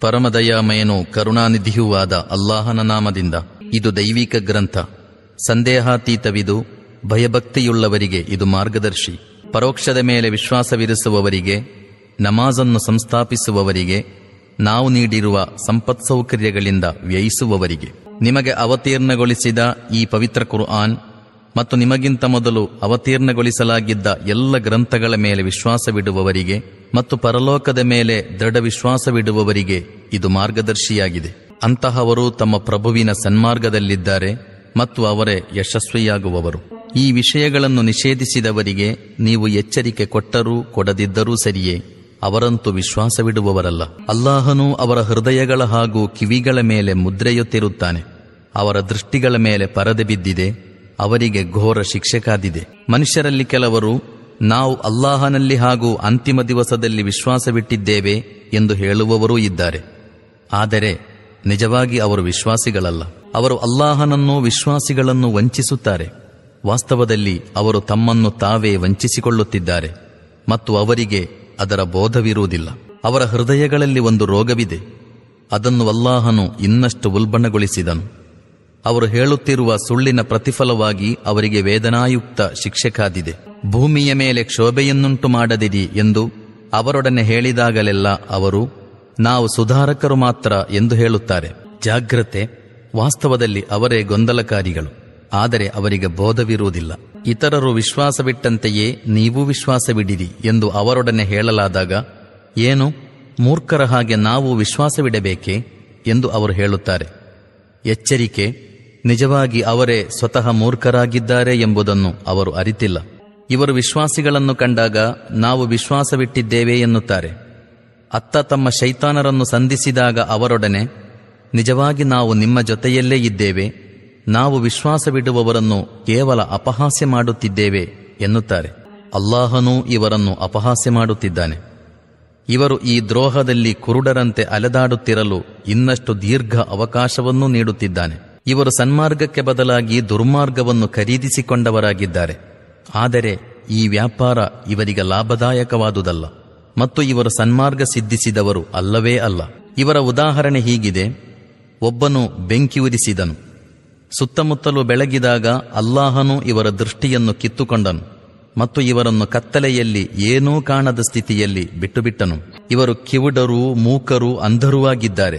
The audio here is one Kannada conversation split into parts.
ಪರಮದಯಾಮಯನೂ ಕರುಣಾನಿಧಿಯೂ ಆದ ಅಲ್ಲಾಹನ ನಾಮದಿಂದ ಇದು ದೈವಿಕ ಗ್ರಂಥ. ಸಂದೇಹಾತೀತವಿದು, ಭಯಭಕ್ತಿಯುಳ್ಳವರಿಗೆ ಇದು ಮಾರ್ಗದರ್ಶಿ. ಪರೋಕ್ಷದ ಮೇಲೆ ವಿಶ್ವಾಸವಿರಿಸುವವರಿಗೆ, ನಮಾಜನ್ನು ಸಂಸ್ಥಾಪಿಸುವವರಿಗೆ, ನಾವು ನೀಡಿರುವ ಸಂಪತ್ಸೌಕರ್ಯಗಳಿಂದ ವ್ಯಯಿಸುವವರಿಗೆ. ನಿಮಗೆ ಅವತೀರ್ಣಗೊಳಿಸಿದ ಈ ಪವಿತ್ರ ಕುರ್ಆನ್ ಮತ್ತು ನಿಮಗಿಂತ ಮೊದಲು ಅವತೀರ್ಣಗೊಳಿಸಲಾಗಿದ್ದ ಎಲ್ಲ ಗ್ರಂಥಗಳ ಮೇಲೆ ವಿಶ್ವಾಸವಿಡುವವರಿಗೆ ಮತ್ತು ಪರಲೋಕದ ಮೇಲೆ ದೃಢ ವಿಶ್ವಾಸವಿಡುವವರಿಗೆ ಇದು ಮಾರ್ಗದರ್ಶಿಯಾಗಿದೆ. ಅಂತಹವರು ತಮ್ಮ ಪ್ರಭುವಿನ ಸನ್ಮಾರ್ಗದಲ್ಲಿದ್ದಾರೆ ಮತ್ತು ಅವರೇ ಯಶಸ್ವಿಯಾಗುವವರು. ಈ ವಿಷಯಗಳನ್ನು ನಿಷೇಧಿಸಿದವರಿಗೆ ನೀವು ಎಚ್ಚರಿಕೆ ಕೊಟ್ಟರೂ ಕೊಡದಿದ್ದರೂ ಸರಿಯೇ, ಅವರಂತೂ ವಿಶ್ವಾಸವಿಡುವವರಲ್ಲ. ಅಲ್ಲಾಹನು ಅವರ ಹೃದಯಗಳ ಹಾಗೂ ಕಿವಿಗಳ ಮೇಲೆ ಮುದ್ರೆಯುತ್ತಿರುತ್ತಾನೆ. ಅವರ ದೃಷ್ಟಿಗಳ ಮೇಲೆ ಪರದೆ ಬಿದ್ದಿದೆ. ಅವರಿಗೆ ಘೋರ ಶಿಕ್ಷೆ ಕಾದಿದೆ. ಮನುಷ್ಯರಲ್ಲಿ ಕೆಲವರು, ನಾವು ಅಲ್ಲಾಹನಲ್ಲಿ ಹಾಗೂ ಅಂತಿಮ ದಿವಸದಲ್ಲಿ ವಿಶ್ವಾಸವಿಟ್ಟಿದ್ದೇವೆ ಎಂದು ಹೇಳುವವರೂ ಇದ್ದಾರೆ. ಆದರೆ, ನಿಜವಾಗಿ ಅವರು ವಿಶ್ವಾಸಿಗಳಲ್ಲ. ಅವರು ಅಲ್ಲಾಹನನ್ನು, ವಿಶ್ವಾಸಿಗಳನ್ನು ವಂಚಿಸುತ್ತಾರೆ. ವಾಸ್ತವದಲ್ಲಿ ಅವರು ತಮ್ಮನ್ನು ತಾವೇ ವಂಚಿಸಿಕೊಳ್ಳುತ್ತಿದ್ದಾರೆ. ಮತ್ತು ಅವರಿಗೆ ಅದರ ಬೋಧವಿರುವುದಿಲ್ಲ. ಅವರ ಹೃದಯಗಳಲ್ಲಿ ಒಂದು ರೋಗವಿದೆ. ಅದನ್ನು ಅಲ್ಲಾಹನು ಇನ್ನಷ್ಟು ಉಲ್ಬಣಗೊಳಿಸಿದನು. ಅವರು ಹೇಳುತ್ತಿರುವ ಸುಳ್ಳಿನ ಪ್ರತಿಫಲವಾಗಿ ಅವರಿಗೆ ವೇದನಾಯುಕ್ತ ಶಿಕ್ಷೆ ಕಾದಿದೆ. ಭೂಮಿಯ ಮೇಲೆ ಕ್ಷೋಭೆಯನ್ನುಂಟು ಮಾಡದಿರಿ ಎಂದು ಅವರೊಡನೆ ಹೇಳಿದಾಗಲೆಲ್ಲ ಅವರು, ನಾವು ಸುಧಾರಕರು ಮಾತ್ರ ಎಂದು ಹೇಳುತ್ತಾರೆ. ಜಾಗ್ರತೆ ವಾಸ್ತವದಲ್ಲಿ ಅವರೇ ಗೊಂದಲಕಾರಿಗಳು. ಆದರೆ ಅವರಿಗೆ ಬೋಧವಿರುವುದಿಲ್ಲ. ಇತರರು ವಿಶ್ವಾಸವಿಟ್ಟಂತೆಯೇ ನೀವೂ ವಿಶ್ವಾಸವಿಡಿರಿ ಎಂದು ಅವರೊಡನೆ ಹೇಳಲಾದಾಗ, ಏನು, ಮೂರ್ಖರ ಹಾಗೆ ನಾವು ವಿಶ್ವಾಸವಿಡಬೇಕೆ ಎಂದು ಅವರು ಹೇಳುತ್ತಾರೆ. ಎಚ್ಚರಿಕೆ ನಿಜವಾಗಿ ಅವರೇ ಸ್ವತಃ ಮೂರ್ಖರಾಗಿದ್ದಾರೆ ಎಂಬುದನ್ನು ಅವರು ಅರಿತಿಲ್ಲ. ಇವರು ವಿಶ್ವಾಸಿಗಳನ್ನು ಕಂಡಾಗ ನಾವು ವಿಶ್ವಾಸವಿಟ್ಟಿದ್ದೇವೆ ಎನ್ನುತ್ತಾರೆ. ಅತ್ತ ತಮ್ಮ ಶೈತಾನರನ್ನು ಸಂಧಿಸಿದಾಗ ಅವರೊಡನೆ, ನಿಜವಾಗಿ ನಾವು ನಿಮ್ಮ ಜೊತೆಯಲ್ಲೇ ಇದ್ದೇವೆ, ನಾವು ವಿಶ್ವಾಸವಿಡುವವರನ್ನು ಕೇವಲ ಅಪಹಾಸ್ಯ ಮಾಡುತ್ತಿದ್ದೇವೆ ಎನ್ನುತ್ತಾರೆ. ಅಲ್ಲಾಹನೂ ಇವರನ್ನು ಅಪಹಾಸ್ಯ ಮಾಡುತ್ತಿದ್ದಾನೆ. ಇವರು ಈ ದ್ರೋಹದಲ್ಲಿ ಕುರುಡರಂತೆ ಅಲೆದಾಡುತ್ತಿರಲು ಇನ್ನಷ್ಟು ದೀರ್ಘ ಅವಕಾಶವನ್ನೂ ನೀಡುತ್ತಿದ್ದಾನೆ. ಇವರು ಸನ್ಮಾರ್ಗಕ್ಕೆ ಬದಲಾಗಿ ದುರ್ಮಾರ್ಗವನ್ನು ಖರೀದಿಸಿಕೊಂಡವರಾಗಿದ್ದಾರೆ. ಆದರೆ ಈ ವ್ಯಾಪಾರ ಇವರಿಗೆ ಲಾಭದಾಯಕವಾದುದಲ್ಲ. ಮತ್ತು ಇವರು ಸನ್ಮಾರ್ಗ ಸಿದ್ಧಿಸಿದವರು ಅಲ್ಲವೇ ಅಲ್ಲ. ಇವರ ಉದಾಹರಣೆ ಹೀಗಿದೆ. ಒಬ್ಬನು ಬೆಂಕಿ ಉರಿಸಿದನು. ಸುತ್ತಮುತ್ತಲು ಬೆಳಗಿದಾಗ ಅಲ್ಲಾಹನು ಇವರ ದೃಷ್ಟಿಯನ್ನು ಕಿತ್ತುಕೊಂಡನು. ಮತ್ತು ಇವರನ್ನು ಕತ್ತಲೆಯಲ್ಲಿ ಏನೂ ಕಾಣದ ಸ್ಥಿತಿಯಲ್ಲಿ ಬಿಟ್ಟುಬಿಟ್ಟನು. ಇವರು ಕಿವುಡರೂ, ಮೂಕರೂ, ಅಂಧರೂ ಆಗಿದ್ದಾರೆ.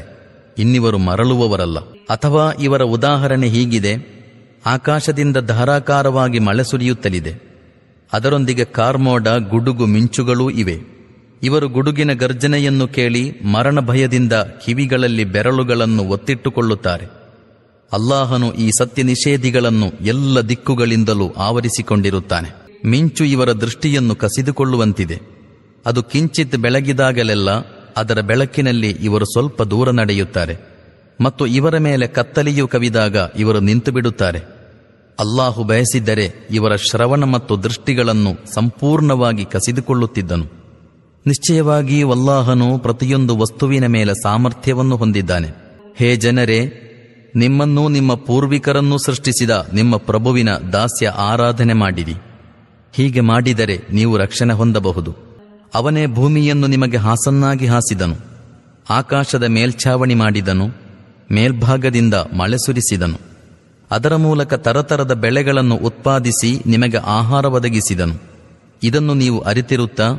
ಇನ್ನಿವರು ಮರಳುವವರಲ್ಲ. ಅಥವಾ ಇವರ ಉದಾಹರಣೆ ಹೀಗಿದೆ, ಆಕಾಶದಿಂದ ಧಾರಾಕಾರವಾಗಿ ಮಳೆ ಸುರಿಯುತ್ತಲಿದೆ. ಅದರೊಂದಿಗೆ ಕಾರ್ಮೋಡ, ಗುಡುಗು ಮಿಂಚುಗಳೂ ಇವೆ. ಇವರು ಗುಡುಗಿನ ಗರ್ಜನೆಯನ್ನು ಕೇಳಿ ಮರಣ ಭಯದಿಂದ ಕಿವಿಗಳಲ್ಲಿ ಬೆರಳುಗಳನ್ನು ಒತ್ತಿಟ್ಟುಕೊಳ್ಳುತ್ತಾರೆ. ಅಲ್ಲಾಹನು ಈ ಸತ್ಯ ನಿಷೇಧಿಗಳನ್ನು ಎಲ್ಲ ದಿಕ್ಕುಗಳಿಂದಲೂ ಆವರಿಸಿಕೊಂಡಿರುತ್ತಾನೆ. ಮಿಂಚು ಇವರ ದೃಷ್ಟಿಯನ್ನು ಕಸಿದುಕೊಳ್ಳುವಂತಿದೆ. ಅದು ಕಿಂಚಿತ್ ಬೆಳಗಿದಾಗಲೆಲ್ಲ ಅದರ ಬೆಳಕಿನಲ್ಲಿ ಇವರು ಸ್ವಲ್ಪ ದೂರ ನಡೆಯುತ್ತಾರೆ. ಮತ್ತು ಇವರ ಮೇಲೆ ಕತ್ತಲೆಯು ಕವಿದಾಗ ಇವರು ನಿಂತು ಬಿಡುತ್ತಾರೆ ಅಲ್ಲಾಹು ಬಯಸಿದ್ದರೆ ಇವರ ಶ್ರವಣ ಮತ್ತು ದೃಷ್ಟಿಗಳನ್ನು ಸಂಪೂರ್ಣವಾಗಿ ಕಸಿದುಕೊಳ್ಳುತ್ತಿದ್ದನು. ನಿಶ್ಚಯವಾಗಿ ಅಲ್ಲಾಹನು ಪ್ರತಿಯೊಂದು ವಸ್ತುವಿನ ಮೇಲೆ ಸಾಮರ್ಥ್ಯವನ್ನು ಹೊಂದಿದ್ದಾನೆ. ಹೇ ಜನರೇ, ನಿಮ್ಮನ್ನೂ ನಿಮ್ಮ ಪೂರ್ವಿಕರನ್ನೂ ಸೃಷ್ಟಿಸಿದ ನಿಮ್ಮ ಪ್ರಭುವಿನ ದಾಸ್ಯ ಆರಾಧನೆ ಮಾಡಿರಿ. ಹೀಗೆ ಮಾಡಿದರೆ ನೀವು ರಕ್ಷಣೆ ಹೊಂದಬಹುದು. ಅವನೇ ಭೂಮಿಯನ್ನು ನಿಮಗೆ ಹಾಸನ್ನಾಗಿ ಹಾಸಿದನು. ಆಕಾಶದ ಮೇಲ್ಛಾವಣಿ ಮಾಡಿದನು. ಮೇಲ್ಭಾಗದಿಂದ ಮಳೆ ಸುರಿಸಿದನು. ಅದರ ಮೂಲಕ ತರತರದ ಬೆಳೆಗಳನ್ನು ಉತ್ಪಾದಿಸಿ ನಿಮಗೆ ಆಹಾರ ಒದಗಿಸಿದನು. ಇದನ್ನು ನೀವು ಅರಿತಿರುತ್ತಾ,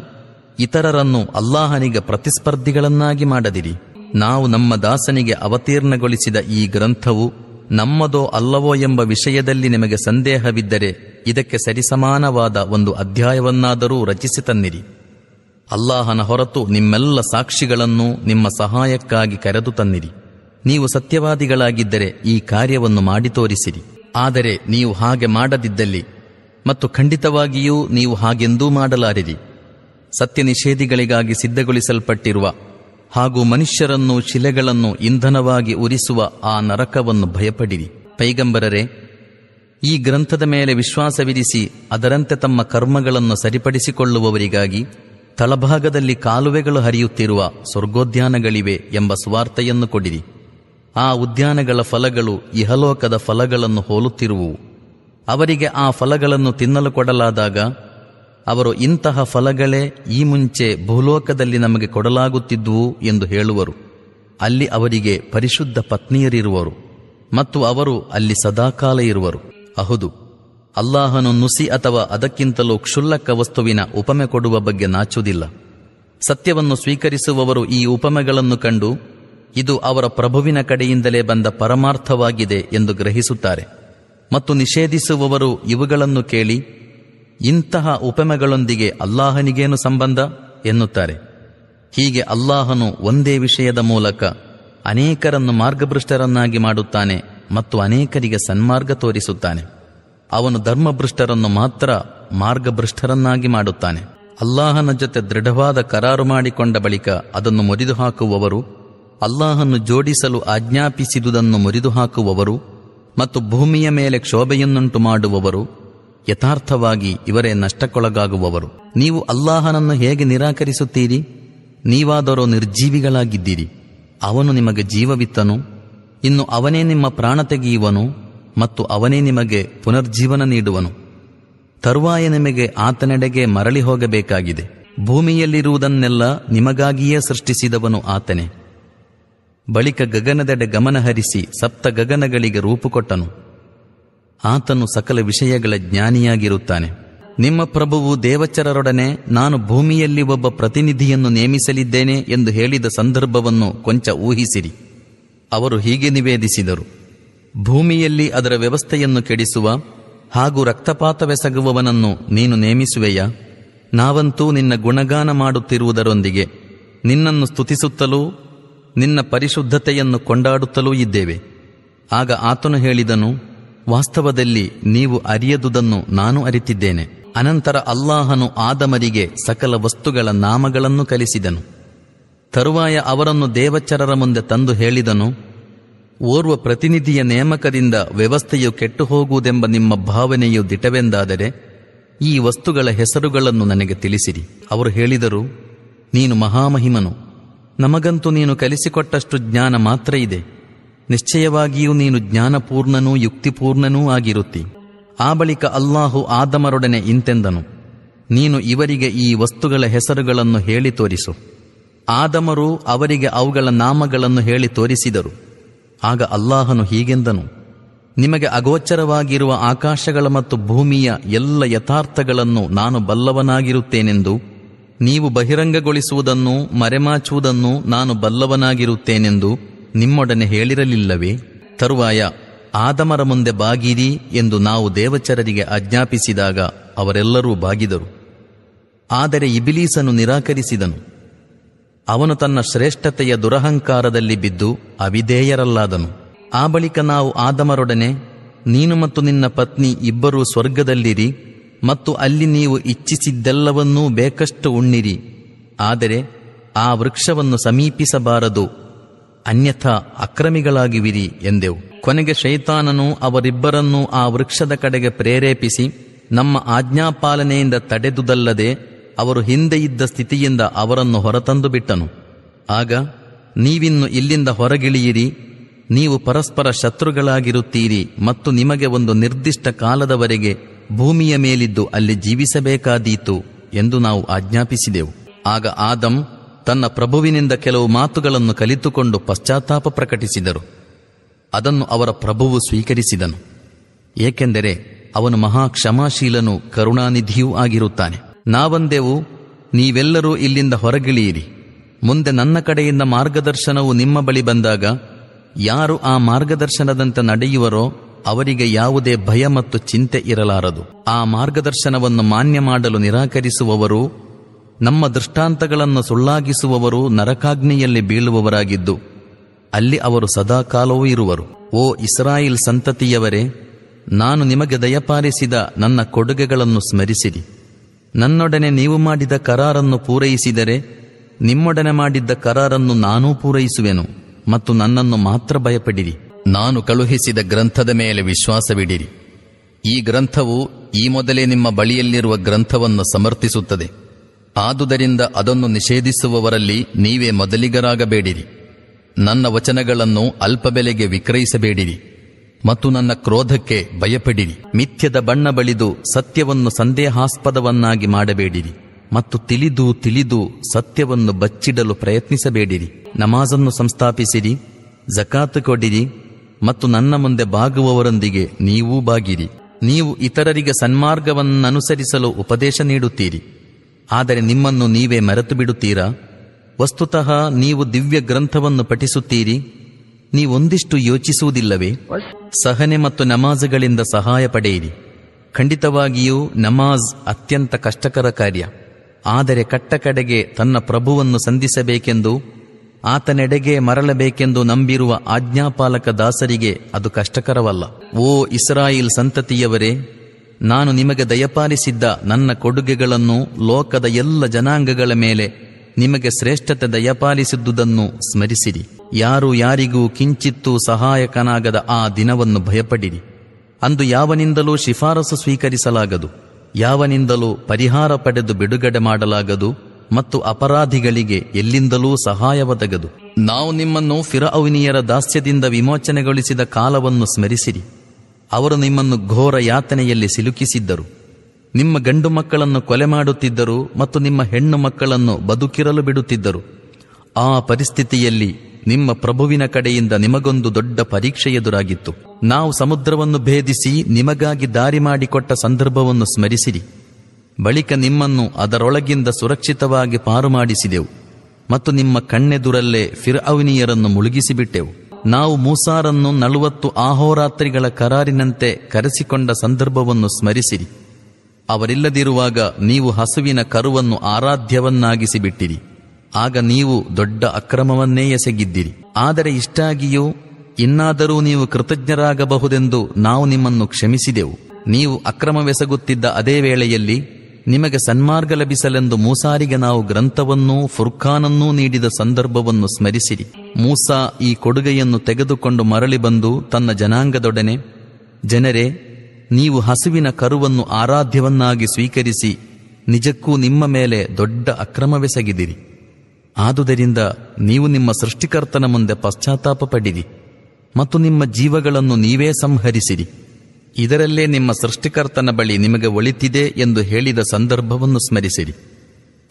ಇತರರನ್ನು ಅಲ್ಲಾಹನಿಗೆ ಪ್ರತಿಸ್ಪರ್ಧಿಗಳನ್ನಾಗಿ ಮಾಡದಿರಿ. ನಾವು ನಮ್ಮ ದಾಸನಿಗೆ ಅವತೀರ್ಣಗೊಳಿಸಿದ ಈ ಗ್ರಂಥವು ನಮ್ಮದೋ ಅಲ್ಲವೋ ಎಂಬ ವಿಷಯದಲ್ಲಿ ನಿಮಗೆ ಸಂದೇಹವಿದ್ದರೆ ಇದಕ್ಕೆ ಸರಿಸಮಾನವಾದ ಒಂದು ಅಧ್ಯಾಯವನ್ನಾದರೂ ರಚಿಸಿ ತನ್ನಿರಿ. ಅಲ್ಲಾಹನ ಹೊರತು ನಿಮ್ಮೆಲ್ಲ ಸಾಕ್ಷಿಗಳನ್ನು ನಿಮ್ಮ ಸಹಾಯಕ್ಕಾಗಿ ಕರೆದು ತನ್ನಿರಿ. ನೀವು ಸತ್ಯವಾದಿಗಳಾಗಿದ್ದರೆ ಈ ಕಾರ್ಯವನ್ನು ಮಾಡಿ ತೋರಿಸಿರಿ. ಆದರೆ ನೀವು ಹಾಗೆ ಮಾಡದಿದ್ದಲ್ಲಿ ಮತ್ತು ಖಂಡಿತವಾಗಿಯೂ ನೀವು ಹಾಗೆಂದೂ ಮಾಡಲಾರಿರಿ. ಸತ್ಯ ನಿಷೇಧಿಗಳಿಗಾಗಿ ಸಿದ್ಧಗೊಳಿಸಲ್ಪಟ್ಟಿರುವ ಹಾಗೂ ಮನುಷ್ಯರನ್ನು ಶಿಲೆಗಳನ್ನು ಇಂಧನವಾಗಿ ಉರಿಸುವ ಆ ನರಕವನ್ನು ಭಯಪಡಿರಿ. ಪೈಗಂಬರರೆ, ಈ ಗ್ರಂಥದ ಮೇಲೆ ವಿಶ್ವಾಸವಿರಿಸಿ ಅದರಂತೆ ತಮ್ಮ ಕರ್ಮಗಳನ್ನು ಸರಿಪಡಿಸಿಕೊಳ್ಳುವವರಿಗಾಗಿ ತಳಭಾಗದಲ್ಲಿ ಕಾಲುವೆಗಳು ಹರಿಯುತ್ತಿರುವ ಸ್ವರ್ಗೋದ್ಯಾನಗಳಿವೆ ಎಂಬ ಸುವಾರ್ತೆಯನ್ನು ಕೊಡಿರಿ. ಆ ಉದ್ಯಾನಗಳ ಫಲಗಳು ಇಹಲೋಕದ ಫಲಗಳನ್ನು ಹೋಲುತ್ತಿರುವು. ಅವರಿಗೆ ಆ ಫಲಗಳನ್ನು ತಿನ್ನಲು ಕೊಡಲಾದಾಗ ಅವರು ಇಂತಹ ಫಲಗಳೇ ಈ ಮುಂಚೆ ಭೂಲೋಕದಲ್ಲಿ ನಮಗೆ ಕೊಡಲಾಗುತ್ತಿದ್ದುವು ಎಂದು ಹೇಳುವರು. ಅಲ್ಲಿ ಅವರಿಗೆ ಪರಿಶುದ್ಧ ಪತ್ನಿಯರಿರುವರು ಮತ್ತು ಅವರು ಅಲ್ಲಿ ಸದಾಕಾಲ ಇರುವರು. ಅಹುದು, ಅಲ್ಲಾಹನು ನುಸಿ ಅಥವಾ ಅದಕ್ಕಿಂತಲೂ ಕ್ಷುಲ್ಲಕ ವಸ್ತುವಿನ ಉಪಮೆ ಕೊಡುವ ಬಗ್ಗೆ ನಾಚುವುದಿಲ್ಲ. ಸತ್ಯವನ್ನು ಸ್ವೀಕರಿಸುವವರು ಈ ಉಪಮೆಗಳನ್ನು ಕಂಡು ಇದು ಅವರ ಪ್ರಭುವಿನ ಕಡೆಯಿಂದಲೇ ಬಂದ ಪರಮಾರ್ಥವಾಗಿದೆ ಎಂದು ಗ್ರಹಿಸುತ್ತಾರೆ. ಮತ್ತು ನಿಷೇಧಿಸುವವರು ಇವುಗಳನ್ನು ಕೇಳಿ, ಇಂತಹ ಉಪಮೆಗಳೊಂದಿಗೆ ಅಲ್ಲಾಹನಿಗೇನು ಸಂಬಂಧ? ಎನ್ನುತ್ತಾರೆ. ಹೀಗೆ ಅಲ್ಲಾಹನು ಒಂದೇ ವಿಷಯದ ಮೂಲಕ ಅನೇಕರನ್ನು ಮಾರ್ಗಭ್ರಷ್ಟರನ್ನಾಗಿ ಮಾಡುತ್ತಾನೆ ಮತ್ತು ಅನೇಕರಿಗೆ ಸನ್ಮಾರ್ಗ ತೋರಿಸುತ್ತಾನೆ. ಅವನು ಧರ್ಮಭ್ರಷ್ಟರನ್ನು ಮಾತ್ರ ಮಾರ್ಗಭ್ರಷ್ಟರನ್ನಾಗಿ ಮಾಡುತ್ತಾನೆ. ಅಲ್ಲಾಹನ ಜೊತೆ ದೃಢವಾದ ಕರಾರು ಮಾಡಿಕೊಂಡ ಬಳಿಕ ಅದನ್ನು ಮುರಿದು ಹಾಕುವವರು ಅಲ್ಲಾಹನ್ನು ಜೋಡಿಸಲು ಆಜ್ಞಾಪಿಸಿದುದನ್ನು ಮುರಿದು ಹಾಕುವವರು ಮತ್ತು ಭೂಮಿಯ ಮೇಲೆ ಕ್ಷೋಭೆಯನ್ನುಂಟು ಮಾಡುವವರು ಯಥಾರ್ಥವಾಗಿ ಇವರೇ ನಷ್ಟಕ್ಕೊಳಗಾಗುವವರು. ನೀವು ಅಲ್ಲಾಹನನ್ನು ಹೇಗೆ ನಿರಾಕರಿಸುತ್ತೀರಿ? ನೀವಾದರೋ ನಿರ್ಜೀವಿಗಳಾಗಿದ್ದೀರಿ. ಅವನು ನಿಮಗೆ ಜೀವವಿತ್ತನು. ಇನ್ನು ಅವನೇ ನಿಮ್ಮ ಪ್ರಾಣ ತೆಗೆಯುವನು ಮತ್ತು ಅವನೇ ನಿಮಗೆ ಪುನರ್ಜೀವನ ನೀಡುವನು. ತರುವಾಯ ನಿಮಗೆ ಆತನೆಡೆಗೆ ಮರಳಿ ಹೋಗಬೇಕಾಗಿದೆ. ಭೂಮಿಯಲ್ಲಿರುವುದನ್ನೆಲ್ಲ ನಿಮಗಾಗಿಯೇ ಸೃಷ್ಟಿಸಿದವನು ಆತನೇ. ಬಳಿಕ ಗಗನದೆಡೆ ಗಮನಹರಿಸಿ ಸಪ್ತ ಗಗನಗಳಿಗೆ ರೂಪುಕೊಟ್ಟನು. ಆತನು ಸಕಲ ವಿಷಯಗಳ ಜ್ಞಾನಿಯಾಗಿರುತ್ತಾನೆ. ನಿಮ್ಮ ಪ್ರಭುವು ದೇವಚರರೊಡನೆ ನಾನು ಭೂಮಿಯಲ್ಲಿ ಒಬ್ಬ ಪ್ರತಿನಿಧಿಯನ್ನು ನೇಮಿಸಲಿದ್ದೇನೆ ಎಂದು ಹೇಳಿದ ಸಂದರ್ಭವನ್ನು ಕೊಂಚ ಊಹಿಸಿರಿ. ಅವರು ಹೀಗೆ ನಿವೇದಿಸಿದರು. ಭೂಮಿಯಲ್ಲಿ ಅದರ ವ್ಯವಸ್ಥೆಯನ್ನು ಕೆಡಿಸುವ ಹಾಗೂ ರಕ್ತಪಾತವೆಸಗುವವನನ್ನು ನೀನು ನೇಮಿಸುವೆಯಾ. ನಾವಂತೂ ನಿನ್ನ ಗುಣಗಾನ ಮಾಡುತ್ತಿರುವುದರೊಂದಿಗೆ ನಿನ್ನನ್ನು ಸ್ತುತಿಸುತ್ತಲೂ ನಿನ್ನ ಪರಿಶುದ್ಧತೆಯನ್ನು ಕೊಂಡಾಡುತ್ತಲೂ ಇದ್ದೇವೆ. ಆಗ ಆತನು ಹೇಳಿದನು, ವಾಸ್ತವದಲ್ಲಿ ನೀವು ಅರಿಯದುದನ್ನು ನಾನು ಅರಿತಿದ್ದೇನೆ. ಅನಂತರ ಅಲ್ಲಾಹನು ಆದಮರಿಗೆ ಸಕಲ ವಸ್ತುಗಳ ನಾಮಗಳನ್ನು ಕಲಿಸಿದನು. ತರುವಾಯ ಅವರನ್ನು ದೇವಚರರ ಮುಂದೆ ತಂದು ಹೇಳಿದನು, ಓರ್ವ ಪ್ರತಿನಿಧಿಯ ನೇಮಕದಿಂದ ವ್ಯವಸ್ಥೆಯು ಕೆಟ್ಟು ಹೋಗುವುದೆಂಬ ನಿಮ್ಮ ಭಾವನೆಯು ದಿಟವೆಂದಾದರೆ, ಈ ವಸ್ತುಗಳ ಹೆಸರುಗಳನ್ನು ನನಗೆ ತಿಳಿಸಿರಿ. ಅವರು ಹೇಳಿದರು, ನೀನು ಮಹಾಮಹಿಮನು. ನಮಗಂತೂ ನೀನು ಕಲಿಸಿಕೊಟ್ಟಷ್ಟು ಜ್ಞಾನ ಮಾತ್ರ ಇದೆ. ನಿಶ್ಚಯವಾಗಿಯೂ ನೀನು ಜ್ಞಾನಪೂರ್ಣನೂ ಯುಕ್ತಿಪೂರ್ಣನೂ ಆಗಿರುತ್ತಿ. ಆ ಬಳಿಕ ಅಲ್ಲಾಹು ಆದಮರೊಡನೆ ಇಂತೆಂದನು. ನೀನು ಇವರಿಗೆ ಈ ವಸ್ತುಗಳ ಹೆಸರುಗಳನ್ನು ಹೇಳಿ ತೋರಿಸು. ಆದಮರು ಅವರಿಗೆ ಅವುಗಳ ನಾಮಗಳನ್ನು ಹೇಳಿ ತೋರಿಸಿದರು. ಆಗ ಅಲ್ಲಾಹನು ಹೀಗೆಂದನು. ನಿಮಗೆ ಅಗೋಚರವಾಗಿರುವ ಆಕಾಶಗಳ ಮತ್ತು ಭೂಮಿಯ ಎಲ್ಲ ಯಥಾರ್ಥಗಳನ್ನು ನಾನು ಬಲ್ಲವನಾಗಿರುತ್ತೇನೆಂದು ನೀವು ಬಹಿರಂಗಗೊಳಿಸುವುದನ್ನು, ಮರೆಮಾಚುವುದನ್ನು ನಾನು ಬಲ್ಲವನಾಗಿರುತ್ತೇನೆಂದು ನಿಮ್ಮೊಡನೆ ಹೇಳಿರಲಿಲ್ಲವೇ? ತರುವಾಯ, ಆದಮರ ಮುಂದೆ ಬಾಗಿರಿ ಎಂದು ನಾವು ದೇವಚರರಿಗೆ ಆಜ್ಞಾಪಿಸಿದಾಗ ಅವರೆಲ್ಲರೂ ಬಾಗಿದರು. ಆದರೆ ಇಬಿಲೀಸನು ನಿರಾಕರಿಸಿದನು. ಅವನು ತನ್ನ ಶ್ರೇಷ್ಠತೆಯ ದುರಹಂಕಾರದಲ್ಲಿ ಬಿದ್ದು ಅವಿಧೇಯರಲ್ಲಾದನು. ಆ ಬಳಿಕ ನಾವು ಆದಮರೊಡನೆ, ನೀನು ಮತ್ತು ನಿನ್ನ ಪತ್ನಿ ಇಬ್ಬರೂ ಸ್ವರ್ಗದಲ್ಲಿರಿ ಮತ್ತು ಅಲ್ಲಿ ನೀವು ಇಚ್ಛಿಸಿದ್ದೆಲ್ಲವನ್ನೂ ಬೇಕಷ್ಟು ಉಣ್ಣಿರಿ. ಆದರೆ ಆ ವೃಕ್ಷವನ್ನು ಸಮೀಪಿಸಬಾರದು. ಅನ್ಯಥಾ ಅಕ್ರಮಿಗಳಾಗಿವಿರಿ ಎಂದೆವು. ಕೊನೆಗೆ ಶೈತಾನನು ಅವರಿಬ್ಬರನ್ನೂ ಆ ವೃಕ್ಷದ ಕಡೆಗೆ ಪ್ರೇರೇಪಿಸಿ, ನಮ್ಮ ಆಜ್ಞಾಪಾಲನೆಯಿಂದ ತಡೆದುದಲ್ಲದೆ ಅವರು ಹಿಂದೆ ಇದ್ದ ಸ್ಥಿತಿಯಿಂದ ಅವರನ್ನು ಹೊರತಂದು ಬಿಟ್ಟನು. ಆಗ, ನೀವಿನ್ನು ಇಲ್ಲಿಂದ ಹೊರಗಿಳಿಯಿರಿ, ನೀವು ಪರಸ್ಪರ ಶತ್ರುಗಳಾಗಿರುತ್ತೀರಿ ಮತ್ತು ನಿಮಗೆ ಒಂದು ನಿರ್ದಿಷ್ಟ ಕಾಲದವರೆಗೆ ಭೂಮಿಯ ಮೇಲಿದ್ದು ಅಲ್ಲಿ ಜೀವಿಸಬೇಕಾದೀತು ಎಂದು ನಾವು ಆಜ್ಞಾಪಿಸಿದೆವು. ಆಗ ಆದಂ ತನ್ನ ಪ್ರಭುವಿನಿಂದ ಕೆಲವು ಮಾತುಗಳನ್ನು ಕಲಿತುಕೊಂಡು ಪಶ್ಚಾತ್ತಾಪ ಪ್ರಕಟಿಸಿದರು. ಅದನ್ನು ಅವರ ಪ್ರಭುವು ಸ್ವೀಕರಿಸಿದನು. ಏಕೆಂದರೆ ಅವನು ಮಹಾ ಕ್ಷಮಾಶೀಲನು ಕರುಣಾನಿಧಿಯೂ ಆಗಿರುತ್ತಾನೆ. ನಾವಂದೆವು, ನೀವೆಲ್ಲರೂ ಇಲ್ಲಿಂದ ಹೊರಗಿಳಿಯಿರಿ. ಮುಂದೆ ನನ್ನ ಕಡೆಯಿಂದ ಮಾರ್ಗದರ್ಶನವು ನಿಮ್ಮ ಬಳಿ ಬಂದಾಗ, ಯಾರು ಆ ಮಾರ್ಗದರ್ಶನದಂತೆ ನಡೆಯುವರೋ ಅವರಿಗೆ ಯಾವುದೇ ಭಯ ಮತ್ತು ಚಿಂತೆ ಇರಲಾರದು. ಆ ಮಾರ್ಗದರ್ಶನವನ್ನು ಮಾನ್ಯ ಮಾಡಲು ನಿರಾಕರಿಸುವವರು, ನಮ್ಮ ದೃಷ್ಟಾಂತಗಳನ್ನು ಸುಳ್ಳಾಗಿಸುವವರು ನರಕಾಗ್ನಿಯಲ್ಲಿ ಬೀಳುವವರಾಗಿದ್ದು, ಅಲ್ಲಿ ಅವರು ಸದಾಕಾಲವೂ ಇರುವರು. ಓ ಇಸ್ರಾಯಿಲ್ ಸಂತತಿಯವರೇ, ನಾನು ನಿಮಗೆ ದಯಪಾಲಿಸಿದ ನನ್ನ ಕೊಡುಗೆಗಳನ್ನು ಸ್ಮರಿಸಿರಿ. ನನ್ನೊಡನೆ ನೀವು ಮಾಡಿದ ಕರಾರನ್ನು ಪೂರೈಸಿದರೆ, ನಿಮ್ಮೊಡನೆ ಮಾಡಿದ್ದ ಕರಾರನ್ನು ನಾನೂ ಪೂರೈಸುವೆನು ಮತ್ತು ನನ್ನನ್ನು ಮಾತ್ರ ಭಯಪಡಿರಿ. ನಾನು ಕಳುಹಿಸಿದ ಗ್ರಂಥದ ಮೇಲೆ ವಿಶ್ವಾಸವಿಡಿರಿ. ಈ ಗ್ರಂಥವು ಈ ಮೊದಲೇ ನಿಮ್ಮ ಬಳಿಯಲ್ಲಿರುವ ಗ್ರಂಥವನ್ನು ಸಮರ್ಥಿಸುತ್ತದೆ. ಆದುದರಿಂದ ಅದನ್ನು ನಿಷೇಧಿಸುವವರಲ್ಲಿ ನೀವೇ ಮೊದಲಿಗರಾಗಬೇಡಿರಿ. ನನ್ನ ವಚನಗಳನ್ನು ಅಲ್ಪ ಬೆಲೆಗೆ ವಿಕ್ರಯಿಸಬೇಡಿರಿ. ಮತ್ತು ನನ್ನ ಕ್ರೋಧಕ್ಕೆ ಭಯಪಡಿರಿ. ಮಿಥ್ಯದ ಬಣ್ಣ ಬಳಿದು ಸತ್ಯವನ್ನು ಸಂದೇಹಾಸ್ಪದವನ್ನಾಗಿ ಮಾಡಬೇಡಿರಿ. ಮತ್ತು ತಿಳಿದು ತಿಳಿದು ಸತ್ಯವನ್ನು ಬಚ್ಚಿಡಲು ಪ್ರಯತ್ನಿಸಬೇಡಿರಿ. ನಮಾಜನ್ನು ಸಂಸ್ಥಾಪಿಸಿರಿ, ಜಕಾತು ಕೊಡಿರಿ ಮತ್ತು ನನ್ನ ಮುಂದೆ ಬಾಗುವವರೊಂದಿಗೆ ನೀವೂ ಬಾಗಿರಿ. ನೀವು ಇತರರಿಗೆ ಸನ್ಮಾರ್ಗವನ್ನನುಸರಿಸಲು ಉಪದೇಶ ನೀಡುತ್ತೀರಿ. ಆದರೆ ನಿಮ್ಮನ್ನು ನೀವೇ ಮರೆತು ಬಿಡುತ್ತೀರಾ ವಸ್ತುತಃ ನೀವು ದಿವ್ಯ ಗ್ರಂಥವನ್ನು ಪಠಿಸುತ್ತೀರಿ. ನೀವೊಂದಿಷ್ಟು ಯೋಚಿಸುವುದಿಲ್ಲವೇ? ಸಹನೆ ಮತ್ತು ನಮಾಜುಗಳಿಂದ ಸಹಾಯ ಪಡೆಯಿರಿ. ಖಂಡಿತವಾಗಿಯೂ ನಮಾಜ್ ಅತ್ಯಂತ ಕಷ್ಟಕರ ಕಾರ್ಯ. ಆದರೆ ಕಟ್ಟಕಡೆಗೆ ತನ್ನ ಪ್ರಭುವನ್ನು ಸಂಧಿಸಬೇಕೆಂದು ಆತನೆಡೆಗೆ ಮರಳಬೇಕೆಂದು ನಂಬಿರುವ ಆಜ್ಞಾಪಾಲಕ ದಾಸರಿಗೆ ಅದು ಕಷ್ಟಕರವಲ್ಲ. ಓ ಇಸ್ರಾಯಿಲ್ ಸಂತತಿಯವರೇ, ನಾನು ನಿಮಗೆ ದಯಪಾಲಿಸಿದ್ದ ನನ್ನ ಕೊಡುಗೆಗಳನ್ನು ಲೋಕದ ಎಲ್ಲ ಜನಾಂಗಗಳ ಮೇಲೆ ನಿಮಗೆ ಶ್ರೇಷ್ಠತೆ ದಯಪಾಲಿಸಿದ್ದುದನ್ನು ಸ್ಮರಿಸಿರಿ. ಯಾರು ಯಾರಿಗೂ ಕಿಂಚಿತ್ತೂ ಸಹಾಯಕನಾಗದ ಆ ದಿನವನ್ನು ಭಯಪಡಿರಿ. ಅಂದು ಯಾವನಿಂದಲೂ ಶಿಫಾರಸು ಸ್ವೀಕರಿಸಲಾಗದು. ಯಾವನಿಂದಲೂ ಪರಿಹಾರ ಪಡೆದು ಬಿಡುಗಡೆ ಮಾಡಲಾಗದು. ಮತ್ತು ಅಪರಾಧಿಗಳಿಗೆ ಎಲ್ಲಿಂದಲೂ ಸಹಾಯ ಒದಗದು ನಾವು ನಿಮ್ಮನ್ನು ಫಿರಅವಿನಿಯರ ದಾಸ್ಯದಿಂದ ವಿಮೋಚನೆಗೊಳಿಸಿದ ಕಾಲವನ್ನು ಸ್ಮರಿಸಿರಿ. ಅವರು ನಿಮ್ಮನ್ನು ಘೋರ ಯಾತನೆಯಲ್ಲಿ ಸಿಲುಕಿಸಿದ್ದರು. ನಿಮ್ಮ ಗಂಡು ಮಕ್ಕಳನ್ನು ಕೊಲೆ ಮಾಡುತ್ತಿದ್ದರು ಮತ್ತು ನಿಮ್ಮ ಹೆಣ್ಣು ಮಕ್ಕಳನ್ನು ಬದುಕಿರಲು ಬಿಡುತ್ತಿದ್ದರು. ಆ ಪರಿಸ್ಥಿತಿಯಲ್ಲಿ ನಿಮ್ಮ ಪ್ರಭುವಿನ ಕಡೆಯಿಂದ ನಿಮಗೊಂದು ದೊಡ್ಡ ಪರೀಕ್ಷೆ ಎದುರಾಗಿತ್ತು. ನಾವು ಸಮುದ್ರವನ್ನು ಭೇದಿಸಿ ನಿಮಗಾಗಿ ದಾರಿ ಮಾಡಿಕೊಟ್ಟ ಸಂದರ್ಭವನ್ನು ಸ್ಮರಿಸಿರಿ. ಬಳಿಕ ನಿಮ್ಮನ್ನು ಅದರೊಳಗಿಂದ ಸುರಕ್ಷಿತವಾಗಿ ಪಾರು ಮಾಡಿಸಿದೆವು ಮತ್ತು ನಿಮ್ಮ ಕಣ್ಣೆದುರಲ್ಲೇ ಫಿರ್ಅವಿನಿಯರನ್ನು ಮುಳುಗಿಸಿಬಿಟ್ಟೆವು. ನಾವು ಮೂಸಾರನ್ನು ನಲವತ್ತು ಆಹೋರಾತ್ರಿಗಳ ಕರಾರಿನಂತೆ ಕರೆಸಿಕೊಂಡ ಸಂದರ್ಭವನ್ನು ಸ್ಮರಿಸಿರಿ. ಅವರಿಲ್ಲದಿರುವಾಗ ನೀವು ಹಸುವಿನ ಕರುವನ್ನು ಆರಾಧ್ಯವನ್ನಾಗಿಸಿಬಿಟ್ಟಿರಿ. ಆಗ ನೀವು ದೊಡ್ಡ ಅಕ್ರಮವನ್ನೇ ಎಸಗಿದ್ದಿರಿ. ಆದರೆ ಇಷ್ಟಾಗಿಯೂ ಇನ್ನಾದರೂ ನೀವು ಕೃತಜ್ಞರಾಗಬಹುದೆಂದು ನಾವು ನಿಮ್ಮನ್ನು ಕ್ಷಮಿಸಿದೆವು. ನೀವು ಅಕ್ರಮವೆಸಗುತ್ತಿದ್ದ ಅದೇ ವೇಳೆಯಲ್ಲಿ ನಿಮಗೆ ಸನ್ಮಾರ್ಗ ಲಭಿಸಲೆಂದು ಮೂಸಾರಿಗೆ ನಾವು ಗ್ರಂಥವನ್ನೂ ಫುರ್ಖಾನನ್ನೂ ನೀಡಿದ ಸಂದರ್ಭವನ್ನು ಸ್ಮರಿಸಿರಿ. ಮೂಸಾ ಈ ಕೊಡುಗೆಯನ್ನು ತೆಗೆದುಕೊಂಡು ಮರಳಿ ಬಂದು ತನ್ನ ಜನಾಂಗದೊಡನೆ, ಜನರೇ, ನೀವು ಹಸುವಿನ ಕರುವನ್ನು ಆರಾಧ್ಯವನ್ನಾಗಿ ಸ್ವೀಕರಿಸಿ, ನಿಜಕ್ಕೂ ನಿಮ್ಮ ಮೇಲೆ ದೊಡ್ಡ ಅಕ್ರಮವೆಸಗಿದಿರಿ. ಆದುದರಿಂದ ನೀವು ನಿಮ್ಮ ಸೃಷ್ಟಿಕರ್ತನ ಮುಂದೆ ಪಶ್ಚಾತ್ತಾಪ ಮತ್ತು ನಿಮ್ಮ ಜೀವಗಳನ್ನು ನೀವೇ ಸಂಹರಿಸಿರಿ. ಇದರಲ್ಲೇ ನಿಮ್ಮ ಸೃಷ್ಟಿಕರ್ತನ ಬಳಿ ನಿಮಗೆ ಒಳಿತಿದೆ ಎಂದು ಹೇಳಿದ ಸಂದರ್ಭವನ್ನು ಸ್ಮರಿಸಿರಿ.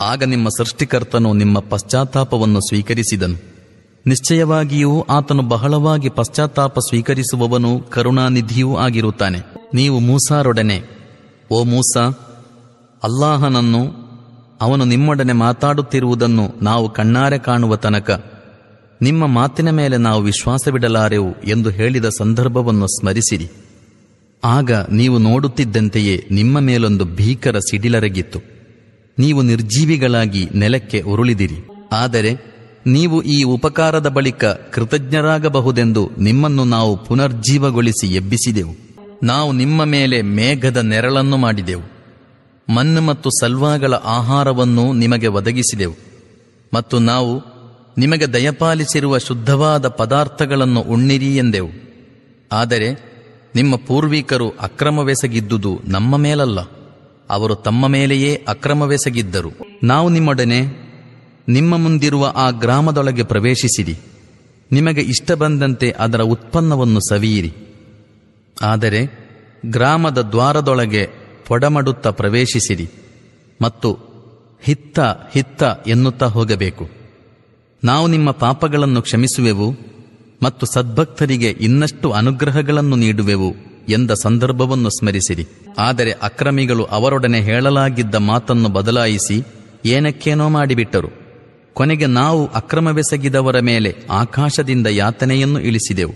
ಆಗ ನಿಮ್ಮ ಸೃಷ್ಟಿಕರ್ತನು ನಿಮ್ಮ ಪಶ್ಚಾತ್ತಾಪವನ್ನು ಸ್ವೀಕರಿಸಿದನು. ನಿಶ್ಚಯವಾಗಿಯೂ ಆತನು ಬಹಳವಾಗಿ ಪಶ್ಚಾತ್ತಾಪ ಸ್ವೀಕರಿಸುವವನು ಕರುಣಾನಿಧಿಯೂ ಆಗಿರುತ್ತಾನೆ. ನೀವು ಮೂಸಾರೊಡನೆ, ಓ ಮೂಸಾ, ಅಲ್ಲಾಹನನ್ನು, ಅವನು ನಿಮ್ಮೊಡನೆ ಮಾತಾಡುತ್ತಿರುವುದನ್ನು ನಾವು ಕಣ್ಣಾರೆ ಕಾಣುವ ತನಕ, ನಿಮ್ಮ ಮಾತಿನ ಮೇಲೆ ನಾವು ವಿಶ್ವಾಸವಿಡಲಾರೆವು ಎಂದು ಹೇಳಿದ ಸಂದರ್ಭವನ್ನು ಸ್ಮರಿಸಿರಿ. ಆಗ ನೀವು ನೋಡುತ್ತಿದ್ದಂತೆಯೇ ನಿಮ್ಮ ಮೇಲೊಂದು ಭೀಕರ ಸಿಡಿಲರಗಿತ್ತು. ನೀವು ನಿರ್ಜೀವಿಗಳಾಗಿ ನೆಲಕ್ಕೆ ಉರುಳಿದಿರಿ. ಆದರೆ ನೀವು ಈ ಉಪಕಾರದ ಬಳಿಕ ಕೃತಜ್ಞರಾಗಬಹುದೆಂದು ನಿಮ್ಮನ್ನು ನಾವು ಪುನರ್ಜೀವಗೊಳಿಸಿ ಎಬ್ಬಿಸಿದೆವು. ನಾವು ನಿಮ್ಮ ಮೇಲೆ ಮೇಘದ ನೆರಳನ್ನು ಮಾಡಿದೆವು. ಮಣ್ಣು ಮತ್ತು ಸಲ್ವಾಗಳ ಆಹಾರವನ್ನು ನಿಮಗೆ ಒದಗಿಸಿದೆವು. ಮತ್ತು ನಾವು ನಿಮಗೆ ದಯಪಾಲಿಸಿರುವ ಶುದ್ಧವಾದ ಪದಾರ್ಥಗಳನ್ನು ಉಣ್ಣಿರಿ ಎಂದೆವು. ಆದರೆ ನಿಮ್ಮ ಪೂರ್ವಿಕರು ಅಕ್ರಮವೆಸಗಿದ್ದುದು ನಮ್ಮ ಮೇಲಲ್ಲ. ಅವರು ತಮ್ಮ ಮೇಲೆಯೇ ಅಕ್ರಮವೆಸಗಿದ್ದರು. ನಾವು ನಿಮ್ಮೊಡನೆ, ನಿಮ್ಮ ಮುಂದಿರುವ ಆ ಗ್ರಾಮದೊಳಗೆ ಪ್ರವೇಶಿಸಿರಿ. ನಿಮಗೆ ಇಷ್ಟ ಬಂದಂತೆ ಅದರ ಉತ್ಪನ್ನವನ್ನು ಸವಿಯಿರಿ. ಆದರೆ ಗ್ರಾಮದ ದ್ವಾರದೊಳಗೆ ಪೊಡಮಡುತ್ತ ಪ್ರವೇಶಿಸಿರಿ ಮತ್ತು ಹಿತ್ತ ಹಿತ್ತ ಎನ್ನುತ್ತಾ ಹೋಗಬೇಕು. ನಾವು ನಿಮ್ಮ ಪಾಪಗಳನ್ನು ಕ್ಷಮಿಸುವೆವು. ಮತ್ತು ಸದ್ಭಕ್ತರಿಗೆ ಇನ್ನಷ್ಟು ಅನುಗ್ರಹಗಳನ್ನು ನೀಡುವೆವು ಎಂದ ಸಂದರ್ಭವನ್ನು ಸ್ಮರಿಸಿರಿ. ಆದರೆ ಅಕ್ರಮಿಗಳು ಅವರೊಡನೆ ಹೇಳಲಾಗಿದ್ದ ಮಾತನ್ನು ಬದಲಾಯಿಸಿ ಏನಕ್ಕೇನೋ ಮಾಡಿಬಿಟ್ಟರು. ಕೊನೆಗೆ ನಾವು ಅಕ್ರಮವೆಸಗಿದವರ ಮೇಲೆ ಆಕಾಶದಿಂದ ಯಾತನೆಯನ್ನು ಇಳಿಸಿದೆವು.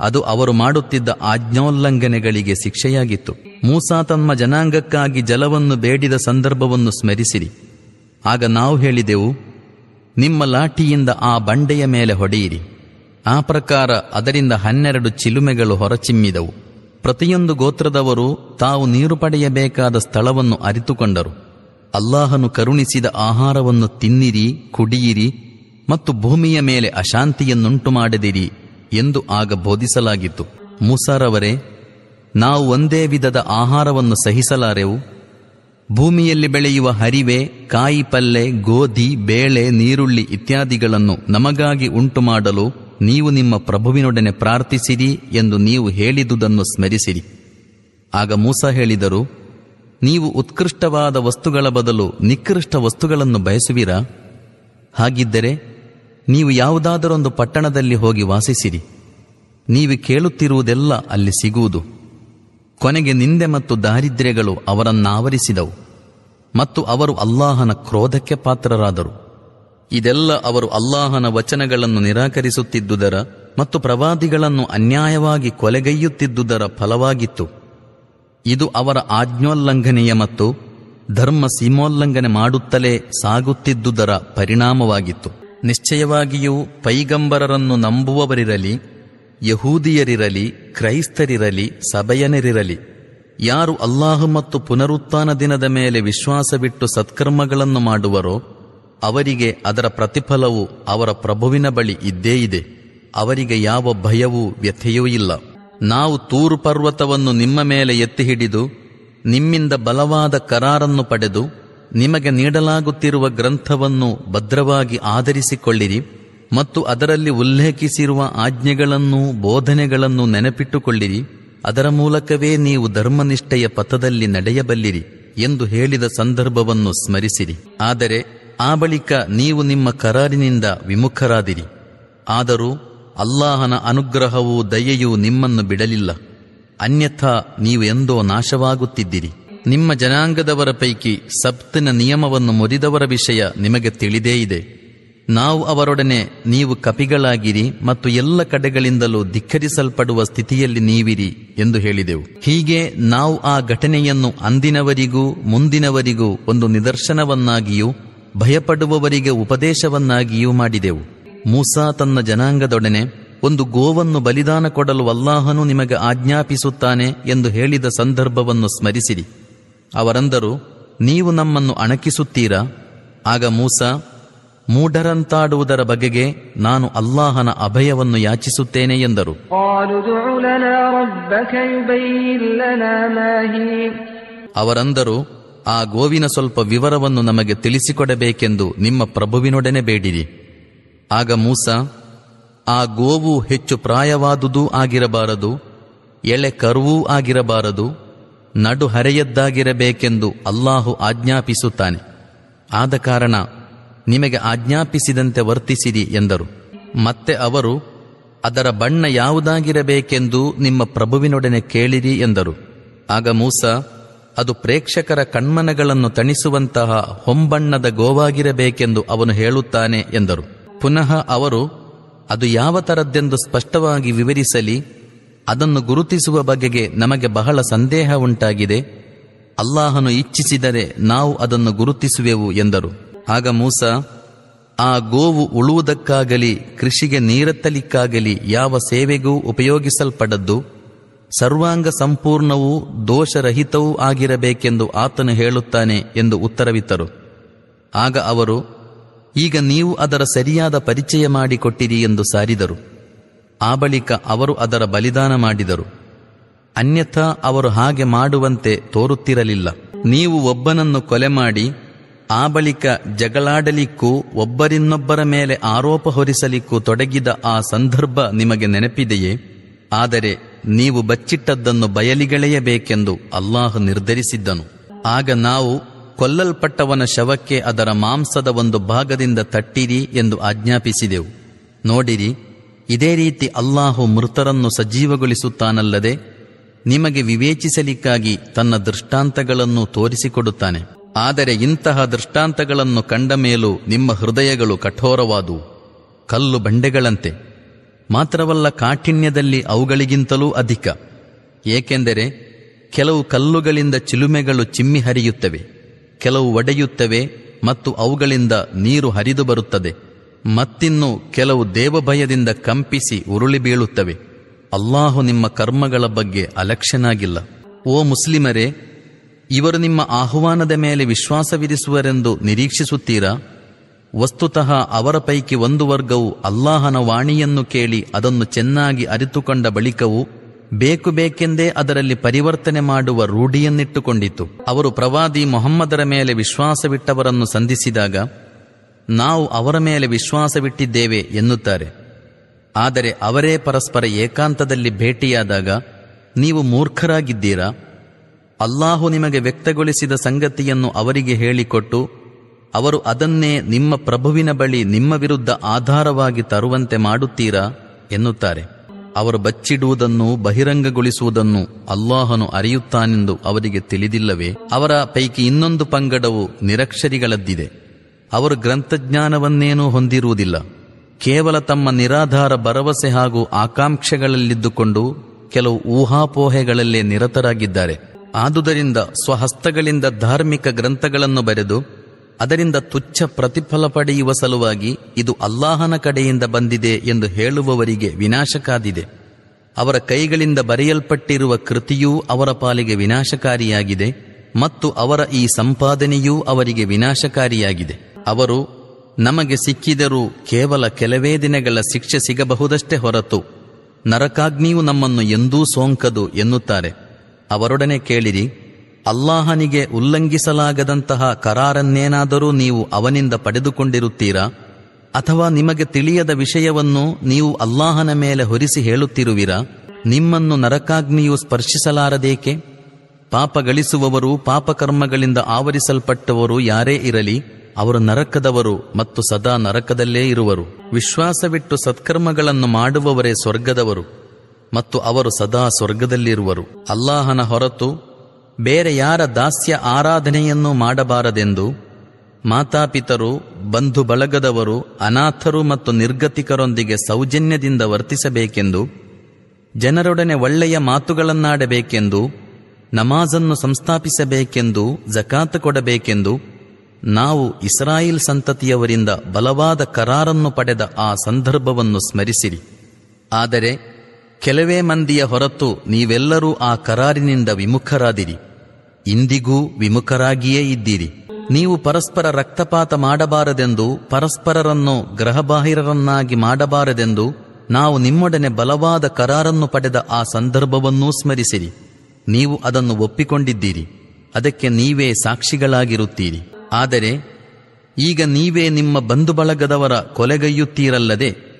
ಅದು ಅವರು ಮಾಡುತ್ತಿದ್ದ ಆಜ್ಞೋಲ್ಲಂಘನೆಗಳಿಗೆ ಶಿಕ್ಷೆಯಾಗಿತ್ತು. ಮೂಸಾ ತಮ್ಮ ಜನಾಂಗಕ್ಕಾಗಿ ಜಲವನ್ನು ಬೇಡಿದ ಸಂದರ್ಭವನ್ನು ಸ್ಮರಿಸಿರಿ. ಆಗ ನಾವು ಹೇಳಿದೆವು, ನಿಮ್ಮ ಲಾಠಿಯಿಂದ ಆ ಬಂಡೆಯ ಮೇಲೆ ಹೊಡೆಯಿರಿ. ಆ ಪ್ರಕಾರ ಅದರಿಂದ ಹನ್ನೆರಡು ಚಿಲುಮೆಗಳು ಹೊರಚಿಮ್ಮಿದವು. ಪ್ರತಿಯೊಂದು ಗೋತ್ರದವರು ತಾವು ನೀರು ಪಡೆಯಬೇಕಾದ ಸ್ಥಳವನ್ನು ಅರಿತುಕೊಂಡರು. ಅಲ್ಲಾಹನು ಕರುಣಿಸಿದ ಆಹಾರವನ್ನು ತಿನ್ನಿರಿ, ಕುಡಿಯಿರಿ ಮತ್ತು ಭೂಮಿಯ ಮೇಲೆ ಅಶಾಂತಿಯನ್ನುಂಟು ಮಾಡದಿರಿ ಎಂದು ಆಗ ಬೋಧಿಸಲಾಗಿತ್ತು. ಮೂಸಾರವರೇ ನಾವು ಒಂದೇ ವಿಧದ ಆಹಾರವನ್ನು ಸಹಿಸಲಾರೆವು. ಭೂಮಿಯಲ್ಲಿ ಬೆಳೆಯುವ ಹರಿವೆ ಕಾಯಿ ಪಲ್ಲೆ ಗೋಧಿ, ಬೇಳೆ, ನೀರುಳ್ಳಿ ಇತ್ಯಾದಿಗಳನ್ನು ನಮಗಾಗಿ ಉಂಟು ಮಾಡಲು ನೀವು ನಿಮ್ಮ ಪ್ರಭುವಿನೊಡನೆ ಪ್ರಾರ್ಥಿಸಿರಿ ಎಂದು ನೀವು ಹೇಳಿದುದನ್ನು ಸ್ಮರಿಸಿರಿ. ಆಗ ಮೂಸ ಹೇಳಿದರು, ನೀವು ಉತ್ಕೃಷ್ಟವಾದ ವಸ್ತುಗಳ ಬದಲು ನಿಕೃಷ್ಟ ವಸ್ತುಗಳನ್ನು ಬಯಸುವಿರಾ? ಹಾಗಿದ್ದರೆ ನೀವು ಯಾವುದಾದರೊಂದು ಪಟ್ಟಣದಲ್ಲಿ ಹೋಗಿ ವಾಸಿಸಿರಿ. ನೀವು ಕೇಳುತ್ತಿರುವುದೆಲ್ಲ ಅಲ್ಲಿ ಸಿಗುವುದು. ಕೊನೆಗೆ ನಿಂದೆ ಮತ್ತು ದಾರಿದ್ರ್ಯಗಳು ಅವರನ್ನಾವರಿಸಿದವು ಮತ್ತು ಅವರು ಅಲ್ಲಾಹನ ಕ್ರೋಧಕ್ಕೆ ಪಾತ್ರರಾದರು. ಇದೆಲ್ಲ ಅವರು ಅಲ್ಲಾಹನ ವಚನಗಳನ್ನು ನಿರಾಕರಿಸುತ್ತಿದ್ದುದರ ಮತ್ತು ಪ್ರವಾದಿಗಳನ್ನು ಅನ್ಯಾಯವಾಗಿ ಕೊಲೆಗೈಯುತ್ತಿದ್ದುದರ ಫಲವಾಗಿತ್ತು. ಇದು ಅವರ ಆಜ್ಞೋಲ್ಲಂಘನೆಯ ಮತ್ತು ಧರ್ಮ ಸೀಮೋಲ್ಲಂಘನೆ ಮಾಡುತ್ತಲೇ ಸಾಗುತ್ತಿದ್ದುದರ ಪರಿಣಾಮವಾಗಿತ್ತು. ನಿಶ್ಚಯವಾಗಿಯೂ ಪೈಗಂಬರರನ್ನು ನಂಬುವವರಿರಲಿ, ಯಹೂದಿಯರಿರಲಿ, ಕ್ರೈಸ್ತರಿರಲಿ ಸಭೆಯನರಿರಲಿ ಯಾರು ಅಲ್ಲಾಹು ಮತ್ತು ಪುನರುತ್ಥಾನ ದಿನದ ಮೇಲೆ ವಿಶ್ವಾಸವಿಟ್ಟು ಸತ್ಕರ್ಮಗಳನ್ನು ಮಾಡುವರೋ ಅವರಿಗೆ ಅದರ ಪ್ರತಿಫಲವು ಅವರ ಪ್ರಭುವಿನ ಬಳಿ ಇದ್ದೇ ಇದೆ. ಅವರಿಗೆ ಯಾವ ಭಯವೂ ವ್ಯಥೆಯೂ ಇಲ್ಲ. ನಾವು ತೂರು ಪರ್ವತವನ್ನು ನಿಮ್ಮ ಮೇಲೆ ಎತ್ತಿ ಹಿಡಿದು ನಿಮ್ಮಿಂದ ಬಲವಾದ ಕರಾರನ್ನು ಪಡೆದು, ನಿಮಗೆ ನೀಡಲಾಗುತ್ತಿರುವ ಗ್ರಂಥವನ್ನು ಭದ್ರವಾಗಿ ಆಧರಿಸಿಕೊಳ್ಳಿರಿ ಮತ್ತು ಅದರಲ್ಲಿ ಉಲ್ಲೇಖಿಸಿರುವ ಆಜ್ಞೆಗಳನ್ನು ಬೋಧನೆಗಳನ್ನು ನೆನಪಿಟ್ಟುಕೊಳ್ಳಿರಿ. ಅದರ ಮೂಲಕವೇ ನೀವು ಧರ್ಮನಿಷ್ಠೆಯ ಪಥದಲ್ಲಿ ನಡೆಯಬಲ್ಲಿರಿ ಎಂದು ಹೇಳಿದ ಸಂದರ್ಭವನ್ನು ಸ್ಮರಿಸಿರಿ. ಆದರೆ ಆ ಬಳಿಕ ನೀವು ನಿಮ್ಮ ಕರಾರಿನಿಂದ ವಿಮುಖರಾದಿರಿ. ಆದರೂ ಅಲ್ಲಾಹನ ಅನುಗ್ರಹವೂ ದಯೆಯೂ ನಿಮ್ಮನ್ನು ಬಿಡಲಿಲ್ಲ. ಅನ್ಯಥಾ ನೀವು ಎಂದೋ ನಾಶವಾಗುತ್ತಿದ್ದಿರಿ. ನಿಮ್ಮ ಜನಾಂಗದವರ ಪೈಕಿ ಸಪ್ತಿನ ನಿಯಮವನ್ನು ಮುರಿದವರ ವಿಷಯ ನಿಮಗೆ ತಿಳಿದೇ ಇದೆ. ನಾವು ಅವರೊಡನೆ ನೀವು ಕಪಿಗಳಾಗಿರಿ ಮತ್ತು ಎಲ್ಲ ಕಡೆಗಳಿಂದಲೂ ಧಿಕ್ಕರಿಸಲ್ಪಡುವ ಸ್ಥಿತಿಯಲ್ಲಿ ನೀವಿರಿ ಎಂದು ಹೇಳಿದೆವು. ಹೀಗೆ ನಾವು ಆ ಘಟನೆಯನ್ನು ಅಂದಿನವರಿಗೂ ಮುಂದಿನವರಿಗೂ ಒಂದು ನಿದರ್ಶನವನ್ನಾಗಿಯೂ ಭಯಪಡುವವರಿಗೆ ಉಪದೇಶವನ್ನಾಗಿಯೂ ಮಾಡಿದೆವು. ಮೂಸಾ ತನ್ನ ಜನಾಂಗದೊಡನೆ ಒಂದು ಗೋವನ್ನು ಬಲಿದಾನ ಕೊಡಲು ಅಲ್ಲಾಹನು ನಿಮಗೆ ಆಜ್ಞಾಪಿಸುತ್ತಾನೆ ಎಂದು ಹೇಳಿದ ಸಂದರ್ಭವನ್ನು ಸ್ಮರಿಸಿರಿ. ಅವರಂದರು ನೀವು ನಮ್ಮನ್ನು ಅಣಕಿಸುತ್ತೀರಾ? ಆಗ ಮೂಸ ಮೂಢರಂತಾಡುವುದರ ಬಗೆಗೆ ನಾನು ಅಲ್ಲಾಹನ ಅಭಯವನ್ನು ಯಾಚಿಸುತ್ತೇನೆ ಎಂದರು. ಅವರಂದರು ಆ ಗೋವಿನ ಸ್ವಲ್ಪ ವಿವರವನ್ನು ನಮಗೆ ತಿಳಿಸಿಕೊಡಬೇಕೆಂದು ನಿಮ್ಮ ಪ್ರಭುವಿನೊಡನೆ ಬೇಡಿರಿ. ಆಗ ಮೂಸ, ಆ ಗೋವು ಹೆಚ್ಚು ಪ್ರಾಯವಾದುದೂ ಆಗಿರಬಾರದು, ಎಳೆ ಕರುವೂ ಆಗಿರಬಾರದು, ನಡು ಹರೆಯದ್ದಾಗಿರಬೇಕೆಂದು ಅಲ್ಲಾಹು ಆಜ್ಞಾಪಿಸುತ್ತಾನೆ. ಆದ ಕಾರಣ ನಿಮಗೆ ಆಜ್ಞಾಪಿಸಿದಂತೆ ವರ್ತಿಸಿರಿ ಎಂದರು. ಮತ್ತೆ ಅವರು, ಅದರ ಬಣ್ಣ ಯಾವುದಾಗಿರಬೇಕೆಂದು ನಿಮ್ಮ ಪ್ರಭುವಿನೊಡನೆ ಕೇಳಿರಿ ಎಂದರು. ಆಗ ಮೂಸ ಅದು ಪ್ರೇಕ್ಷಕರ ಕಣ್ಮನಗಳನ್ನು ತಣಿಸುವಂತಹ ಹೊಂಬಣ್ಣದ ಗೋವಾಗಿರಬೇಕೆಂದು ಅವನು ಹೇಳುತ್ತಾನೆ ಎಂದರು. ಪುನಃ ಅವರು, ಅದು ಯಾವ ತರದ್ದೆಂದು ಸ್ಪಷ್ಟವಾಗಿ ವಿವರಿಸಲಿ, ಅದನ್ನು ಗುರುತಿಸುವ ಬಗೆಗೆ ನಮಗೆ ಬಹಳ ಸಂದೇಹ ಉಂಟಾಗಿದೆ, ಅಲ್ಲಾಹನು ಇಚ್ಛಿಸಿದರೆ ನಾವು ಅದನ್ನು ಗುರುತಿಸುವೆವು ಎಂದರು. ಆಗ ಮೂಸ, ಆ ಗೋವು ಉಳುವುದಕ್ಕಾಗಲಿ, ಕೃಷಿಗೆ ನೀರೆತ್ತಲಿಕ್ಕಾಗಲಿ ಯಾವ ಸೇವೆಗೂ ಉಪಯೋಗಿಸಲ್ಪಡದ್ದು? ಸರ್ವಾಂಗ ಸಂಪೂರ್ಣವೂ ದೋಷರಹಿತವೂ ಆಗಿರಬೇಕೆಂದು ಆತನು ಹೇಳುತ್ತಾನೆ ಎಂದು ಉತ್ತರವಿತ್ತರು. ಆಗ ಅವರು, ಈಗ ನೀವು ಅದರ ಸರಿಯಾದ ಪರಿಚಯ ಮಾಡಿಕೊಟ್ಟಿರಿ ಎಂದು ಸಾರಿದರು. ಆ ಬಳಿಕ ಅವರು ಅದರ ಬಲಿದಾನ ಮಾಡಿದರು. ಅನ್ಯಥಾ ಅವರು ಹಾಗೆ ಮಾಡುವಂತೆ ತೋರುತ್ತಿರಲಿಲ್ಲ. ನೀವು ಒಬ್ಬನನ್ನು ಕೊಲೆ ಮಾಡಿ, ಆ ಬಳಿಕ ಜಗಳಾಡಲಿಕ್ಕೂ ಒಬ್ಬರಿನ್ನೊಬ್ಬರ ಮೇಲೆ ಆರೋಪ ಹೊರಿಸಲಿಕ್ಕೂ ತೊಡಗಿದ ಆ ಸಂದರ್ಭ ನಿಮಗೆ ನೆನಪಿದೆಯೇ? ಆದರೆ ನೀವು ಬಚ್ಚಿಟ್ಟದ್ದನ್ನು ಬಯಲಿಗೆಳೆಯಬೇಕೆಂದು ಅಲ್ಲಾಹ್ ನಿರ್ಧರಿಸಿದ್ದನು. ಆಗ ನಾವು ಕೊಲ್ಲಲ್ಪಟ್ಟವನ ಶವಕ್ಕೆ ಅದರ ಮಾಂಸದ ಒಂದು ಭಾಗದಿಂದ ತಟ್ಟಿರಿ ಎಂದು ಆಜ್ಞಾಪಿಸಿದೆವು. ನೋಡಿರಿ, ಇದೇ ರೀತಿ ಅಲ್ಲಾಹು ಮೃತರನ್ನು ಸಜೀವಗೊಳಿಸುತ್ತಾನಲ್ಲದೆ ನಿಮಗೆ ವಿವೇಚಿಸಲಿಕ್ಕಾಗಿ ತನ್ನ ದೃಷ್ಟಾಂತಗಳನ್ನು ತೋರಿಸಿಕೊಡುತ್ತಾನೆ. ಆದರೆ ಇಂತಹ ದೃಷ್ಟಾಂತಗಳನ್ನು ಕಂಡ ಮೇಲೂ ನಿಮ್ಮ ಹೃದಯಗಳು ಕಠೋರವಾದುವು. ಕಲ್ಲು ಬಂಡೆಗಳಂತೆ. ಮಾತ್ರವಲ್ಲ ಕಾಠಿಣ್ಯದಲ್ಲಿ ಅವುಗಳಿಗಿಂತಲೂ ಅಧಿಕ. ಏಕೆಂದರೆ ಕೆಲವು ಕಲ್ಲುಗಳಿಂದ ಚಿಲುಮೆಗಳು ಚಿಮ್ಮಿ ಹರಿಯುತ್ತವೆ, ಕೆಲವು ಒಡೆಯುತ್ತವೆ ಮತ್ತು ಅವುಗಳಿಂದ ನೀರು ಹರಿದು ಬರುತ್ತದೆ. ಮತ್ತಿನ್ನು ಕೆಲವು ದೇವಭಯದಿಂದ ಕಂಪಿಸಿ ಉರುಳಿ ಬೀಳುತ್ತವೆ. ಅಲ್ಲಾಹು ನಿಮ್ಮ ಕರ್ಮಗಳ ಬಗ್ಗೆ ಅಲಕ್ಷ್ಯನಾಗಿಲ್ಲ. ಓ ಮುಸ್ಲಿಮರೇ, ಇವರು ನಿಮ್ಮ ಆಹ್ವಾನದ ಮೇಲೆ ವಿಶ್ವಾಸವಿರಿಸುವರೆಂದು ನಿರೀಕ್ಷಿಸುತ್ತೀರಾ? ವಸ್ತುತಃ ಅವರ ಪೈಕಿ ಒಂದು ವರ್ಗವು ಅಲ್ಲಾಹನ ವಾಣಿಯನ್ನು ಕೇಳಿ ಅದನ್ನು ಚೆನ್ನಾಗಿ ಅರಿತುಕೊಂಡ ಬಳಿಕವು ಬೇಕು ಬೇಕೆಂದೇ ಅದರಲ್ಲಿ ಪರಿವರ್ತನೆ ಮಾಡುವ ರೂಢಿಯನ್ನಿಟ್ಟುಕೊಂಡಿತು. ಅವರು ಪ್ರವಾದಿ ಮೊಹಮ್ಮದರ ಮೇಲೆ ವಿಶ್ವಾಸವಿಟ್ಟವರನ್ನು ಸಂಧಿಸಿದಾಗ, ನಾವು ಅವರ ಮೇಲೆ ವಿಶ್ವಾಸವಿಟ್ಟಿದ್ದೇವೆ ಎನ್ನುತ್ತಾರೆ. ಆದರೆ ಅವರೇ ಪರಸ್ಪರ ಏಕಾಂತದಲ್ಲಿ ಭೇಟಿಯಾದಾಗ, ನೀವು ಮೂರ್ಖರಾಗಿದ್ದೀರಾ? ಅಲ್ಲಾಹು ನಿಮಗೆ ವ್ಯಕ್ತಗೊಳಿಸಿದ ಸಂಗತಿಯನ್ನು ಅವರಿಗೆ ಹೇಳಿಕೊಟ್ಟು ಅವರು ಅದನ್ನೇ ನಿಮ್ಮ ಪ್ರಭುವಿನ ಬಳಿ ನಿಮ್ಮ ವಿರುದ್ಧ ಆಧಾರವಾಗಿ ತರುವಂತೆ ಮಾಡುತ್ತೀರಾ ಎನ್ನುತ್ತಾರೆ. ಅವರು ಬಚ್ಚಿಡುವುದನ್ನು, ಬಹಿರಂಗಗೊಳಿಸುವುದನ್ನು ಅಲ್ಲಾಹನು ಅರಿಯುತ್ತಾನೆಂದು ಅವರಿಗೆ ತಿಳಿದಿಲ್ಲವೇ? ಅವರ ಪೈಕಿ ಇನ್ನೊಂದು ಪಂಗಡವು ನಿರಕ್ಷರಿಗಳದ್ದಿದೆ. ಅವರು ಗ್ರಂಥಜ್ಞಾನವನ್ನೇನೂ ಹೊಂದಿರುವುದಿಲ್ಲ. ಕೇವಲ ತಮ್ಮ ನಿರಾಧಾರ ಭರವಸೆ ಹಾಗೂ ಆಕಾಂಕ್ಷೆಗಳಲ್ಲಿದ್ದುಕೊಂಡು ಕೆಲವು ಊಹಾಪೋಹೆಗಳಲ್ಲೇ ನಿರತರಾಗಿದ್ದಾರೆ. ಆದುದರಿಂದ ಸ್ವಹಸ್ತಗಳಿಂದ ಧಾರ್ಮಿಕ ಗ್ರಂಥಗಳನ್ನು ಬರೆದು ಅದರಿಂದ ತುಚ್ಛ ಪ್ರತಿಫಲ ಪಡೆಯುವ ಸಲುವಾಗಿ ಇದು ಅಲ್ಲಾಹನ ಕಡೆಯಿಂದ ಬಂದಿದೆ ಎಂದು ಹೇಳುವವರಿಗೆ ವಿನಾಶಕಾದಿದೆ. ಅವರ ಕೈಗಳಿಂದ ಬರೆಯಲ್ಪಟ್ಟಿರುವ ಕೃತಿಯೂ ಅವರ ಪಾಲಿಗೆ ವಿನಾಶಕಾರಿಯಾಗಿದೆ ಮತ್ತು ಅವರ ಈ ಸಂಪಾದನೆಯೂ ಅವರಿಗೆ ವಿನಾಶಕಾರಿಯಾಗಿದೆ. ಅವರು, ನಮಗೆ ಸಿಕ್ಕಿದರೂ ಕೇವಲ ಕೆಲವೇ ದಿನಗಳ ಶಿಕ್ಷೆ ಸಿಗಬಹುದಷ್ಟೇ ಹೊರತು, ನರಕಾಗ್ನಿಯು ನಮ್ಮನ್ನು ಎಂದೂ ಸೋಂಕದು ಎನ್ನುತ್ತಾರೆ. ಅವರೊಡನೆ ಕೇಳಿರಿ ಅಲ್ಲಾಹನಿಗೆ ಉಲ್ಲಂಘಿಸಲಾಗದಂತಹ ಕರಾರನ್ನೇನಾದರೂ ನೀವು ಅವನಿಂದ ಪಡೆದುಕೊಂಡಿರುತ್ತೀರಾ? ಅಥವಾ ನಿಮಗೆ ತಿಳಿಯದ ವಿಷಯವನ್ನು ನೀವು ಅಲ್ಲಾಹನ ಮೇಲೆ ಹೊರಿಸಿ ಹೇಳುತ್ತಿರುವಿರಾ? ನಿಮ್ಮನ್ನು ನರಕಾಗ್ನಿಯು ಸ್ಪರ್ಶಿಸಲಾರದೇಕೆ? ಪಾಪ ಗಳಿಸುವವರು ಪಾಪಕರ್ಮಗಳಿಂದ ಆವರಿಸಲ್ಪಟ್ಟವರು ಯಾರೇ ಇರಲಿ, ಅವರು ನರಕದವರು ಮತ್ತು ಸದಾ ನರಕದಲ್ಲೇ ಇರುವರು. ವಿಶ್ವಾಸವಿಟ್ಟು ಸತ್ಕರ್ಮಗಳನ್ನು ಮಾಡುವವರೇ ಸ್ವರ್ಗದವರು ಮತ್ತು ಅವರು ಸದಾ ಸ್ವರ್ಗದಲ್ಲಿರುವರು. ಅಲ್ಲಾಹನ ಹೊರತು ಬೇರೆ ಯಾರ ದಾಸ್ಯ ಆರಾಧನೆಯನ್ನು ಮಾಡಬಾರದೆಂದು ಮಾತಾಪಿತರು, ಬಂಧು ಬಳಗದವರು, ಅನಾಥರು ಮತ್ತು ನಿರ್ಗತಿಕರೊಂದಿಗೆ ಸೌಜನ್ಯದಿಂದ ವರ್ತಿಸಬೇಕೆಂದು, ಜನರೊಡನೆ ಒಳ್ಳೆಯ ಮಾತುಗಳನ್ನಾಡಬೇಕೆಂದು, ನಮಾಜನ್ನು ಸಂಸ್ಥಾಪಿಸಬೇಕೆಂದು, ಜಕಾತ್ ಕೊಡಬೇಕೆಂದು, ನಾವು ಇಸ್ರಾಯಿಲ್ ಸಂತತಿಯವರಿಂದ ಬಲವಾದ ಕರಾರನ್ನು ಪಡೆದ ಆ ಸಂದರ್ಭವನ್ನು ಸ್ಮರಿಸಿರಿ. ಆದರೆ ಕೆಲವೇ ಮಂದಿಯ ಹೊರತು ನೀವೆಲ್ಲರೂ ಆ ಕರಾರಿನಿಂದ ವಿಮುಖರಾದಿರಿ. ಇಂದಿಗೂ ವಿಮುಖರಾಗಿಯೇ ಇದ್ದೀರಿ. ನೀವು ಪರಸ್ಪರ ರಕ್ತಪಾತ ಮಾಡಬಾರದೆಂದು, ಪರಸ್ಪರರನ್ನು ಗ್ರಹಬಾಹಿರರನ್ನಾಗಿ ಮಾಡಬಾರದೆಂದು, ನಾವು ನಿಮ್ಮೊಡನೆ ಬಲವಾದ ಕರಾರನ್ನು ಪಡೆದ ಆ ಸಂದರ್ಭವನ್ನೂ ಸ್ಮರಿಸಿರಿ. ನೀವು ಅದನ್ನು ಒಪ್ಪಿಕೊಂಡಿದ್ದೀರಿ. ಅದಕ್ಕೆ ನೀವೇ ಸಾಕ್ಷಿಗಳಾಗಿರುತ್ತೀರಿ. ಆದರೆ, ಈಗ ನೀವೇ ನಿಮ್ಮ ಬಂಧು ಬಳಗದವರ ಕೊಲೆಗೈಯುತ್ತೀರಲ್ಲದೆ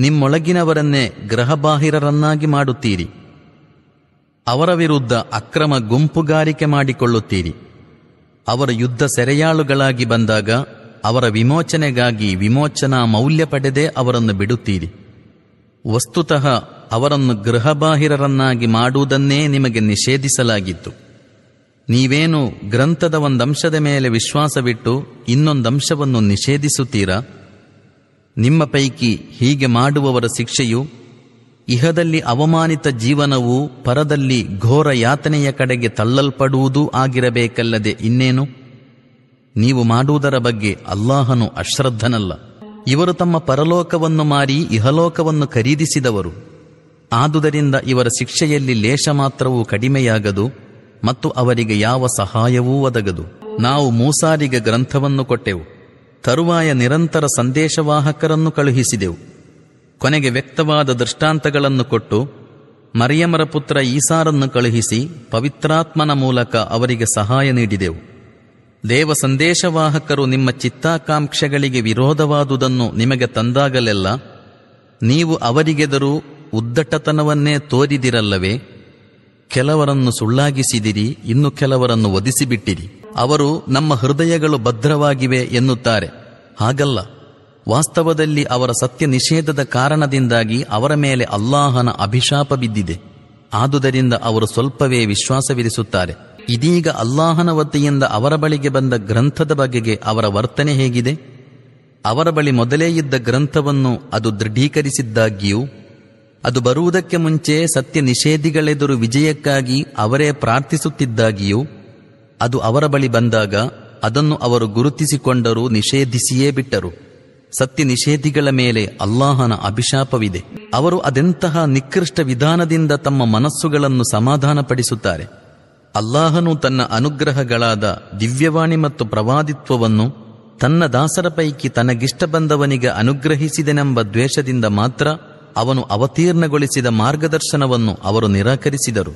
ನಿಮ್ಮೊಳಗಿನವರನ್ನೇ ಗ್ರಹಬಾಹಿರರನ್ನಾಗಿ ಮಾಡುತ್ತೀರಿ. ಅವರ ವಿರುದ್ಧ ಅಕ್ರಮ ಗುಂಪುಗಾರಿಕೆ ಮಾಡಿಕೊಳ್ಳುತ್ತೀರಿ. ಅವರ ಯುದ್ಧ ಸೆರೆಯಾಳುಗಳಾಗಿ ಬಂದಾಗ ಅವರ ವಿಮೋಚನೆಗಾಗಿ ವಿಮೋಚನಾ ಮೌಲ್ಯ ಪಡೆದೇ ಅವರನ್ನು ಬಿಡುತ್ತೀರಿ. ವಸ್ತುತಃ ಅವರನ್ನು ಗೃಹಬಾಹಿರರನ್ನಾಗಿ ಮಾಡುವುದನ್ನೇ ನಿಮಗೆ ನಿಷೇಧಿಸಲಾಗಿತ್ತು. ನೀವೇನು ಗ್ರಂಥದ ಒಂದಂಶದ ಮೇಲೆ ವಿಶ್ವಾಸವಿಟ್ಟು ಇನ್ನೊಂದಂಶವನ್ನು ನಿಷೇಧಿಸುತ್ತೀರಾ? ನಿಮ್ಮ ಪೈಕಿ ಹೀಗೆ ಮಾಡುವವರ ಶಿಕ್ಷೆಯು, ಇಹದಲ್ಲಿ ಅವಮಾನಿತ ಜೀವನವು ಪರದಲ್ಲಿ ಘೋರ ಯಾತನೆಯ ಕಡೆಗೆ ತಳ್ಳಲ್ಪಡುವುದೂ ಆಗಿರಬೇಕಲ್ಲದೆ ಇನ್ನೇನು? ನೀವು ಮಾಡುವುದರ ಬಗ್ಗೆ ಅಲ್ಲಾಹನು ಅಶ್ರದ್ಧನಲ್ಲ. ಇವರು ತಮ್ಮ ಪರಲೋಕವನ್ನು ಮಾರಿ ಇಹಲೋಕವನ್ನು ಖರೀದಿಸಿದವರು. ಆದುದರಿಂದ ಇವರ ಶಿಕ್ಷೆಯಲ್ಲಿ ಲೇಷ ಮಾತ್ರವೂ ಕಡಿಮೆಯಾಗದು ಮತ್ತು ಅವರಿಗೆ ಯಾವ ಸಹಾಯವೂ ಒದಗದು. ನಾವು ಮೂಸಾರಿಗೆ ಗ್ರಂಥವನ್ನು ಕೊಟ್ಟೆವು. ತರುವಾಯ ನಿರಂತರ ಸಂದೇಶವಾಹಕರನ್ನು ಕಳುಹಿಸಿದೆವು. ಕೊನೆಗೆ ವ್ಯಕ್ತವಾದ ದೃಷ್ಟಾಂತಗಳನ್ನು ಕೊಟ್ಟು, ಮರಿಯಮರ ಪುತ್ರ ಈಸಾರನ್ನು ಕಳುಹಿಸಿ ಪವಿತ್ರಾತ್ಮನ ಮೂಲಕ ಅವರಿಗೆ ಸಹಾಯ ನೀಡಿದೆವು. ದೇವ ಸಂದೇಶವಾಹಕರು ನಿಮ್ಮ ಚಿತ್ತಾಕಾಂಕ್ಷೆಗಳಿಗೆ ವಿರೋಧವಾದುದನ್ನು ನಿಮಗೆ ತಂದಾಗಲೆಲ್ಲ, ನೀವು ಅವರಿಗೆದರೂ ಉದ್ದಟತನವನ್ನೇ ತೋರಿದಿರಲ್ಲವೇ? ಕೆಲವರನ್ನು ಸುಳ್ಳಾಗಿಸಿದಿರಿ, ಇನ್ನು ಕೆಲವರನ್ನು ಒದಿಸಿಬಿಟ್ಟಿರಿ ಅವರು ನಮ್ಮ ಹೃದಯಗಳು ಭದ್ರವಾಗಿವೆ ಎನ್ನುತ್ತಾರೆ. ಹಾಗಲ್ಲ. ವಾಸ್ತವದಲ್ಲಿ ಅವರ ಸತ್ಯ ನಿಷೇಧದ ಕಾರಣದಿಂದಾಗಿ ಅವರ ಮೇಲೆ ಅಲ್ಲಾಹನ ಅಭಿಶಾಪ ಬಿದ್ದಿದೆ. ಆದುದರಿಂದ ಅವರು ಸ್ವಲ್ಪವೇ ವಿಶ್ವಾಸವಿರಿಸುತ್ತಾರೆ. ಇದೀಗ ಅಲ್ಲಾಹನ ವತಿಯಿಂದ ಅವರ ಬಳಿಗೆ ಬಂದ ಗ್ರಂಥದ ಬಗೆಗೆ ಅವರ ವರ್ತನೆ ಹೇಗಿದೆ? ಅವರ ಬಳಿ ಮೊದಲೇ ಇದ್ದ ಗ್ರಂಥವನ್ನು ಅದು ದೃಢೀಕರಿಸಿದ್ದಾಗಿಯೂ, ಅದು ಬರುವುದಕ್ಕೆ ಮುಂಚೆ ಸತ್ಯ ನಿಷೇಧಿಗಳೆದುರು ವಿಜಯಕ್ಕಾಗಿ ಅವರೇ ಪ್ರಾರ್ಥಿಸುತ್ತಿದ್ದಾಗಿಯೂ ಅದು ಅವರ ಬಳಿ ಬಂದಾಗ ಅದನ್ನು ಅವರು ಗುರುತಿಸಿಕೊಂಡರೂ ನಿಷೇಧಿಸಿಯೇ ಬಿಟ್ಟರು. ಸತ್ಯ ನಿಷೇಧಿಗಳ ಮೇಲೆ ಅಲ್ಲಾಹನ ಅಭಿಶಾಪವಿದೆ. ಅವರು ಅದೆಂತಹ ನಿಕೃಷ್ಟ ವಿಧಾನದಿಂದ ತಮ್ಮ ಮನಸ್ಸುಗಳನ್ನು ಸಮಾಧಾನಪಡಿಸುತ್ತಾರೆ. ಅಲ್ಲಾಹನು ತನ್ನ ಅನುಗ್ರಹಗಳಾದ ದಿವ್ಯವಾಣಿ ಮತ್ತು ಪ್ರವಾದಿತ್ವವನ್ನು ತನ್ನ ದಾಸರ ಪೈಕಿ ತನಗಿಷ್ಟ ಬಂದವನಿಗೆ ಅನುಗ್ರಹಿಸಿದೆನೆಂಬ ದ್ವೇಷದಿಂದ ಮಾತ್ರ ಅವನು ಅವತೀರ್ಣಗೊಳಿಸಿದ ಮಾರ್ಗದರ್ಶನವನ್ನು ಅವರು ನಿರಾಕರಿಸಿದರು.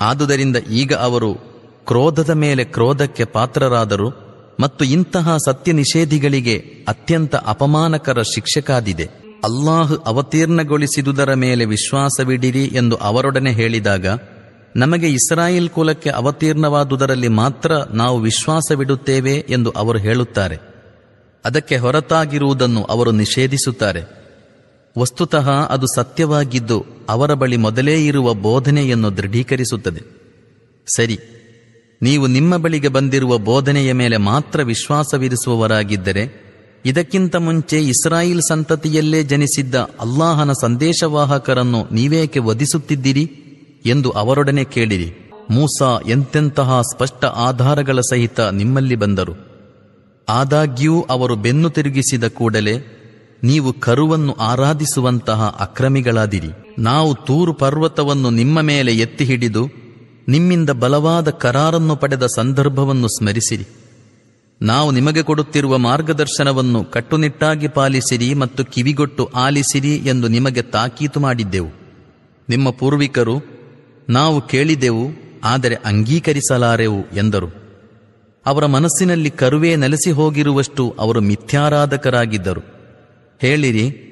ಆದುದರಿಂದ ಈಗ ಅವರು ಕ್ರೋಧದ ಮೇಲೆ ಕ್ರೋಧಕ್ಕೆ ಪಾತ್ರರಾದರು ಮತ್ತು ಇಂತಹ ಸತ್ಯ ನಿಷೇಧಿಗಳಿಗೆ ಅತ್ಯಂತ ಅಪಮಾನಕರ ಶಿಕ್ಷೆ ಕಾದಿದೆ ಅಲ್ಲಾಹ್ ಅವತೀರ್ಣಗೊಳಿಸಿದುದರ ಮೇಲೆ ವಿಶ್ವಾಸವಿಡಿರಿ ಎಂದು ಅವರೊಡನೆ ಹೇಳಿದಾಗ, ನಮಗೆ ಇಸ್ರಾಯೇಲ್ ಕುಲಕ್ಕೆ ಅವತೀರ್ಣವಾದುದರಲ್ಲಿ ಮಾತ್ರ ನಾವು ವಿಶ್ವಾಸವಿಡುತ್ತೇವೆ ಎಂದು ಅವರು ಹೇಳುತ್ತಾರೆ. ಅದಕ್ಕೆ ಹೊರತಾಗಿರುವುದನ್ನು ಅವರು ನಿಷೇಧಿಸುತ್ತಾರೆ. ವಸ್ತುತಃ ಅದು ಸತ್ಯವಾಗಿದ್ದು ಅವರ ಬಳಿ ಮೊದಲೇ ಇರುವ ಬೋಧನೆಯನ್ನು ದೃಢೀಕರಿಸುತ್ತದೆ. ಸರಿ ನೀವು ನಿಮ್ಮ ಬಳಿಗೆ ಬಂದಿರುವ ಬೋಧನೆಯ ಮೇಲೆ ಮಾತ್ರ ವಿಶ್ವಾಸವಿರಿಸುವವರಾಗಿದ್ದರೆ, ಇದಕ್ಕಿಂತ ಮುಂಚೆ ಇಸ್ರಾಯಿಲ್ ಸಂತತಿಯಲ್ಲೇ ಜನಿಸಿದ್ದ ಅಲ್ಲಾಹನ ಸಂದೇಶವಾಹಕರನ್ನು ನೀವೇಕೆ ವಧಿಸುತ್ತಿದ್ದೀರಿ ಎಂದು ಅವರೊಡನೆ ಕೇಳಿರಿ. ಮೂಸಾ ಎಂತೆಂತಹ ಸ್ಪಷ್ಟ ಆಧಾರಗಳ ಸಹಿತ ನಿಮ್ಮಲ್ಲಿ ಬಂದರು. ಆದಾಗ್ಯೂ ಅವರು ಬೆನ್ನು ತಿರುಗಿಸಿದ ಕೂಡಲೇ ನೀವು ಕರುವನ್ನು ಆರಾಧಿಸುವಂತಹ ಅಕ್ರಮಿಗಳಾದಿರಿ. ನಾವು ತೂರು ಪರ್ವತವನ್ನು ನಿಮ್ಮ ಮೇಲೆ ಎತ್ತಿ ಹಿಡಿದು ನಿಮ್ಮಿಂದ ಬಲವಾದ ಕರಾರನ್ನು ಪಡೆದ ಸಂದರ್ಭವನ್ನು ಸ್ಮರಿಸಿರಿ. ನಾವು ನಿಮಗೆ ಕೊಡುತ್ತಿರುವ ಮಾರ್ಗದರ್ಶನವನ್ನು ಕಟ್ಟುನಿಟ್ಟಾಗಿ ಪಾಲಿಸಿರಿ ಮತ್ತು ಕಿವಿಗೊಟ್ಟು ಆಲಿಸಿರಿ ಎಂದು ನಿಮಗೆ ತಾಕೀತು ಮಾಡಿದ್ದೆವು. ನಿಮ್ಮ ಪೂರ್ವಿಕರು ನಾವು ಕೇಳಿದೆವು, ಆದರೆ ಅಂಗೀಕರಿಸಲಾರೆವು ಎಂದರು. ಅವರ ಮನಸ್ಸಿನಲ್ಲಿ ಕರುವೇ ನೆಲೆಸಿ ಹೋಗಿರುವಷ್ಟು ಅವರು ಮಿಥ್ಯಾರಾಧಕರಾಗಿದ್ದರು. ಹೇಳಿರಿ,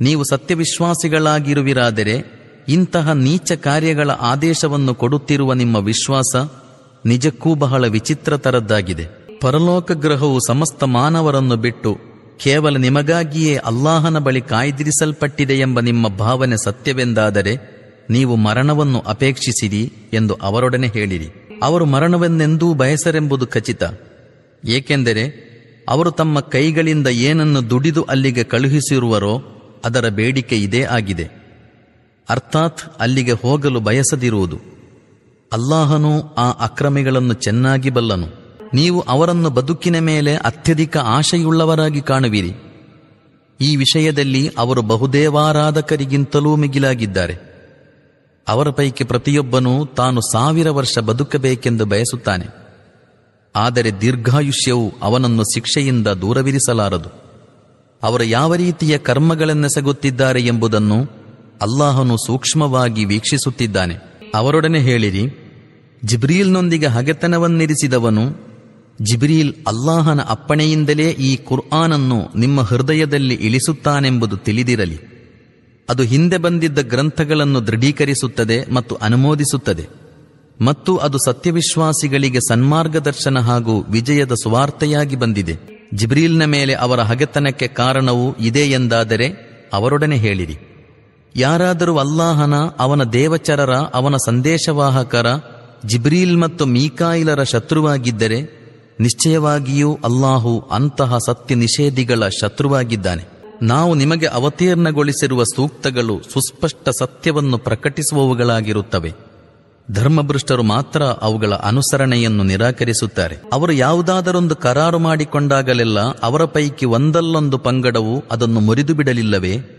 ನೀವು ಸತ್ಯವಿಶ್ವಾಸಿಗಳಾಗಿರುವಿರಾದರೆ ಇಂತಹ ನೀಚ ಕಾರ್ಯಗಳ ಆದೇಶವನ್ನು ಕೊಡುತ್ತಿರುವ ನಿಮ್ಮ ವಿಶ್ವಾಸ ನಿಜಕ್ಕೂ ಬಹಳ ವಿಚಿತ್ರ ತರದ್ದಾಗಿದೆ ಪರಲೋಕ ಗ್ರಹವು ಸಮಸ್ತ ಮಾನವರನ್ನು ಬಿಟ್ಟು ಕೇವಲ ನಿಮಗಾಗಿಯೇ ಅಲ್ಲಾಹನ ಬಳಿ ಕಾಯ್ದಿರಿಸಲ್ಪಟ್ಟಿದೆ ಎಂಬ ನಿಮ್ಮ ಭಾವನೆ ಸತ್ಯವೆಂದಾದರೆ ನೀವು ಮರಣವನ್ನು ಅಪೇಕ್ಷಿಸಿರಿ ಎಂದು ಅವರೊಡನೆ ಹೇಳಿರಿ. ಅವರು ಮರಣವನ್ನೆಂದೂ ಬಯಸರೆಂಬುದು ಖಚಿತ. ಏಕೆಂದರೆ ಅವರು ತಮ್ಮ ಕೈಗಳಿಂದ ಏನನ್ನು ದುಡಿದು ಅಲ್ಲಿಗೆ ಕಳುಹಿಸಿರುವರೋ ಅದರ ಬೇಡಿಕೆ ಇದೇ ಆಗಿದೆ. ಅರ್ಥಾತ್ ಅಲ್ಲಿಗೆ ಹೋಗಲು ಬಯಸದಿರುವುದು. ಅಲ್ಲಾಹನು ಆ ಅಕ್ರಮಿಗಳನ್ನು ಚೆನ್ನಾಗಿ ಬಲ್ಲನು. ನೀವು ಅವರನ್ನು ಬದುಕಿನ ಮೇಲೆ ಅತ್ಯಧಿಕ ಆಶೆಯುಳ್ಳವರಾಗಿ ಕಾಣುವಿರಿ. ಈ ವಿಷಯದಲ್ಲಿ ಅವರು ಬಹುದೇವಾರಾಧಕರಿಗಿಂತಲೂ ಮಿಗಿಲಾಗಿದ್ದಾರೆ. ಅವರ ಪೈಕಿ ಪ್ರತಿಯೊಬ್ಬನೂ ತಾನು ಸಾವಿರ ವರ್ಷ ಬದುಕಬೇಕೆಂದು ಬಯಸುತ್ತಾನೆ. ಆದರೆ ದೀರ್ಘಾಯುಷ್ಯವು ಅವನನ್ನು ಶಿಕ್ಷೆಯಿಂದ ದೂರವಿರಿಸಲಾರದು. ಅವರು ಯಾವ ರೀತಿಯ ಕರ್ಮಗಳನ್ನೆಸಗುತ್ತಿದ್ದಾರೆ ಎಂಬುದನ್ನು ಅಲ್ಲಾಹನು ಸೂಕ್ಷ್ಮವಾಗಿ ವೀಕ್ಷಿಸುತ್ತಿದ್ದಾನೆ. ಅವರೊಡನೆ ಹೇಳಿರಿ ಜಿಬ್ರೀಲ್ನೊಂದಿಗೆ ಹಗೆತನವನ್ನಿರಿಸಿದವನು ಜಿಬ್ರೀಲ್ ಅಲ್ಲಾಹನ ಅಪ್ಪಣೆಯಿಂದಲೇ ಈ ಕುರ್ಆನನ್ನು ನಿಮ್ಮ ಹೃದಯದಲ್ಲಿ ಇಳಿಸುತ್ತಾನೆಂಬುದು ತಿಳಿದಿರಲಿ. ಅದು ಹಿಂದೆ ಬಂದಿದ್ದ ಗ್ರಂಥಗಳನ್ನು ದೃಢೀಕರಿಸುತ್ತದೆ ಮತ್ತು ಅನುಮೋದಿಸುತ್ತದೆ. ಮತ್ತು ಅದು ಸತ್ಯವಿಶ್ವಾಸಿಗಳಿಗೆ ಸನ್ಮಾರ್ಗದರ್ಶನ ಹಾಗೂ ವಿಜಯದ ಸುವಾರ್ತೆಯಾಗಿ ಬಂದಿದೆ. ಜಿಬ್ರೀಲ್ನ ಮೇಲೆ ಅವರ ಹಗೆತನಕ್ಕೆ ಕಾರಣವು ಇದೆ ಎಂದಾದರೆ ಅವರೊಡನೆ ಹೇಳಿರಿ. ಯಾರಾದರೂ ಅಲ್ಲಾಹನ, ಅವನ ದೇವಚರರ, ಅವನ ಸಂದೇಶವಾಹಕರ, ಜಿಬ್ರೀಲ್ ಮತ್ತು ಮೀಕಾಯಿಲರ ಶತ್ರುವಾಗಿದ್ದರೆ ನಿಶ್ಚಯವಾಗಿಯೂ ಅಲ್ಲಾಹು ಅಂತಹ ಸತ್ಯ ನಿಷೇಧಿಗಳ ಶತ್ರುವಾಗಿದ್ದಾನೆ. ನಾವು ನಿಮಗೆ ಅವತೀರ್ಣಗೊಳಿಸಿರುವ ಸೂಕ್ತಗಳು ಸುಸ್ಪಷ್ಟ ಸತ್ಯವನ್ನು ಪ್ರಕಟಿಸುವವುಗಳಾಗಿರುತ್ತವೆ. ಧರ್ಮಭೃಷ್ಟರು ಮಾತ್ರ ಅವುಗಳ ಅನುಸರಣೆಯನ್ನು ನಿರಾಕರಿಸುತ್ತಾರೆ. ಅವರು ಯಾವುದಾದರೊಂದು ಕರಾರು ಮಾಡಿಕೊಂಡಾಗಲೆಲ್ಲ ಅವರ ಪೈಕಿ ಒಂದಲ್ಲೊಂದು ಪಂಗಡವು ಅದನ್ನು ಮುರಿದು ಬಿಡಲಿಲ್ಲವೇ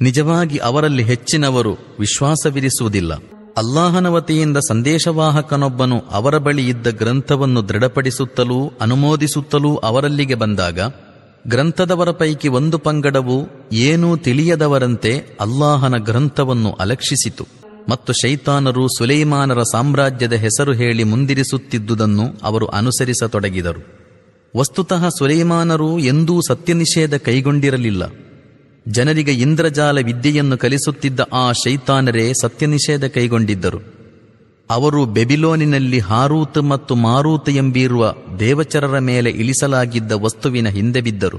ನಿಜವಾಗಿ ಅವರಲ್ಲಿ ಹೆಚ್ಚಿನವರು ವಿಶ್ವಾಸವಿರಿಸುವುದಿಲ್ಲ. ಅಲ್ಲಾಹನ ವತಿಯಿಂದ ಸಂದೇಶವಾಹಕನೊಬ್ಬನು ಅವರ ಬಳಿ ಇದ್ದ ಗ್ರಂಥವನ್ನು ದೃಢಪಡಿಸುತ್ತಲೂ ಅನುಮೋದಿಸುತ್ತಲೂ ಅವರಲ್ಲಿಗೆ ಬಂದಾಗ, ಗ್ರಂಥದವರ ಪೈಕಿ ಒಂದು ಪಂಗಡವು ಏನೂ ತಿಳಿಯದವರಂತೆ ಅಲ್ಲಾಹನ ಗ್ರಂಥವನ್ನು ಅಲಕ್ಷಿಸಿತು. ಮತ್ತು ಶೈತಾನರು ಸುಲೈಮಾನರ ಸಾಮ್ರಾಜ್ಯದ ಹೆಸರು ಹೇಳಿ ಮುಂದಿರಿಸುತ್ತಿದ್ದುದನ್ನು ಅವರು ಅನುಸರಿಸತೊಡಗಿದರು. ವಸ್ತುತಃ ಸುಲೈಮಾನರು ಎಂದೂ ಸತ್ಯನಿಷೇಧ ಕೈಗೊಂಡಿರಲಿಲ್ಲ. ಜನರಿಗೆ ಇಂದ್ರಜಾಲ ವಿದ್ಯೆಯನ್ನು ಕಲಿಸುತ್ತಿದ್ದ ಆ ಶೈತಾನರೇ ಸತ್ಯನಿಷೇಧ ಕೈಗೊಂಡಿದ್ದರು. ಅವರು ಬೆಬಿಲೋನಿನಲ್ಲಿ ಹಾರೂತ್ ಮತ್ತು ಮಾರೂತ್ ಎಂಬಿರುವ ದೇವಚರರ ಮೇಲೆ ಇಳಿಸಲಾಗಿದ್ದ ವಸ್ತುವಿನ ಹಿಂದೆ ಬಿದ್ದರು.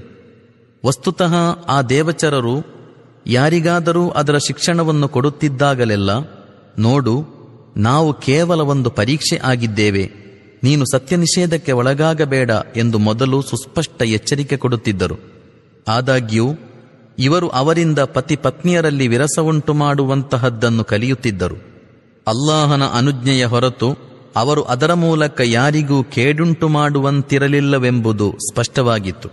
ವಸ್ತುತಃ ಆ ದೇವಚರರು ಯಾರಿಗಾದರೂ ಅದರ ಶಿಕ್ಷಣವನ್ನು ಕೊಡುತ್ತಿದ್ದಾಗಲೆಲ್ಲ, ನೋಡು, ನಾವು ಕೇವಲ ಒಂದು ಪರೀಕ್ಷೆ ಆಗಿದ್ದೇವೆ, ನೀನು ಸತ್ಯನಿಷೇಧಕ್ಕೆ ಒಳಗಾಗಬೇಡ ಎಂದು ಮೊದಲು ಸುಸ್ಪಷ್ಟ ಎಚ್ಚರಿಕೆ ಕೊಡುತ್ತಿದ್ದರು. ಆದಾಗ್ಯೂ ಇವರು ಅವರಿಂದ ಪತಿ ಪತ್ನಿಯರಲ್ಲಿ ವಿರಸ ಉಂಟು ಮಾಡುವಂತಹದ್ದನ್ನು ಕಲಿಯುತ್ತಿದ್ದರು. ಅಲ್ಲಾಹನ ಅನುಜ್ಞೆಯ ಹೊರತು ಅವರು ಅದರ ಮೂಲಕ ಯಾರಿಗೂ ಕೇಡುಂಟು ಮಾಡುವಂತಿರಲಿಲ್ಲವೆಂಬುದು ಸ್ಪಷ್ಟವಾಗಿತ್ತು.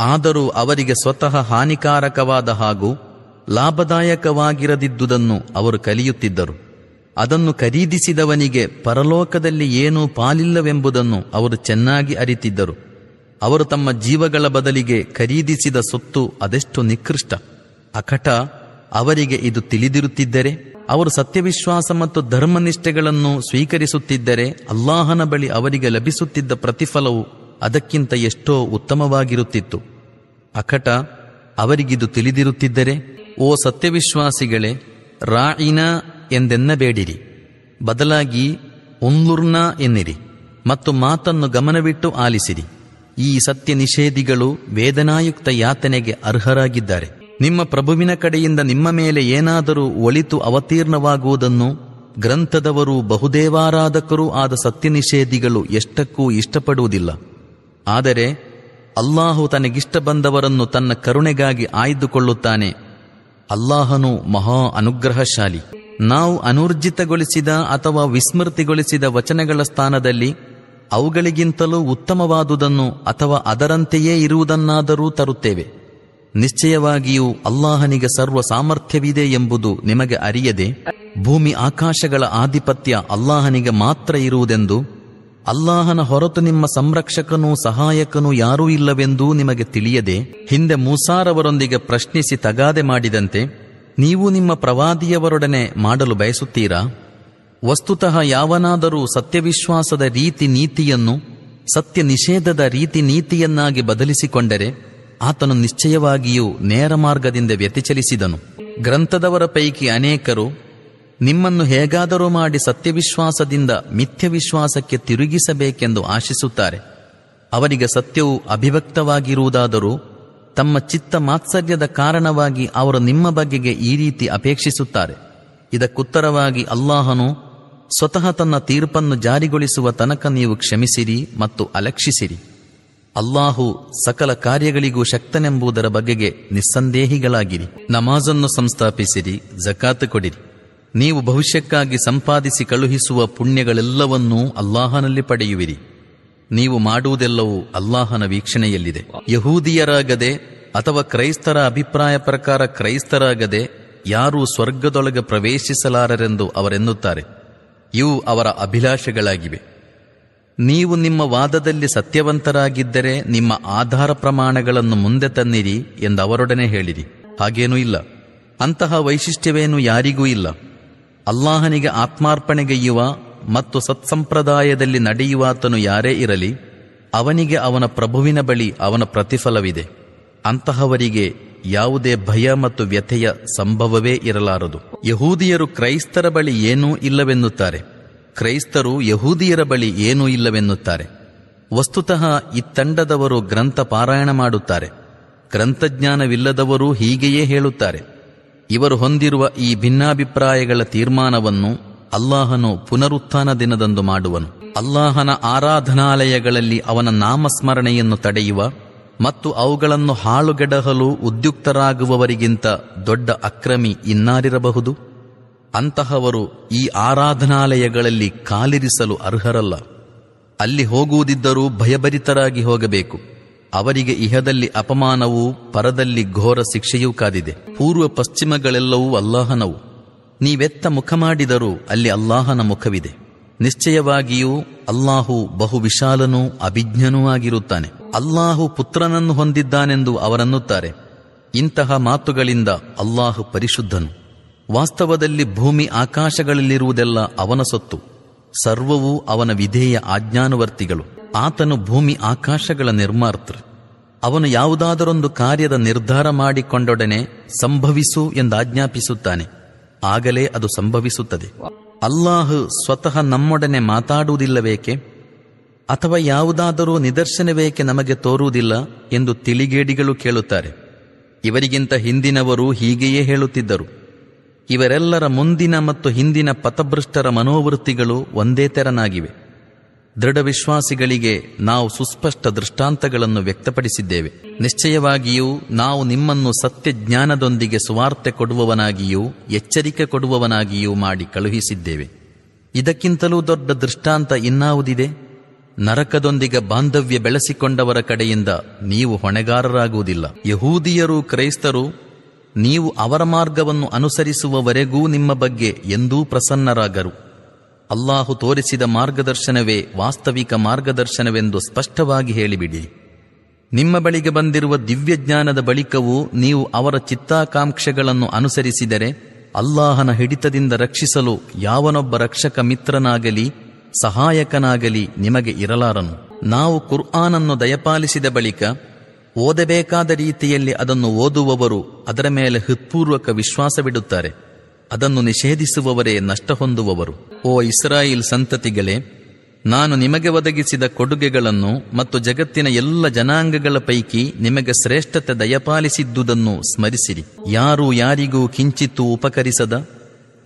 ಆದರೂ ಅವರಿಗೆ ಸ್ವತಃ ಹಾನಿಕಾರಕವಾದ ಹಾಗೂ ಲಾಭದಾಯಕವಾಗಿರದಿದ್ದುದನ್ನು ಅವರು ಕಲಿಯುತ್ತಿದ್ದರು. ಅದನ್ನು ಖರೀದಿಸಿದವನಿಗೆ ಪರಲೋಕದಲ್ಲಿ ಏನೂ ಪಾಲಿಲ್ಲವೆಂಬುದನ್ನು ಅವರು ಚೆನ್ನಾಗಿ ಅರಿತಿದ್ದರು. ಅವರು ತಮ್ಮ ಜೀವಗಳ ಬದಲಿಗೆ ಖರೀದಿಸಿದ ಸೊತ್ತು ಅದೆಷ್ಟು ನಿಕೃಷ್ಟ. ಅಕಟ ಅವರಿಗೆ ಇದು ತಿಳಿದಿರುತ್ತಿದ್ದರೆ, ಅವರು ಸತ್ಯವಿಶ್ವಾಸ ಮತ್ತು ಧರ್ಮನಿಷ್ಠೆಗಳನ್ನು ಸ್ವೀಕರಿಸುತ್ತಿದ್ದರೆ, ಅಲ್ಲಾಹನ ಬಳಿ ಅವರಿಗೆ ಲಭಿಸುತ್ತಿದ್ದ ಪ್ರತಿಫಲವು ಅದಕ್ಕಿಂತ ಎಷ್ಟೋ ಉತ್ತಮವಾಗಿರುತ್ತಿತ್ತು. ಅಕಟ ಅವರಿಗಿದು ತಿಳಿದಿರುತ್ತಿದ್ದರೆ, ಓ ಸತ್ಯವಿಶ್ವಾಸಿಗಳೇ, ರಾಯಿನ ಎಂದೆನ್ನಬೇಡಿರಿ. ಬದಲಾಗಿ ಉನ್ಲುರ್ನ ಎನ್ನಿರಿ ಮತ್ತು ಮಾತನ್ನು ಗಮನವಿಟ್ಟು ಆಲಿಸಿರಿ. ಈ ಸತ್ಯ ನಿಷೇಧಿಗಳು ವೇದನಾಯುಕ್ತ ಯಾತನೆಗೆ ಅರ್ಹರಾಗಿದ್ದಾರೆ. ನಿಮ್ಮ ಪ್ರಭುವಿನ ಕಡೆಯಿಂದ ನಿಮ್ಮ ಮೇಲೆ ಏನಾದರೂ ಒಳಿತು ಅವತೀರ್ಣವಾಗುವುದನ್ನು ಗ್ರಂಥದವರು ಬಹುದೇವಾರಾಧಕರೂ ಆದ ಸತ್ಯ ನಿಷೇಧಿಗಳು ಎಷ್ಟಕ್ಕೂ ಇಷ್ಟಪಡುವುದಿಲ್ಲ. ಆದರೆ ಅಲ್ಲಾಹು ತನಗಿಷ್ಟ ಬಂದವರನ್ನು ತನ್ನ ಕರುಣೆಗಾಗಿ ಆಯ್ದುಕೊಳ್ಳುತ್ತಾನೆ. ಅಲ್ಲಾಹನು ಮಹಾ ಅನುಗ್ರಹಶಾಲಿ. ನಾವು ಅನೂರ್ಜಿತಗೊಳಿಸಿದ ಅಥವಾ ವಿಸ್ಮೃತಿಗೊಳಿಸಿದ ವಚನಗಳ ಸ್ಥಾನದಲ್ಲಿ ಅವುಗಳಿಗಿಂತಲೂ ಉತ್ತಮವಾದುದನ್ನು ಅಥವಾ ಅದರಂತೆಯೇ ಇರುವುದನ್ನಾದರೂ ತರುತ್ತೇವೆ. ನಿಶ್ಚಯವಾಗಿಯೂ ಅಲ್ಲಾಹನಿಗೆ ಸರ್ವ ಸಾಮರ್ಥ್ಯವಿದೆ ಎಂಬುದು ನಿಮಗೆ ಅರಿಯದೆ, ಭೂಮಿ ಆಕಾಶಗಳ ಆಧಿಪತ್ಯ ಅಲ್ಲಾಹನಿಗೆ ಮಾತ್ರ ಇರುವುದೆಂದು, ಅಲ್ಲಾಹನ ಹೊರತು ನಿಮ್ಮ ಸಂರಕ್ಷಕನೂ ಸಹಾಯಕನೂ ಯಾರೂ ಇಲ್ಲವೆಂದೂ ನಿಮಗೆ ತಿಳಿಯದೆ, ಹಿಂದೆ ಮೂಸಾರವರೊಂದಿಗೆ ಪ್ರಶ್ನಿಸಿ ತಗಾದೆ ಮಾಡಿದಂತೆ, ನೀವು ನಿಮ್ಮ ಪ್ರವಾದಿಯವರೊಡನೆ ಮಾಡಲು ಬಯಸುತ್ತೀರಾ? ವಸ್ತುತಃ ಯಾವನಾದರೂ ಸತ್ಯವಿಶ್ವಾಸದ ರೀತಿ ನೀತಿಯನ್ನು, ಸತ್ಯ ನಿಷೇಧದ ರೀತಿ ನೀತಿಯನ್ನಾಗಿ ಬದಲಿಸಿಕೊಂಡರೆ ಆತನು ನಿಶ್ಚಯವಾಗಿಯೂ ನೇರ ಮಾರ್ಗದಿಂದ ವ್ಯತಿಚಲಿಸಿದನು. ಗ್ರಂಥದವರ ಪೈಕಿ ಅನೇಕರು, ನಿಮ್ಮನ್ನು ಹೇಗಾದರೂ ಮಾಡಿ ಸತ್ಯವಿಶ್ವಾಸದಿಂದ ಮಿಥ್ಯವಿಶ್ವಾಸಕ್ಕೆ ತಿರುಗಿಸಬೇಕೆಂದು ಆಶಿಸುತ್ತಾರೆ. ಅವರಿಗೆ ಸತ್ಯವು ಅಭಿವ್ಯಕ್ತವಾಗಿರುವುದಾದರೂ, ತಮ್ಮ ಚಿತ್ತ ಮಾತ್ಸರ್ಯದ ಕಾರಣವಾಗಿ ಅವರು ನಿಮ್ಮ ಬಗೆಗೆ ಈ ರೀತಿ ಅಪೇಕ್ಷಿಸುತ್ತಾರೆ. ಇದಕ್ಕುತ್ತರವಾಗಿ ಅಲ್ಲಾಹನು ಸ್ವತಃ ತನ್ನ ತೀರ್ಪನ್ನು ಜಾರಿಗೊಳಿಸುವ ತನಕ ನೀವು ಕ್ಷಮಿಸಿರಿ ಮತ್ತು ಅಲಕ್ಷಿಸಿರಿ. ಅಲ್ಲಾಹು ಸಕಲ ಕಾರ್ಯಗಳಿಗೂ ಶಕ್ತನೆಂಬುದರ ಬಗೆಗೆ ನಿಸ್ಸಂದೇಹಿಗಳಾಗಿರಿ. ನಮಾಜನ್ನು ಸಂಸ್ಥಾಪಿಸಿರಿ, ಜಕಾತ್ ಕೊಡಿರಿ. ನೀವು ಭವಿಷ್ಯಕ್ಕಾಗಿ ಸಂಪಾದಿಸಿ ಕಳುಹಿಸುವ ಪುಣ್ಯಗಳೆಲ್ಲವನ್ನೂ ಅಲ್ಲಾಹನಲ್ಲಿ ಪಡೆಯುವಿರಿ. ನೀವು ಮಾಡುವುದೆಲ್ಲವೂ ಅಲ್ಲಾಹನ ವೀಕ್ಷಣೆಯಲ್ಲಿದೆ. ಯಹೂದಿಯರಾಗದೆ ಅಥವಾ ಕ್ರೈಸ್ತರ ಅಭಿಪ್ರಾಯ ಪ್ರಕಾರ ಕ್ರೈಸ್ತರಾಗದೆ ಯಾರೂ ಸ್ವರ್ಗದೊಳಗೆ ಪ್ರವೇಶಿಸಲಾರರೆಂದು ಅವರೆನ್ನುತ್ತಾರೆ. ಇವು ಅವರ ಅಭಿಲಾಷೆಗಳಾಗಿವೆ. ನೀವು ನಿಮ್ಮ ವಾದದಲ್ಲಿ ಸತ್ಯವಂತರಾಗಿದ್ದರೆ ನಿಮ್ಮ ಆಧಾರ ಪ್ರಮಾಣಗಳನ್ನು ಮುಂದೆ ತನ್ನಿರಿ ಎಂದು ಅವರೊಡನೆ ಹೇಳಿರಿ. ಹಾಗೇನೂ ಇಲ್ಲ. ಅಂತಹ ವೈಶಿಷ್ಟ್ಯವೇನು ಯಾರಿಗೂ ಇಲ್ಲ. ಅಲ್ಲಾಹನಿಗೆ ಆತ್ಮಾರ್ಪಣೆಗೈಯುವ ಮತ್ತು ಸತ್ಸಂಪ್ರದಾಯದಲ್ಲಿ ನಡೆಯುವಾತನು ಯಾರೇ ಇರಲಿ, ಅವನಿಗೆ ಅವನ ಪ್ರಭುವಿನ ಬಳಿ ಅವನ ಪ್ರತಿಫಲವಿದೆ. ಅಂತಹವರಿಗೆ ಯಾವುದೇ ಭಯ ಮತ್ತು ವ್ಯಥೆಯ ಸಂಭವವೇ ಇರಲಾರದು. ಯಹೂದಿಯರು ಕ್ರೈಸ್ತರ ಬಳಿ ಏನೂ ಇಲ್ಲವೆನ್ನುತ್ತಾರೆ. ಕ್ರೈಸ್ತರು ಯಹೂದಿಯರ ಬಳಿ ಏನೂ ಇಲ್ಲವೆನ್ನುತ್ತಾರೆ. ವಸ್ತುತಃ ಇತ್ತಂಡದವರು ಗ್ರಂಥ ಪಾರಾಯಣ ಮಾಡುತ್ತಾರೆ. ಗ್ರಂಥಜ್ಞಾನವಿಲ್ಲದವರೂ ಹೀಗೆಯೇ ಹೇಳುತ್ತಾರೆ. ಇವರು ಹೊಂದಿರುವ ಈ ಭಿನ್ನಾಭಿಪ್ರಾಯಗಳ ತೀರ್ಮಾನವನ್ನು ಅಲ್ಲಾಹನು ಪುನರುತ್ಥಾನ ದಿನದಂದು ಮಾಡುವನು. ಅಲ್ಲಾಹನ ಆರಾಧನಾಲಯಗಳಲ್ಲಿ ಅವನ ನಾಮಸ್ಮರಣೆಯನ್ನು ತಡೆಯುವ ಮತ್ತು ಅವುಗಳನ್ನು ಹಾಳುಗೆಡಹಲು ಉದ್ಯುಕ್ತರಾಗುವವರಿಗಿಂತ ದೊಡ್ಡ ಅಕ್ರಮಿ ಇನ್ನಾರಿರಬಹುದು? ಅಂತಹವರು ಈ ಆರಾಧನಾಲಯಗಳಲ್ಲಿ ಕಾಲಿರಿಸಲು ಅರ್ಹರಲ್ಲ. ಅಲ್ಲಿ ಹೋಗುವುದಿದ್ದರೂ ಭಯಭರಿತರಾಗಿ ಹೋಗಬೇಕು. ಅವರಿಗೆ ಇಹದಲ್ಲಿ ಅಪಮಾನವೂ, ಪರದಲ್ಲಿ ಘೋರ ಶಿಕ್ಷೆಯೂ ಕಾದಿದೆ. ಪೂರ್ವ ಪಶ್ಚಿಮಗಳೆಲ್ಲವೂ ಅಲ್ಲಾಹನವು. ನೀವೆತ್ತ ಮುಖ ಮಾಡಿದರೂ ಅಲ್ಲಿ ಅಲ್ಲಾಹನ ಮುಖವಿದೆ. ನಿಶ್ಚಯವಾಗಿಯೂ ಅಲ್ಲಾಹು ಬಹು ವಿಶಾಲನೂ ಅಭಿಜ್ಞನೂ ಆಗಿರುತ್ತಾನೆ. ಅಲ್ಲಾಹು ಪುತ್ರನನ್ನು ಹೊಂದಿದ್ದಾನೆಂದು ಅವರನ್ನುತ್ತಾರೆ. ಇಂತಹ ಮಾತುಗಳಿಂದ ಅಲ್ಲಾಹು ಪರಿಶುದ್ಧನು. ವಾಸ್ತವದಲ್ಲಿ ಭೂಮಿ ಆಕಾಶಗಳಲ್ಲಿರುವುದೆಲ್ಲ ಅವನ ಸೊತ್ತು. ಸರ್ವವೂ ಅವನ ವಿಧೇಯ ಆಜ್ಞಾನುವರ್ತಿಗಳು. ಆತನು ಭೂಮಿ ಆಕಾಶಗಳ ನಿರ್ಮಾತೃ. ಅವನು ಯಾವುದಾದರೊಂದು ಕಾರ್ಯದ ನಿರ್ಧಾರ ಮಾಡಿಕೊಂಡೊಡನೆ ಸಂಭವಿಸು ಎಂದಾಜ್ಞಾಪಿಸುತ್ತಾನೆ. ಆಗಲೇ ಅದು ಸಂಭವಿಸುತ್ತದೆ. ಅಲ್ಲಾಹು ಸ್ವತಃ ನಮ್ಮೊಡನೆ ಮಾತಾಡುವುದಿಲ್ಲವೇಕೆ? ಅಥವಾ ಯಾವುದಾದರೂ ನಿದರ್ಶನವೇಕೆ ನಮಗೆ ತೋರುವುದಿಲ್ಲ ಎಂದು ತಿಳಿಗೇಡಿಗಳು ಕೇಳುತ್ತಾರೆ. ಇವರಿಗಿಂತ ಹಿಂದಿನವರು ಹೀಗೆಯೇ ಹೇಳುತ್ತಿದ್ದರು. ಇವರೆಲ್ಲರ ಮುಂದಿನ ಮತ್ತು ಹಿಂದಿನ ಪಥಭೃಷ್ಟರ ಮನೋವೃತ್ತಿಗಳು ಒಂದೇ ತೆರನಾಗಿವೆ. ದೃಢ ವಿಶ್ವಾಸಿಗಳಿಗೆ ನಾವು ಸುಸ್ಪಷ್ಟ ದೃಷ್ಟಾಂತಗಳನ್ನು ವ್ಯಕ್ತಪಡಿಸಿದ್ದೇವೆ. ನಿಶ್ಚಯವಾಗಿಯೂ ನಾವು ನಿಮ್ಮನ್ನು ಸತ್ಯಜ್ಞಾನದೊಂದಿಗೆ ಸುವಾರ್ತೆ ಕೊಡುವವನಾಗಿಯೂ ಎಚ್ಚರಿಕೆ ಕೊಡುವವನಾಗಿಯೂ ಮಾಡಿ ಕಳುಹಿಸಿದ್ದೇವೆ. ಇದಕ್ಕಿಂತಲೂ ದೊಡ್ಡ ದೃಷ್ಟಾಂತ ಇನ್ನಾವುದಿದೆ? ನರಕದೊಂದಿಗೆ ಬಾಂಧವ್ಯ ಬೆಳೆಸಿಕೊಂಡವರ ಕಡೆಯಿಂದ ನೀವು ಹೊಣೆಗಾರರಾಗುವುದಿಲ್ಲ. ಯಹೂದಿಯರು ಕ್ರೈಸ್ತರು, ನೀವು ಅವರ ಮಾರ್ಗವನ್ನು ಅನುಸರಿಸುವವರೆಗೂ ನಿಮ್ಮ ಬಗ್ಗೆ ಎಂದೂ ಪ್ರಸನ್ನರಾಗರು. ಅಲ್ಲಾಹು ತೋರಿಸಿದ ಮಾರ್ಗದರ್ಶನವೇ ವಾಸ್ತವಿಕ ಮಾರ್ಗದರ್ಶನವೆಂದು ಸ್ಪಷ್ಟವಾಗಿ ಹೇಳಿಬಿಡಿ. ನಿಮ್ಮ ಬಳಿಗೆ ಬಂದಿರುವ ದಿವ್ಯಜ್ಞಾನದ ಬಳಿಕವೂ ನೀವು ಅವರ ಚಿತ್ತಾಕಾಂಕ್ಷೆಗಳನ್ನು ಅನುಸರಿಸಿದರೆ, ಅಲ್ಲಾಹನ ಹಿಡಿತದಿಂದ ರಕ್ಷಿಸಲು ಯಾವನೊಬ್ಬ ರಕ್ಷಕ ಮಿತ್ರನಾಗಲಿ ಸಹಾಯಕನಾಗಲಿ ನಿಮಗೆ ಇರಲಾರನು. ನಾವು ಕುರ್ಆನನ್ನು ದಯಪಾಲಿಸಿದ ಬಳಿಕ ಓದಬೇಕಾದ ರೀತಿಯಲ್ಲಿ ಅದನ್ನು ಓದುವವರು ಅದರ ಮೇಲೆ ಹೃತ್ಪೂರ್ವಕ ವಿಶ್ವಾಸವಿಡುತ್ತಾರೆ. ಅದನ್ನು ನಿಷೇಧಿಸುವವರೇ ನಷ್ಟ ಹೊಂದುವವರು ಓ ಇಸ್ರಾಯಿಲ್ ಸಂತತಿಗಳೇ, ನಾನು ನಿಮಗೆ ಒದಗಿಸಿದ ಕೊಡುಗೆಗಳನ್ನು ಮತ್ತು ಜಗತ್ತಿನ ಎಲ್ಲ ಜನಾಂಗಗಳ ಪೈಕಿ ನಿಮಗೆ ಶ್ರೇಷ್ಠತೆ ದಯಪಾಲಿಸಿದ್ದುದನ್ನು ಸ್ಮರಿಸಿರಿ. ಯಾರು ಯಾರಿಗೂ ಕಿಂಚಿತ್ತೂ ಉಪಕರಿಸದ,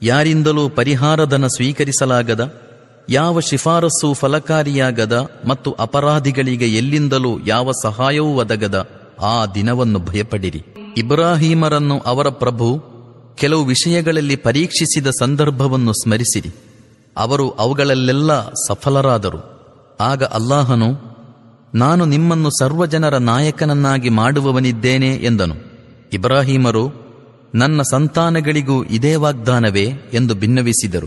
ಯಾರಿಂದಲೂ ಪರಿಹಾರಧನ ಸ್ವೀಕರಿಸಲಾಗದ ಯಾವ ಶಿಫಾರಸ್ಸು ಫಲಕಾರಿಯಾಗದ ಮತ್ತು ಅಪರಾಧಿಗಳಿಗೆ ಎಲ್ಲಿಂದಲೂ ಯಾವ ಸಹಾಯವೂ ಒದಗದ ಆ ದಿನವನ್ನು ಭಯಪಡಿರಿ. ಇಬ್ರಾಹೀಮರನ್ನು ಅವರ ಪ್ರಭು ಕೆಲವು ವಿಷಯಗಳಲ್ಲಿ ಪರೀಕ್ಷಿಸಿದ ಸಂದರ್ಭವನ್ನು ಸ್ಮರಿಸಿರಿ. ಅವರು ಅವುಗಳಲ್ಲೆಲ್ಲ ಸಫಲರಾದರು. ಆಗ ಅಲ್ಲಾಹನು, ನಾನು ನಿಮ್ಮನ್ನು ಸರ್ವಜನರ ನಾಯಕನನ್ನಾಗಿ ಮಾಡುವವನಿದ್ದೇನೆ ಎಂದನು. ಇಬ್ರಾಹೀಮರು, ನನ್ನ ಸಂತಾನಗಳಿಗೂ ಇದೇ ವಾಗ್ದಾನವೇ ಎಂದು ಭಿನ್ನವಿಸಿದರು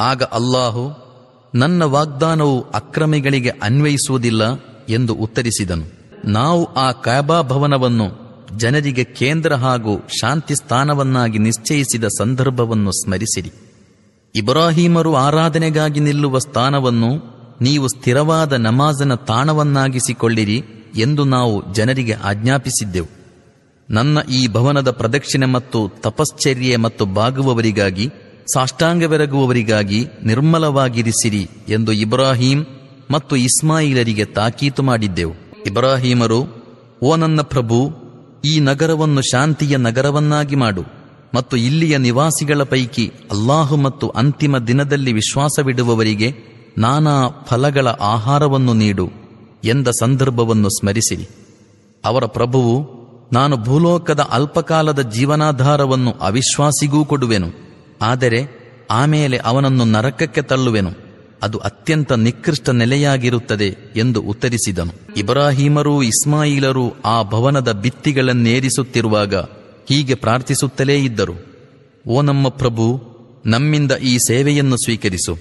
ಆಗ ಅಲ್ಲಾಹು ನನ್ನ ವಾಗ್ದಾನವು ಅಕ್ರಮಿಗಳಿಗೆ ಅನ್ವಯಿಸುವುದಿಲ್ಲ ಎಂದು ಉತ್ತರಿಸಿದನು. ನಾವು ಆ ಕಾಬಾ ಭವನವನ್ನು ಜನರಿಗೆ ಕೇಂದ್ರ ಹಾಗೂ ಶಾಂತಿ ಸ್ಥಾನವನ್ನಾಗಿ ನಿಶ್ಚಯಿಸಿದ ಸಂದರ್ಭವನ್ನು ಸ್ಮರಿಸಿರಿ. ಇಬ್ರಾಹಿಮರು ಆರಾಧನೆಗಾಗಿ ನಿಲ್ಲುವ ಸ್ಥಾನವನ್ನು ನೀವು ಸ್ಥಿರವಾದ ನಮಾಜನ ತಾಣವನ್ನಾಗಿಸಿಕೊಳ್ಳಿರಿ ಎಂದು ನಾವು ಜನರಿಗೆ ಆಜ್ಞಾಪಿಸಿದ್ದೆವು. ನನ್ನ ಈ ಭವನದ ಪ್ರದಕ್ಷಿಣೆ ಮತ್ತು ತಪಶ್ಚರ್ಯೆ ಮತ್ತು ಬಾಗುವವರಿಗಾಗಿ ಸಾಷ್ಟಾಂಗವೆರಗುವವರಿಗಾಗಿ ನಿರ್ಮಲವಾಗಿರಿಸಿರಿ ಎಂದು ಇಬ್ರಾಹಿಂ ಮತ್ತು ಇಸ್ಮಾಯಿಲರಿಗೆ ತಾಕೀತು ಮಾಡಿದ್ದೆವು. ಇಬ್ರಾಹೀಮರು, ಓ ನನ್ನ ಪ್ರಭು, ಈ ನಗರವನ್ನು ಶಾಂತಿಯ ನಗರವನ್ನಾಗಿ ಮಾಡು ಮತ್ತು ಇಲ್ಲಿಯ ನಿವಾಸಿಗಳ ಪೈಕಿ ಅಲ್ಲಾಹು ಮತ್ತು ಅಂತಿಮ ದಿನದಲ್ಲಿ ವಿಶ್ವಾಸವಿಡುವವರಿಗೆ ನಾನಾ ಫಲಗಳ ಆಹಾರವನ್ನು ನೀಡು ಎಂದ ಸಂದರ್ಭವನ್ನು ಸ್ಮರಿಸಿರಿ. ಅವರ ಪ್ರಭುವು, ನಾನು ಭೂಲೋಕದ ಅಲ್ಪಕಾಲದ ಜೀವನಾಧಾರವನ್ನು ಅವಿಶ್ವಾಸಿಗೂ ಕೊಡುವೆನು. ಆದರೆ ಆಮೇಲೆ ಅವನನ್ನು ನರಕಕ್ಕೆ ತಳ್ಳುವೆನು. ಅದು ಅತ್ಯಂತ ನಿಕೃಷ್ಟ ನೆಲೆಯಾಗಿರುತ್ತದೆ ಎಂದು ಉತ್ತರಿಸಿದನು. ಇಬ್ರಾಹೀಮರೂ ಇಸ್ಮಾಯಿಲರೂ ಆ ಭವನದ ಭಿತ್ತಿಗಳನ್ನೇರಿಸುತ್ತಿರುವಾಗ ಹೀಗೆ ಪ್ರಾರ್ಥಿಸುತ್ತಲೇ ಇದ್ದರು. ಓ ನಮ್ಮ ಪ್ರಭು, ನಮ್ಮಿಂದ ಈ ಸೇವೆಯನ್ನು ಸ್ವೀಕರಿಸು.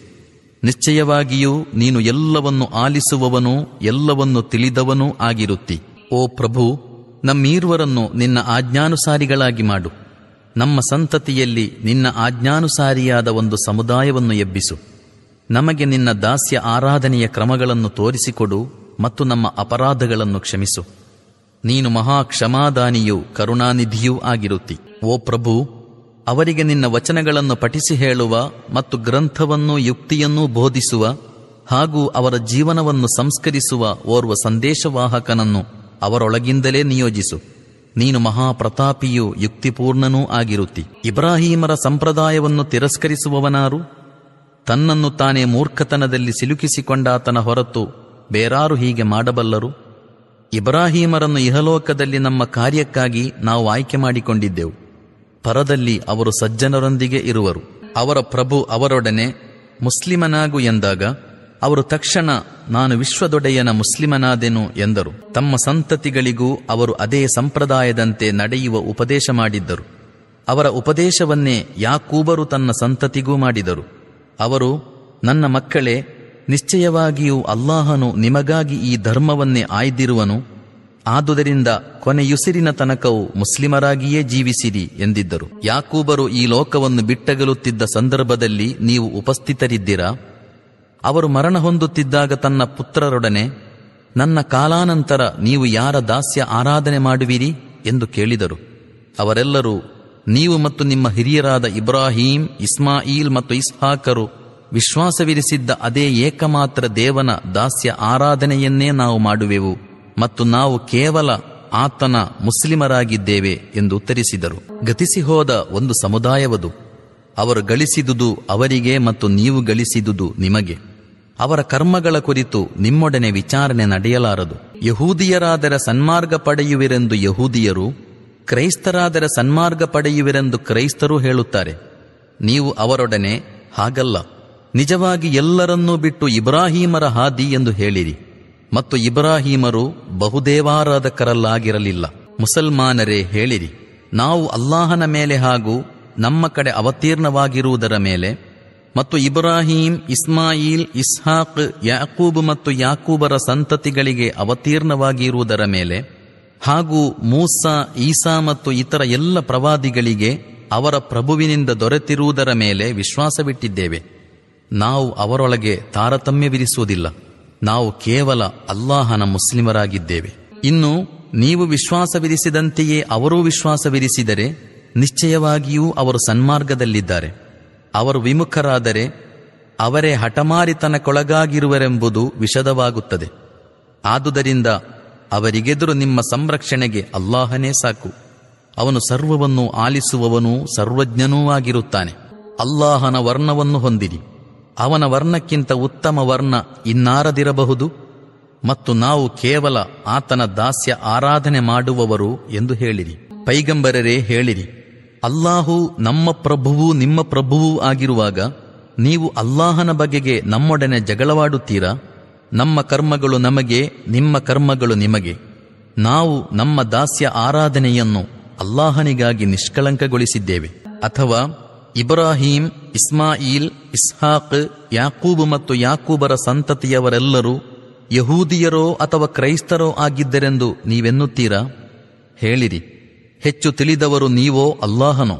ನಿಶ್ಚಯವಾಗಿಯೂ ನೀನು ಎಲ್ಲವನ್ನು ಆಲಿಸುವವನು ಎಲ್ಲವನ್ನು ತಿಳಿದವನೂ ಆಗಿರುತ್ತಿ. ಓ ಪ್ರಭು, ನಮ್ಮೀರ್ವರನ್ನು ನಿನ್ನ ಆಜ್ಞಾನುಸಾರಿಗಳಾಗಿ ಮಾಡು. ನಮ್ಮ ಸಂತತಿಯಲ್ಲಿ ನಿನ್ನ ಆಜ್ಞಾನುಸಾರಿಯಾದ ಒಂದು ಸಮುದಾಯವನ್ನು ಎಬ್ಬಿಸು. ನಮಗೆ ನಿನ್ನ ದಾಸ್ಯ ಆರಾಧನೆಯ ಕ್ರಮಗಳನ್ನು ತೋರಿಸಿಕೊಡು ಮತ್ತು ನಮ್ಮ ಅಪರಾಧಗಳನ್ನು ಕ್ಷಮಿಸು. ನೀನು ಮಹಾ ಕ್ಷಮಾದಾನಿಯೂ ಕರುಣಾನಿಧಿಯೂ ಆಗಿರುತ್ತಿ. ಓ ಪ್ರಭು, ಅವರಿಗೆ ನಿನ್ನ ವಚನಗಳನ್ನು ಪಠಿಸಿ ಹೇಳುವ ಮತ್ತು ಗ್ರಂಥವನ್ನು ಯುಕ್ತಿಯನ್ನೂ ಬೋಧಿಸುವ ಹಾಗೂ ಅವರ ಜೀವನವನ್ನು ಸಂಸ್ಕರಿಸುವ ಓರ್ವ ಸಂದೇಶವಾಹಕನನ್ನು ಅವರೊಳಗಿಂದಲೇ ನಿಯೋಜಿಸು. ನೀನು ಮಹಾಪ್ರತಾಪಿಯೂ ಯುಕ್ತಿಪೂರ್ಣನೂ ಆಗಿರುತ್ತಿ. ಇಬ್ರಾಹೀಮರ ಸಂಪ್ರದಾಯವನ್ನು ತಿರಸ್ಕರಿಸುವವನಾರು. ತನ್ನನ್ನು ತಾನೇ ಮೂರ್ಖತನದಲ್ಲಿ ಸಿಲುಕಿಸಿಕೊಂಡಾತನ ಹೊರತು ಬೇರಾರು ಹೀಗೆ ಮಾಡಬಲ್ಲರು. ಇಬ್ರಾಹೀಮರನ್ನು ಇಹಲೋಕದಲ್ಲಿ ನಮ್ಮ ಕಾರ್ಯಕ್ಕಾಗಿ ನಾವು ಆಯ್ಕೆ ಮಾಡಿಕೊಂಡಿದ್ದೆವು. ಪರದಲ್ಲಿ ಅವರು ಸಜ್ಜನರೊಂದಿಗೆ ಇರುವರು. ಅವರ ಪ್ರಭು ಅವರೊಡನೆ ಮುಸ್ಲಿಮನಾಗು ಎಂದಾಗ ಅವರು ತಕ್ಷಣ, ನಾನು ವಿಶ್ವದೊಡೆಯನ ಮುಸ್ಲಿಮನಾದೆನು ಎಂದರು. ತಮ್ಮ ಸಂತತಿಗಳಿಗೂ ಅವರು ಅದೇ ಸಂಪ್ರದಾಯದಂತೆ ನಡೆಯುವ ಉಪದೇಶ ಮಾಡಿದ್ದರು. ಅವರ ಉಪದೇಶವನ್ನೇ ಯಾಕೂಬರು ತನ್ನ ಸಂತತಿಗೂ ಮಾಡಿದರು. ಅವರು, ನನ್ನ ಮಕ್ಕಳೇ, ನಿಶ್ಚಯವಾಗಿಯೂ ಅಲ್ಲಾಹನು ನಿಮಗಾಗಿ ಈ ಧರ್ಮವನ್ನೇ ಆಯ್ದಿರುವನು. ಆದುದರಿಂದ ಕೊನೆಯುಸಿರಿನ ತನಕವು ಮುಸ್ಲಿಮರಾಗಿಯೇ ಜೀವಿಸಿರಿ ಎಂದಿದ್ದರು. ಯಾಕೂಬರು ಈ ಲೋಕವನ್ನು ಬಿಟ್ಟಗಲುತ್ತಿದ್ದ ಸಂದರ್ಭದಲ್ಲಿ ನೀವು ಉಪಸ್ಥಿತರಿದ್ದೀರಾ? ಅವರು ಮರಣ ಹೊಂದುತ್ತಿದ್ದಾಗ ತನ್ನ ಪುತ್ರರೊಡನೆ, ನನ್ನ ಕಾಲಾನಂತರ ನೀವು ಯಾರ ದಾಸ್ಯ ಆರಾಧನೆ ಮಾಡುವಿರಿ? ಎಂದು ಕೇಳಿದರು. ಅವರೆಲ್ಲರೂ, ನೀವು ಮತ್ತು ನಿಮ್ಮ ಹಿರಿಯರಾದ ಇಬ್ರಾಹೀಂ, ಇಸ್ಮಾಯಿಲ್ ಮತ್ತು ಇಸ್ಹಾಕರು ವಿಶ್ವಾಸವಿರಿಸಿದ್ದ ಅದೇ ಏಕಮಾತ್ರ ದೇವನ ದಾಸ್ಯ ಆರಾಧನೆಯನ್ನೇ ನಾವು ಮಾಡುವೆವು ಮತ್ತು ನಾವು ಕೇವಲ ಆತನ ಮುಸ್ಲಿಮರಾಗಿದ್ದೇವೆ ಎಂದು ಉತ್ತರಿಸಿದರು. ಗತಿಸಿ ಹೋದ ಒಂದು ಸಮುದಾಯವದು. ಅವರು ಗಳಿಸಿದುದು ಅವರಿಗೆ ಮತ್ತು ನೀವು ಗಳಿಸಿದುದು ನಿಮಗೆ. ಅವರ ಕರ್ಮಗಳ ಕುರಿತು ನಿಮ್ಮೊಡನೆ ವಿಚಾರಣೆ ನಡೆಯಲಾರದು. ಯಹೂದಿಯರಾದರ ಸನ್ಮಾರ್ಗ ಪಡೆಯುವಿರೆಂದು ಯಹೂದಿಯರು, ಕ್ರೈಸ್ತರಾದರ ಸನ್ಮಾರ್ಗ ಪಡೆಯುವಿರೆಂದು ಕ್ರೈಸ್ತರು ಹೇಳುತ್ತಾರೆ. ನೀವು ಅವರೊಡನೆ ಹಾಗಲ್ಲ. ನಿಜವಾಗಿ ಎಲ್ಲರನ್ನೂ ಬಿಟ್ಟು ಇಬ್ರಾಹೀಮರ ಹಾದಿ ಎಂದು ಹೇಳಿರಿ. ಮತ್ತು ಇಬ್ರಾಹೀಮರು ಬಹುದೇವಾರಾಧಕರಲ್ಲಾಗಿರಲಿಲ್ಲ. ಮುಸಲ್ಮಾನರೇ ಹೇಳಿರಿ, ನಾವು ಅಲ್ಲಾಹನ ಮೇಲೆ ಹಾಗೂ ನಮ್ಮ ಕಡೆ ಅವತೀರ್ಣವಾಗಿರುವುದರ ಮೇಲೆ ಮತ್ತು ಇಬ್ರಾಹಿಂ, ಇಸ್ಮಾಯಿಲ್, ಇಸ್ಹಾಕ್, ಯಾಕೂಬ್ ಮತ್ತು ಯಾಕೂಬರ ಸಂತತಿಗಳಿಗೆ ಅವತೀರ್ಣವಾಗಿರುವುದರ ಮೇಲೆ ಹಾಗೂ ಮೂಸಾ, ಈಸಾ ಮತ್ತು ಇತರ ಎಲ್ಲ ಪ್ರವಾದಿಗಳಿಗೆ ಅವರ ಪ್ರಭುವಿನಿಂದ ದೊರೆತಿರುವುದರ ಮೇಲೆ ವಿಶ್ವಾಸವಿಟ್ಟಿದ್ದೇವೆ. ನಾವು ಅವರೊಳಗೆ ತಾರತಮ್ಯವಿರಿಸುವುದಿಲ್ಲ. ನಾವು ಕೇವಲ ಅಲ್ಲಾಹನ ಮುಸ್ಲಿಮರಾಗಿದ್ದೇವೆ. ಇನ್ನು ನೀವು ವಿಶ್ವಾಸವಿರಿಸಿದಂತೆಯೇ ಅವರೂ ವಿಶ್ವಾಸವಿರಿಸಿದರೆ ನಿಶ್ಚಯವಾಗಿಯೂ ಅವರು ಸನ್ಮಾರ್ಗದಲ್ಲಿದ್ದಾರೆ. ಅವರು ವಿಮುಖರಾದರೆ ಅವರೇ ಹಠಮಾರಿತನಕ್ಕೊಳಗಾಗಿರುವರೆಂಬುದು ವಿಷದವಾಗುತ್ತದೆ. ಆದುದರಿಂದ ಅವರಿಗೆದುರು ನಿಮ್ಮ ಸಂರಕ್ಷಣೆಗೆ ಅಲ್ಲಾಹನೇ ಸಾಕು. ಅವನು ಸರ್ವವನ್ನು ಆಲಿಸುವವನೂ ಸರ್ವಜ್ಞನೂ ಆಗಿರುತ್ತಾನೆ. ಅಲ್ಲಾಹನ ವರ್ಣವನ್ನು ಹೊಂದಿರಿ. ಅವನ ವರ್ಣಕ್ಕಿಂತ ಉತ್ತಮ ವರ್ಣ ಇನ್ನಾರದಿರಬಹುದು? ಮತ್ತು ನಾವು ಕೇವಲ ಆತನ ದಾಸ್ಯ ಆರಾಧನೆ ಮಾಡುವವರು ಎಂದು ಹೇಳಿರಿ. ಪೈಗಂಬರರೇ ಹೇಳಿರಿ. ಅಲ್ಲಾಹು ನಮ್ಮ ಪ್ರಭುವೂ ನಿಮ್ಮ ಪ್ರಭುವೂ ಆಗಿರುವಾಗ ನೀವು ಅಲ್ಲಾಹನ ಬಗೆಗೆ ನಮ್ಮೊಡನೆ ಜಗಳವಾಡುತ್ತೀರಾ? ನಮ್ಮ ಕರ್ಮಗಳು ನಮಗೆ, ನಿಮ್ಮ ಕರ್ಮಗಳು ನಿಮಗೆ. ನಾವು ನಮ್ಮ ದಾಸ್ಯ ಆರಾಧನೆಯನ್ನು ಅಲ್ಲಾಹನಿಗಾಗಿ ನಿಷ್ಕಳಂಕಗೊಳಿಸಿದ್ದೇವೆ. ಅಥವಾ ಇಬ್ರಾಹೀಂ, ಇಸ್ಮಾಯಿಲ್, ಇಸ್ಹಾಕ್, ಯಾಕೂಬ್ ಮತ್ತು ಯಾಕೂಬರ ಸಂತತಿಯವರೆಲ್ಲರೂ ಯಹೂದಿಯರೋ ಅಥವಾ ಕ್ರೈಸ್ತರೋ ಆಗಿದ್ದರೆಂದು ನೀವೆನ್ನುತ್ತೀರಾ? ಹೇಳಿರಿ. ಹೆಚ್ಚು ತಿಳಿದವರು ನೀವೋ ಅಲ್ಲಾಹನೋ.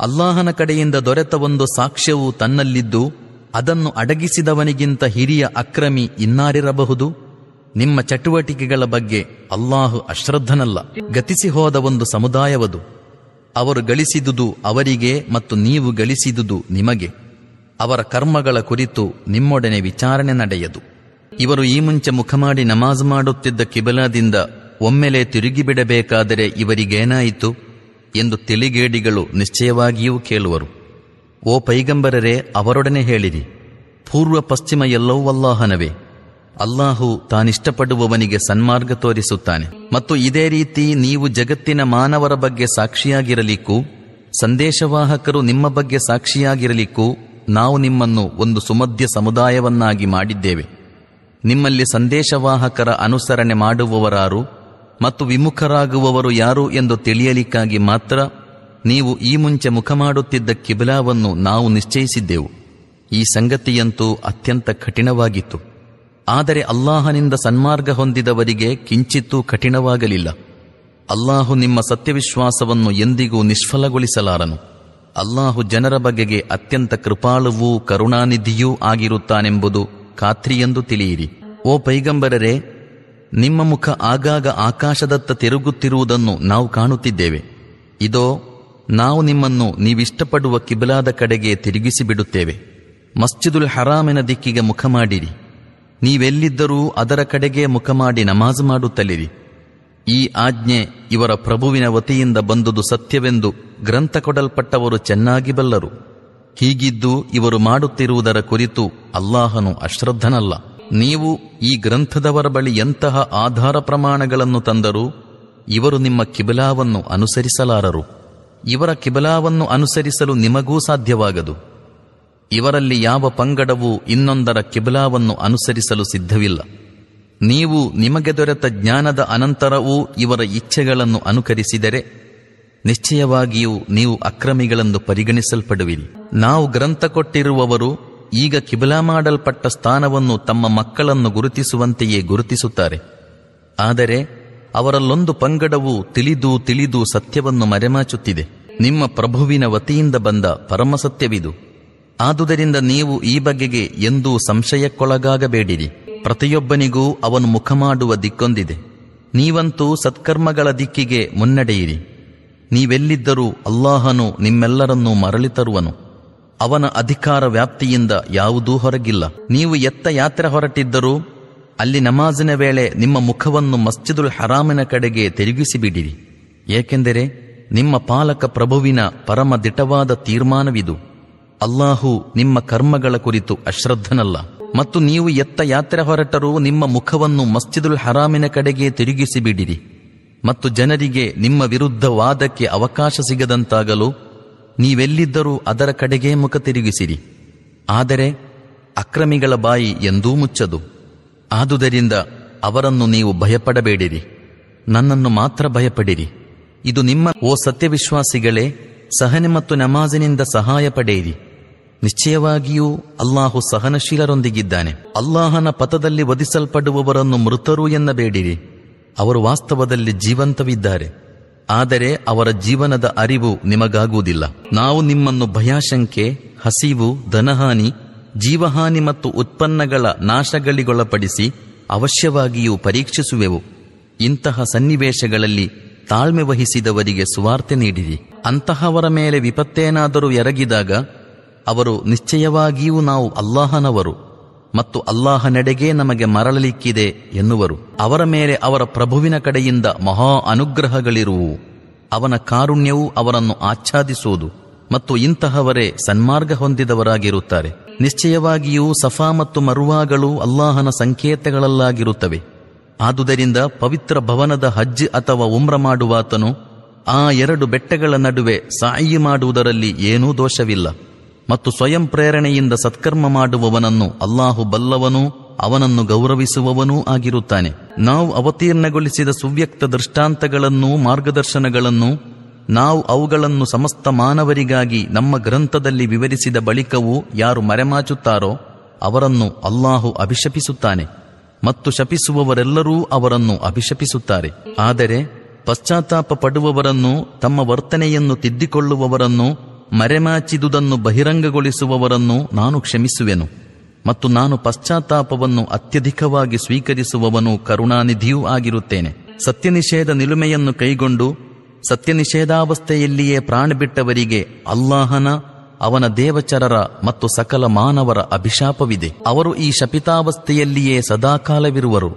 ಅಲ್ಲಾಹನ ಕಡೆಯಿಂದ ದೊರೆತ ಒಂದು ಸಾಕ್ಷ್ಯವು ತನ್ನಲ್ಲಿದ್ದು, ಅದನ್ನು ಅಡಗಿಸಿದವನಿಗಿಂತ ಹಿರಿಯ ಅಕ್ರಮಿ ಇನ್ನಾರಿರಬಹುದು? ನಿಮ್ಮ ಚಟುವಟಿಕೆಗಳ ಬಗ್ಗೆ ಅಲ್ಲಾಹು ಅಶ್ರದ್ಧನಲ್ಲ. ಗತಿಸಿ ಹೋದ ಒಂದು ಸಮುದಾಯವದು. ಅವರು ಗಳಿಸಿದುದು ಅವರಿಗೆ ಮತ್ತು ನೀವು ಗಳಿಸಿದುದು ನಿಮಗೆ. ಅವರ ಕರ್ಮಗಳ ಕುರಿತು ನಿಮ್ಮೊಡನೆ ವಿಚಾರಣೆ ನಡೆಯದು. ಇವರು ಈ ಮುಂಚೆ ಮುಖ ಮಾಡಿ ನಮಾಜ್ ಮಾಡುತ್ತಿದ್ದ ಕಿಬಲಾದಿಂದ ಒಮ್ಮೆಲೆ ತಿರುಗಿಬಿಡಬೇಕಾದರೆ ಇವರಿಗೇನಾಯಿತು ಎಂದು ತಿಳಿಗೇಡಿಗಳು ನಿಶ್ಚಯವಾಗಿಯೂ ಕೇಳುವರು. ಓ ಪೈಗಂಬರರೇ, ಅವರೊಡನೆ ಹೇಳಿರಿ. ಪೂರ್ವ ಪಶ್ಚಿಮ ಎಲ್ಲವೂ ಅಲ್ಲಾಹನವೇ. ಅಲ್ಲಾಹು ತಾನಿಷ್ಟಪಡುವವನಿಗೆ ಸನ್ಮಾರ್ಗ ತೋರಿಸುತ್ತಾನೆ. ಮತ್ತು ಇದೇ ರೀತಿ ನೀವು ಜಗತ್ತಿನ ಮಾನವರ ಬಗ್ಗೆ ಸಾಕ್ಷಿಯಾಗಿರಲಿಕ್ಕೂ, ಸಂದೇಶವಾಹಕರು ನಿಮ್ಮ ಬಗ್ಗೆ ಸಾಕ್ಷಿಯಾಗಿರಲಿಕ್ಕೂ, ನಾವು ನಿಮ್ಮನ್ನು ಒಂದು ಸುಮಧ್ಯ ಸಮುದಾಯವನ್ನಾಗಿ ಮಾಡಿದ್ದೇವೆ. ನಿಮ್ಮಲ್ಲಿ ಸಂದೇಶವಾಹಕರ ಅನುಸರಣೆ ಮಾಡುವವರಾರು ಮತ್ತು ವಿಮುಖರಾಗುವವರು ಯಾರು ಎಂದು ತಿಳಿಯಲಿಕ್ಕಾಗಿ ಮಾತ್ರ ನೀವು ಈ ಮುಂಚೆ ಮುಖ ಮಾಡುತ್ತಿದ್ದ ಕಿಬಿಲಾವನ್ನು ನಾವು ನಿಶ್ಚಯಿಸಿದ್ದೆವು. ಈ ಸಂಗತಿಯಂತೂ ಅತ್ಯಂತ ಕಠಿಣವಾಗಿತ್ತು. ಆದರೆ ಅಲ್ಲಾಹನಿಂದ ಸನ್ಮಾರ್ಗ ಹೊಂದಿದವರಿಗೆ ಕಿಂಚಿತ್ತೂ ಕಠಿಣವಾಗಲಿಲ್ಲ. ಅಲ್ಲಾಹು ನಿಮ್ಮ ಸತ್ಯವಿಶ್ವಾಸವನ್ನು ಎಂದಿಗೂ ನಿಷ್ಫಲಗೊಳಿಸಲಾರನು. ಅಲ್ಲಾಹು ಜನರ ಬಗೆಗೆ ಅತ್ಯಂತ ಕೃಪಾಳುವೂ ಕರುಣಾನಿಧಿಯೂ ಆಗಿರುತ್ತಾನೆಂಬುದು ಖಾತ್ರಿಯೆಂದು ತಿಳಿಯಿರಿ. ಓ ಪೈಗಂಬರರೇ ನಿಮ್ಮ ಮುಖ ಆಗಾಗ ಆಕಾಶದತ್ತ ತಿರುಗುತ್ತಿರುವುದನ್ನು ನಾವು ಕಾಣುತ್ತಿದ್ದೇವೆ. ಇದೋ, ನಾವು ನಿಮ್ಮನ್ನು ನೀವಿಷ್ಟಪಡುವ ಕಿಬಲಾದ ಕಡೆಗೆ ತಿರುಗಿಸಿ ಬಿಡುತ್ತೇವೆ ಮಸ್ಜಿದುಲ್ ಹರಾಮಿನ ದಿಕ್ಕಿಗೆ ಮುಖ ಮಾಡಿರಿ. ನೀವೆಲ್ಲಿದ್ದರೂ ಅದರ ಕಡೆಗೆ ಮುಖ ಮಾಡಿ ನಮಾಜ್ ಮಾಡುತ್ತಲಿರಿ. ಈ ಆಜ್ಞೆ ಇವರ ಪ್ರಭುವಿನ ವತಿಯಿಂದ ಬಂದುದು ಸತ್ಯವೆಂದು ಗ್ರಂಥ ಕೊಡಲ್ಪಟ್ಟವರು ಚೆನ್ನಾಗಿ ಬಲ್ಲರು. ಹೀಗಿದ್ದು ಇವರು ಮಾಡುತ್ತಿರುವುದರ ಕುರಿತು ಅಲ್ಲಾಹನು ಅಶ್ರದ್ಧನಲ್ಲ. ನೀವು ಈ ಗ್ರಂಥದವರ ಬಳಿ ಎಂತಹ ಆಧಾರ ಪ್ರಮಾಣಗಳನ್ನು ತಂದರೂ ಇವರು ನಿಮ್ಮ ಕಿಬಲಾವನ್ನು ಅನುಸರಿಸಲಾರರು. ಇವರ ಕಿಬಲಾವನ್ನು ಅನುಸರಿಸಲು ನಿಮಗೂ ಸಾಧ್ಯವಾಗದು. ಇವರಲ್ಲಿ ಯಾವ ಪಂಗಡವೂ ಇನ್ನೊಂದರ ಕಿಬಲಾವನ್ನು ಅನುಸರಿಸಲು ಸಿದ್ಧವಿಲ್ಲ. ನೀವು ನಿಮಗೆ ದೊರೆತ ಜ್ಞಾನದ ಅನಂತರವೂ ಇವರ ಇಚ್ಛೆಗಳನ್ನು ಅನುಕರಿಸಿದರೆ ನಿಶ್ಚಯವಾಗಿಯೂ ನೀವು ಅಕ್ರಮಿಗಳೆಂದು ಪರಿಗಣಿಸಲ್ಪಡುವಿರಿ. ನಾವು ಗ್ರಂಥ ಕೊಟ್ಟಿರುವವರು ಈಗ ಕಿಬಲಾ ಮಾಡಲ್ಪಟ್ಟ ಸ್ಥಾನವನ್ನು ತಮ್ಮ ಮಕ್ಕಳನ್ನು ಗುರುತಿಸುವಂತೆಯೇ ಗುರುತಿಸುತ್ತಾರೆ. ಆದರೆ ಅವರಲ್ಲೊಂದು ಪಂಗಡವು ತಿಳಿದು ತಿಳಿದು ಸತ್ಯವನ್ನು ಮರೆಮಾಚುತ್ತಿದೆ. ನಿಮ್ಮ ಪ್ರಭುವಿನ ವತಿಯಿಂದ ಬಂದ ಪರಮಸತ್ಯವಿದು. ಆದುದರಿಂದ ನೀವು ಈ ಬಗೆಗೆ ಎಂದೂ ಸಂಶಯಕ್ಕೊಳಗಾಗಬೇಡಿರಿ. ಪ್ರತಿಯೊಬ್ಬನಿಗೂ ಅವನು ಮುಖ ಮಾಡುವ ದಿಕ್ಕೊಂದಿದೆ. ನೀವಂತೂ ಸತ್ಕರ್ಮಗಳ ದಿಕ್ಕಿಗೆ ಮುನ್ನಡೆಯಿರಿ. ನೀವೆಲ್ಲಿದ್ದರೂ ಅಲ್ಲಾಹನು ನಿಮ್ಮೆಲ್ಲರನ್ನೂ ಮರಳಿ ತರುವನು. ಅವನ ಅಧಿಕಾರ ವ್ಯಾಪ್ತಿಯಿಂದ ಯಾವುದೂ ಹೊರಗಿಲ್ಲ. ನೀವು ಎತ್ತ ಯಾತ್ರೆ ಹೊರಟಿದ್ದರೂ ಅಲ್ಲಿ ನಮಾಜಿನ ವೇಳೆ ನಿಮ್ಮ ಮುಖವನ್ನು ಮಸ್ಜಿದುಲ್ ಹರಾಮಿನ ಕಡೆಗೆ ತಿರುಗಿಸಿಬಿಡಿರಿ. ಏಕೆಂದರೆ ನಿಮ್ಮ ಪಾಲಕ ಪ್ರಭುವಿನ ಪರಮ ದಿಟವಾದ ತೀರ್ಮಾನವಿದು. ಅಲ್ಲಾಹು ನಿಮ್ಮ ಕರ್ಮಗಳ ಕುರಿತು ಅಶ್ರದ್ಧನಲ್ಲ. ಮತ್ತು ನೀವು ಎತ್ತ ಯಾತ್ರೆ ಹೊರಟರೂ ನಿಮ್ಮ ಮುಖವನ್ನು ಮಸ್ಜಿದುಲ್ ಹರಾಮಿನ ಕಡೆಗೆ ತಿರುಗಿಸಿಬಿಡಿರಿ. ಮತ್ತು ಜನರಿಗೆ ನಿಮ್ಮ ವಿರುದ್ಧ ವಾದಕ್ಕೆ ಅವಕಾಶ ಸಿಗದಂತಾಗಲು ನೀವೆಲ್ಲಿದ್ದರೂ ಅದರ ಕಡೆಗೇ ಮುಖ ತಿರುಗಿಸಿರಿ. ಆದರೆ ಅಕ್ರಮಿಗಳ ಬಾಯಿ ಎಂದೂ ಮುಚ್ಚದು. ಆದುದರಿಂದ ಅವರನ್ನು ನೀವು ಭಯಪಡಬೇಡಿರಿ. ನನ್ನನ್ನು ಮಾತ್ರ ಭಯಪಡಿರಿ. ಇದು ನಿಮ್ಮ, ಓ ಸತ್ಯವಿಶ್ವಾಸಿಗಳೇ, ಸಹನೆ ಮತ್ತು ನಮಾಜಿನಿಂದ ಸಹಾಯ ಪಡೆಯಿರಿ. ನಿಶ್ಚಯವಾಗಿಯೂ ಅಲ್ಲಾಹು ಸಹನಶೀಲರೊಂದಿಗಿದ್ದಾನೆ. ಅಲ್ಲಾಹನ ಪಥದಲ್ಲಿ ವಧಿಸಲ್ಪಡುವವರನ್ನು ಮೃತರು ಎನ್ನಬೇಡಿರಿ. ಅವರು ವಾಸ್ತವದಲ್ಲಿ ಜೀವಂತವಿದ್ದಾರೆ. ಆದರೆ ಅವರ ಜೀವನದ ಅರಿವು ನಿಮಗಾಗುವುದಿಲ್ಲ. ನಾವು ನಿಮ್ಮನ್ನು ಭಯಾಶಂಕೆ, ಹಸಿವು ಧನಹಾನಿ ಜೀವಹಾನಿ ಮತ್ತು ಉತ್ಪನ್ನಗಳ ನಾಶಗಳಿಗೊಳಪಡಿಸಿ ಅವಶ್ಯವಾಗಿಯೂ ಪರೀಕ್ಷಿಸುವೆವು. ಇಂತಹ ಸನ್ನಿವೇಶಗಳಲ್ಲಿ ತಾಳ್ಮೆ ವಹಿಸಿದವರಿಗೆ ಸುವಾರ್ತೆ ನೀಡಿರಿ. ಅಂತಹವರ ಮೇಲೆ ವಿಪತ್ತೇನಾದರೂ ಎರಗಿದಾಗ, ಅವರು ನಿಶ್ಚಯವಾಗಿಯೂ ನಾವು ಅಲ್ಲಾಹನವರು. ಮತ್ತು ಅಲ್ಲಾಹನೆಡೆಗೆ ನಮಗೆ ಮರಳಲಿಕ್ಕಿದೆ ಎನ್ನುವರು. ಅವರ ಮೇಲೆ ಅವರ ಪ್ರಭುವಿನ ಕಡೆಯಿಂದ ಮಹಾ ಅನುಗ್ರಹಗಳಿರುವು. ಅವನ ಕಾರುಣ್ಯವು ಅವರನ್ನು ಆಚ್ಛಾದಿಸುವುದು ಮತ್ತು ಇಂತಹವರೇ ಸನ್ಮಾರ್ಗ ಹೊಂದಿದವರಾಗಿರುತ್ತಾರೆ. ನಿಶ್ಚಯವಾಗಿಯೂ ಸಫಾ ಮತ್ತು ಮರುವಾಗಳು ಅಲ್ಲಾಹನ ಸಂಕೇತಗಳಲ್ಲಾಗಿರುತ್ತವೆ. ಆದುದರಿಂದ ಪವಿತ್ರ ಭವನದ ಹಜ್ ಅಥವಾ ಉಮ್ರ ಮಾಡುವಾತನು ಆ ಎರಡು ಬೆಟ್ಟಗಳ ನಡುವೆ ಸಾಯಿ ಮಾಡುವುದರಲ್ಲಿ ಏನೂ ದೋಷವಿಲ್ಲ. ಮತ್ತು ಸ್ವಯಂ ಪ್ರೇರಣೆಯಿಂದ ಸತ್ಕರ್ಮ ಮಾಡುವವನನ್ನು ಅಲ್ಲಾಹು ಬಲ್ಲವನೂ, ಅವನನ್ನು ಗೌರವಿಸುವವನೂ ಆಗಿರುತ್ತಾನೆ. ನಾವು ಅವತೀರ್ಣಗೊಳಿಸಿದ ಸುವ್ಯಕ್ತ ದೃಷ್ಟಾಂತಗಳನ್ನೂ ಮಾರ್ಗದರ್ಶನಗಳನ್ನು, ನಾವು ಅವುಗಳನ್ನು ಸಮಸ್ತ ಮಾನವರಿಗಾಗಿ ನಮ್ಮ ಗ್ರಂಥದಲ್ಲಿ ವಿವರಿಸಿದ ಬಳಿಕವೂ ಯಾರು ಮರೆಮಾಚುತ್ತಾರೋ, ಅವರನ್ನು ಅಲ್ಲಾಹು ಅಭಿಶಪಿಸುತ್ತಾನೆ. ಮತ್ತು ಶಪಿಸುವವರೆಲ್ಲರೂ ಅವರನ್ನು ಅಭಿಶಪಿಸುತ್ತಾರೆ. ಆದರೆ ಪಶ್ಚಾತ್ತಾಪ ಪಡುವವರನ್ನು ತಮ್ಮ ವರ್ತನೆಯನ್ನು ತಿದ್ದಿಕೊಳ್ಳುವವರನ್ನು ಮರೆಮಾಚಿದುದನ್ನು ಬಹಿರಂಗಗೊಳಿಸುವವರನ್ನು ನಾನು ಕ್ಷಮಿಸುವೆನು ಮತ್ತು ನಾನು ಪಶ್ಚಾತ್ತಾಪವನ್ನು ಅತ್ಯಧಿಕವಾಗಿ ಸ್ವೀಕರಿಸುವವನು ಕರುಣಾನಿಧಿಯೂ ಆಗಿರುತ್ತೇನೆ. ಸತ್ಯನಿಷೇಧ ನಿಲುಮೆಯನ್ನು ಕೈಗೊಂಡು ಸತ್ಯನಿಷೇಧಾವಸ್ಥೆಯಲ್ಲಿಯೇ ಪ್ರಾಣ ಬಿಟ್ಟವರಿಗೆ ಅಲ್ಲಾಹನ, ಅವನ ದೇವಚರರ ಮತ್ತು ಸಕಲ ಮಾನವರ ಅಭಿಶಾಪವಿದೆ. ಅವರು ಈ ಶಪಿತಾವಸ್ಥೆಯಲ್ಲಿಯೇ ಸದಾಕಾಲವಿರುವರು.